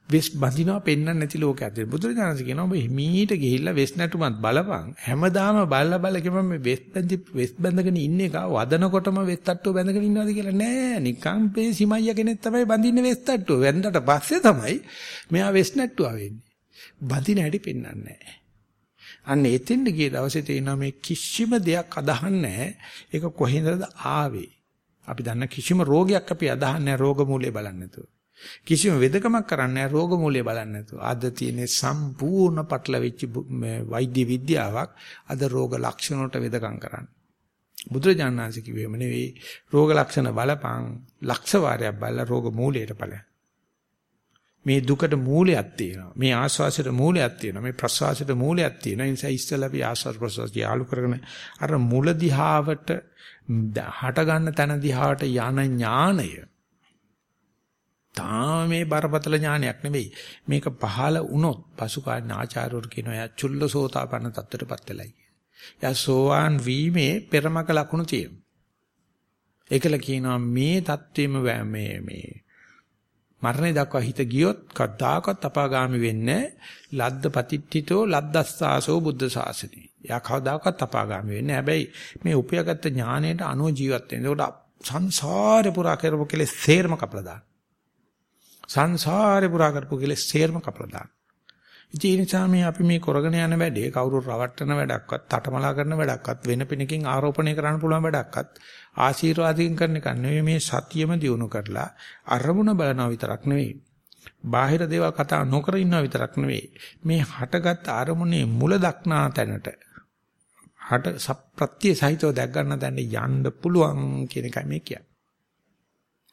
Speaker 1: වෙස් බඳිනවා පෙන්වන්න නැති ලෝකයක් තියෙන. බුදුරජාණන් කියනවා ඔබ හිමීට ගිහිල්ලා වෙස් නැටුමත් බලපන්. හැමදාම බලලා බලලා කිව්වම මේ වෙස් බැඳි වෙස් බැඳගෙන ඉන්නේ කා වදනකොටම වෙස් තට්ටුව බැඳගෙන ඉන්නවද කියලා නෑ. නිකන් මේ සිමయ్య කෙනෙක් තමයි බඳින්නේ වෙස් තට්ටුව. වැන්දට පස්සේ තමයි මෙයා වෙස් නැට්ටුවා වෙන්නේ. බඳින හැටි පෙන්වන්නේ නෑ. අන්න එතෙන්ද ගිය දවසේ තේනවා මේ කිසිම දෙයක් අදහන්නේ ඒක කොහෙන්ද ආවේ. අපි දන්න කිසිම රෝගයක් අපි අදහන්නේ රෝග මූලය බලන්නේ නැතුව. කිසිම වෙදකමක් කරන්නේ රෝග මූලය බලන්නේ නැතුව. අද තියෙන සම්පූර්ණ පටලවිච්ච වෛද්‍ය විද්‍යාවක් අද රෝග ලක්ෂණ වලට වෙදකම් කරන්නේ. බුදුරජාණන් වහන්සේ කිව්වෙම නෙවෙයි රෝග ලක්ෂණ බලපං ලක්ෂ වාරයක් බලලා රෝග මූලයට ඵලයක්. මේ දුකට මූලයක් තියෙනවා. මේ ආස්වාසයට මූලයක් තියෙනවා. මේ ප්‍රසවාසයට මූලයක් තියෙනවා. ඒ නිසා ඉස්සෙල්ලා අපි ආස්වාස් ප්‍රසවාස යාලු කරගෙන අර මුල දිහාවට හට ගන්න තැන දිහාට යන ඥාණය තාම මේ බරපතල ඥානයක් නෙවෙයි. මේක පහළ වුණොත් පසු කාණ ආචාර්යවරු කියන අය චුල්ලසෝතාපන්න තත්ත්වයටපත් වෙලයි. යා සෝවාන් වීමේ පෙරමක ලකුණු තියෙනවා. ඒකල කියනවා මේ தත්වෙම මේ මේ මරණය දක්වා හිත ගියොත් කද්දාකත් අපාගාමි වෙන්නේ ලද්ද පතිට්ඨිතෝ ලද්දස්සාසෝ බුද්ධ ශාසනේ. යා කවදාකත් අපාගාමි වෙන්නේ. හැබැයි මේ උපයාගත් ඥාණයට අනුව ජීවත් වෙන. ඒකට සංසාරේ පුරා කරපු කෙලෙස් තේරම කපලා දානවා. සංසාරේ පුරා කරපු කෙලෙස් සේරම කපලා දාන්න. ඉතින් ඒ නිසා මේ අපි මේ කරගෙන යන වැඩේ කවුරු රවට්ටන වැඩක්වත්, තටමලා කරන වැඩක්වත්, වෙන පිනකින් ආරෝපණය කරන්න පුළුවන් වැඩක්වත් ආශිර්වාදයෙන් කරන එක නෙවෙයි මේ සතියම දිනු කරලා අරමුණ බලනවා විතරක් නෙවෙයි. බාහිර දේවල් කතා නොකර ඉන්නවා විතරක් නෙවෙයි. මේ හටගත් අරමුණේ මුල දක්නා තැනට හට සප්‍රත්‍ය සහිතව දැක් ගන්න තැනට යන්න පුළුවන් කියන එකයි මේ කියන්නේ.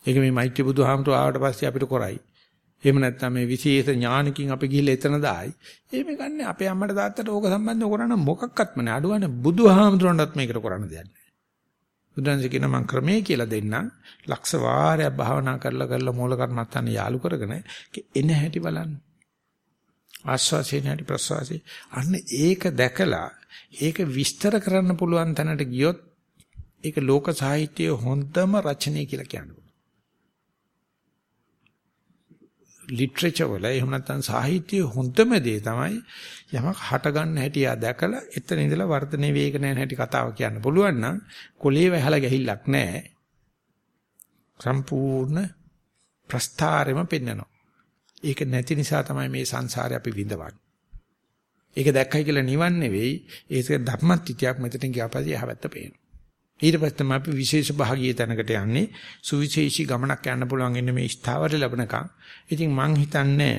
Speaker 1: ඒක මේ මෛත්‍රී බුදුහාමතුරු ආවට පස්සේ අපිට කරයි. එහෙම නැත්නම් මේ විශේෂ ඥානකින් අපි ගිහිල්ලා එතන දායි. එහෙම ගන්න අපේ අම්මට තාත්තට ඕක සම්බන්ධව කරන්න මොකක්වත්ම නෑ. අඩුවනේ බුදුහාමතුරුන්ටත් මේකට කරන්න දෙයක් නෑ. බුදුන්සේ කියන මං ක්‍රමයේ කියලා දෙන්නම්. ලක්ෂ වාරයක් භාවනා කරලා කරලා මූල කර්මත්තාන යාලු කරගෙන එන හැටි බලන්න. ආස්වාසේ නැටි ප්‍රසවාසේ අන්න ඒක දැකලා ඒක විස්තර කරන්න පුළුවන් තැනට ගියොත් ඒක ලෝක සාහිත්‍යයේ හොඳම රචනය කියලා කියනවා. ලිටරේචර් වල එහෙම නැත්නම් සාහිත්‍යයේ හොඳම දේ තමයි යමක් හට ගන්න හැටි ආ දැකලා එතන ඉඳලා වර්ධනය වේගන යන හැටි කතාව කියන්න පුළුවන් නම් කොලේ වැහලා ගහිල්ලක් නැහැ. සම්පූර්ණ ප්‍රස්ථාරෙම පෙන්නනවා. ඒක නැති නිසා තමයි මේ සංසාරේ අපි විඳවන්නේ. ඒක දැක්කයි කියලා නිවන් නෙවෙයි. ඒක ධර්මත්‍ත්‍යයක් මෙතනින් ගියාපස්සේ යහවත්ත පේනවා. ඊට පස්සේ තමයි අපි විශේෂ භාගීය තැනකට යන්නේ. සුවිශේෂී ගමනක් යන්න පුළුවන් ඉන්නේ මේ ස්ථාවර ලැබනකම්. ඉතින් මං හිතන්නේ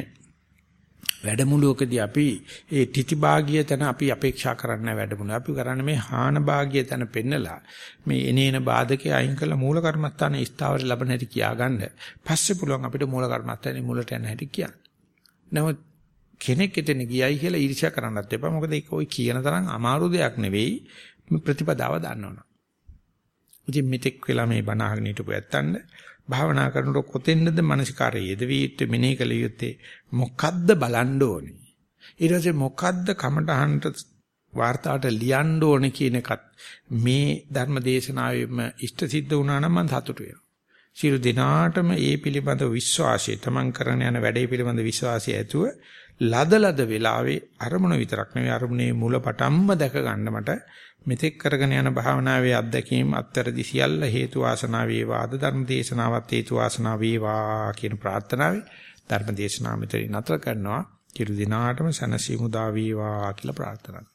Speaker 1: වැඩමුළුවකදී අපි ඒ තితి භාගීය තැන අපි අපේක්ෂා කරන්නේ වැඩමුළුව. අපි කරන්නේ මේ හාන භාගීය තැන පෙන්නලා මේ එනේන බාධකේ අයින් කරලා මූල කර්මස්ථානයේ ස්ථාවර ලැබෙන හැටි කියාගන්න. පස්සේ පුළුවන් අපිට මූල කර්මස්ථානයේ මුලට යන හැටි කියන්න. නමුත් කෙනෙක් එතන ගියයි කියලා ඊර්ෂ්‍යා කරන්නත් එපා. මොකද ඒක ওই කියන තරම් අමාරු දෙයක් නෙවෙයි. ප්‍රතිපදාව දන්නවනේ. ඉතින් මෙතෙක් වෙලා මේ බණ අහගෙන හිටපු ඇත්තන්ද භාවනා කරනකොට කොතෙන්ද මානසිකාරය යෙදවී යුත්තේ මෙනෙහි කළ යුත්තේ මොකද්ද බලන්න ඕනේ ඊට පස්සේ මොකද්ද කමටහන්ට වාර්තාවට ලියන්න ඕනේ කියන එකත් මේ ධර්ම දේශනාවෙම ඉෂ්ට සිද්ධ වුණා නම් මම සතුටු වෙනවා. සියලු දිනාටම ඒ පිළිබඳ විශ්වාසය තමන් කරන යන වැඩේ පිළිබඳ විශ්වාසය ඇතුව ලදලද වෙලාවේ අරමුණ විතරක් නෙවෙයි අරමුණේ මුල පටන්ම දැක ගන්න මට මෙතෙක් කරගෙන යන භාවනාවේ අත්දැකීම් අත්තරදි සියල්ල හේතු වාසනා වේවා අද ධර්ම දේශනාවත් හේතු වාසනා වේවා කියන ප්‍රාර්ථනාවයි ධර්ම දේශනාව මෙතන නතර කරනවා. කිරු දිනාටම සනසීමු දා වේවා කියලා ප්‍රාර්ථනා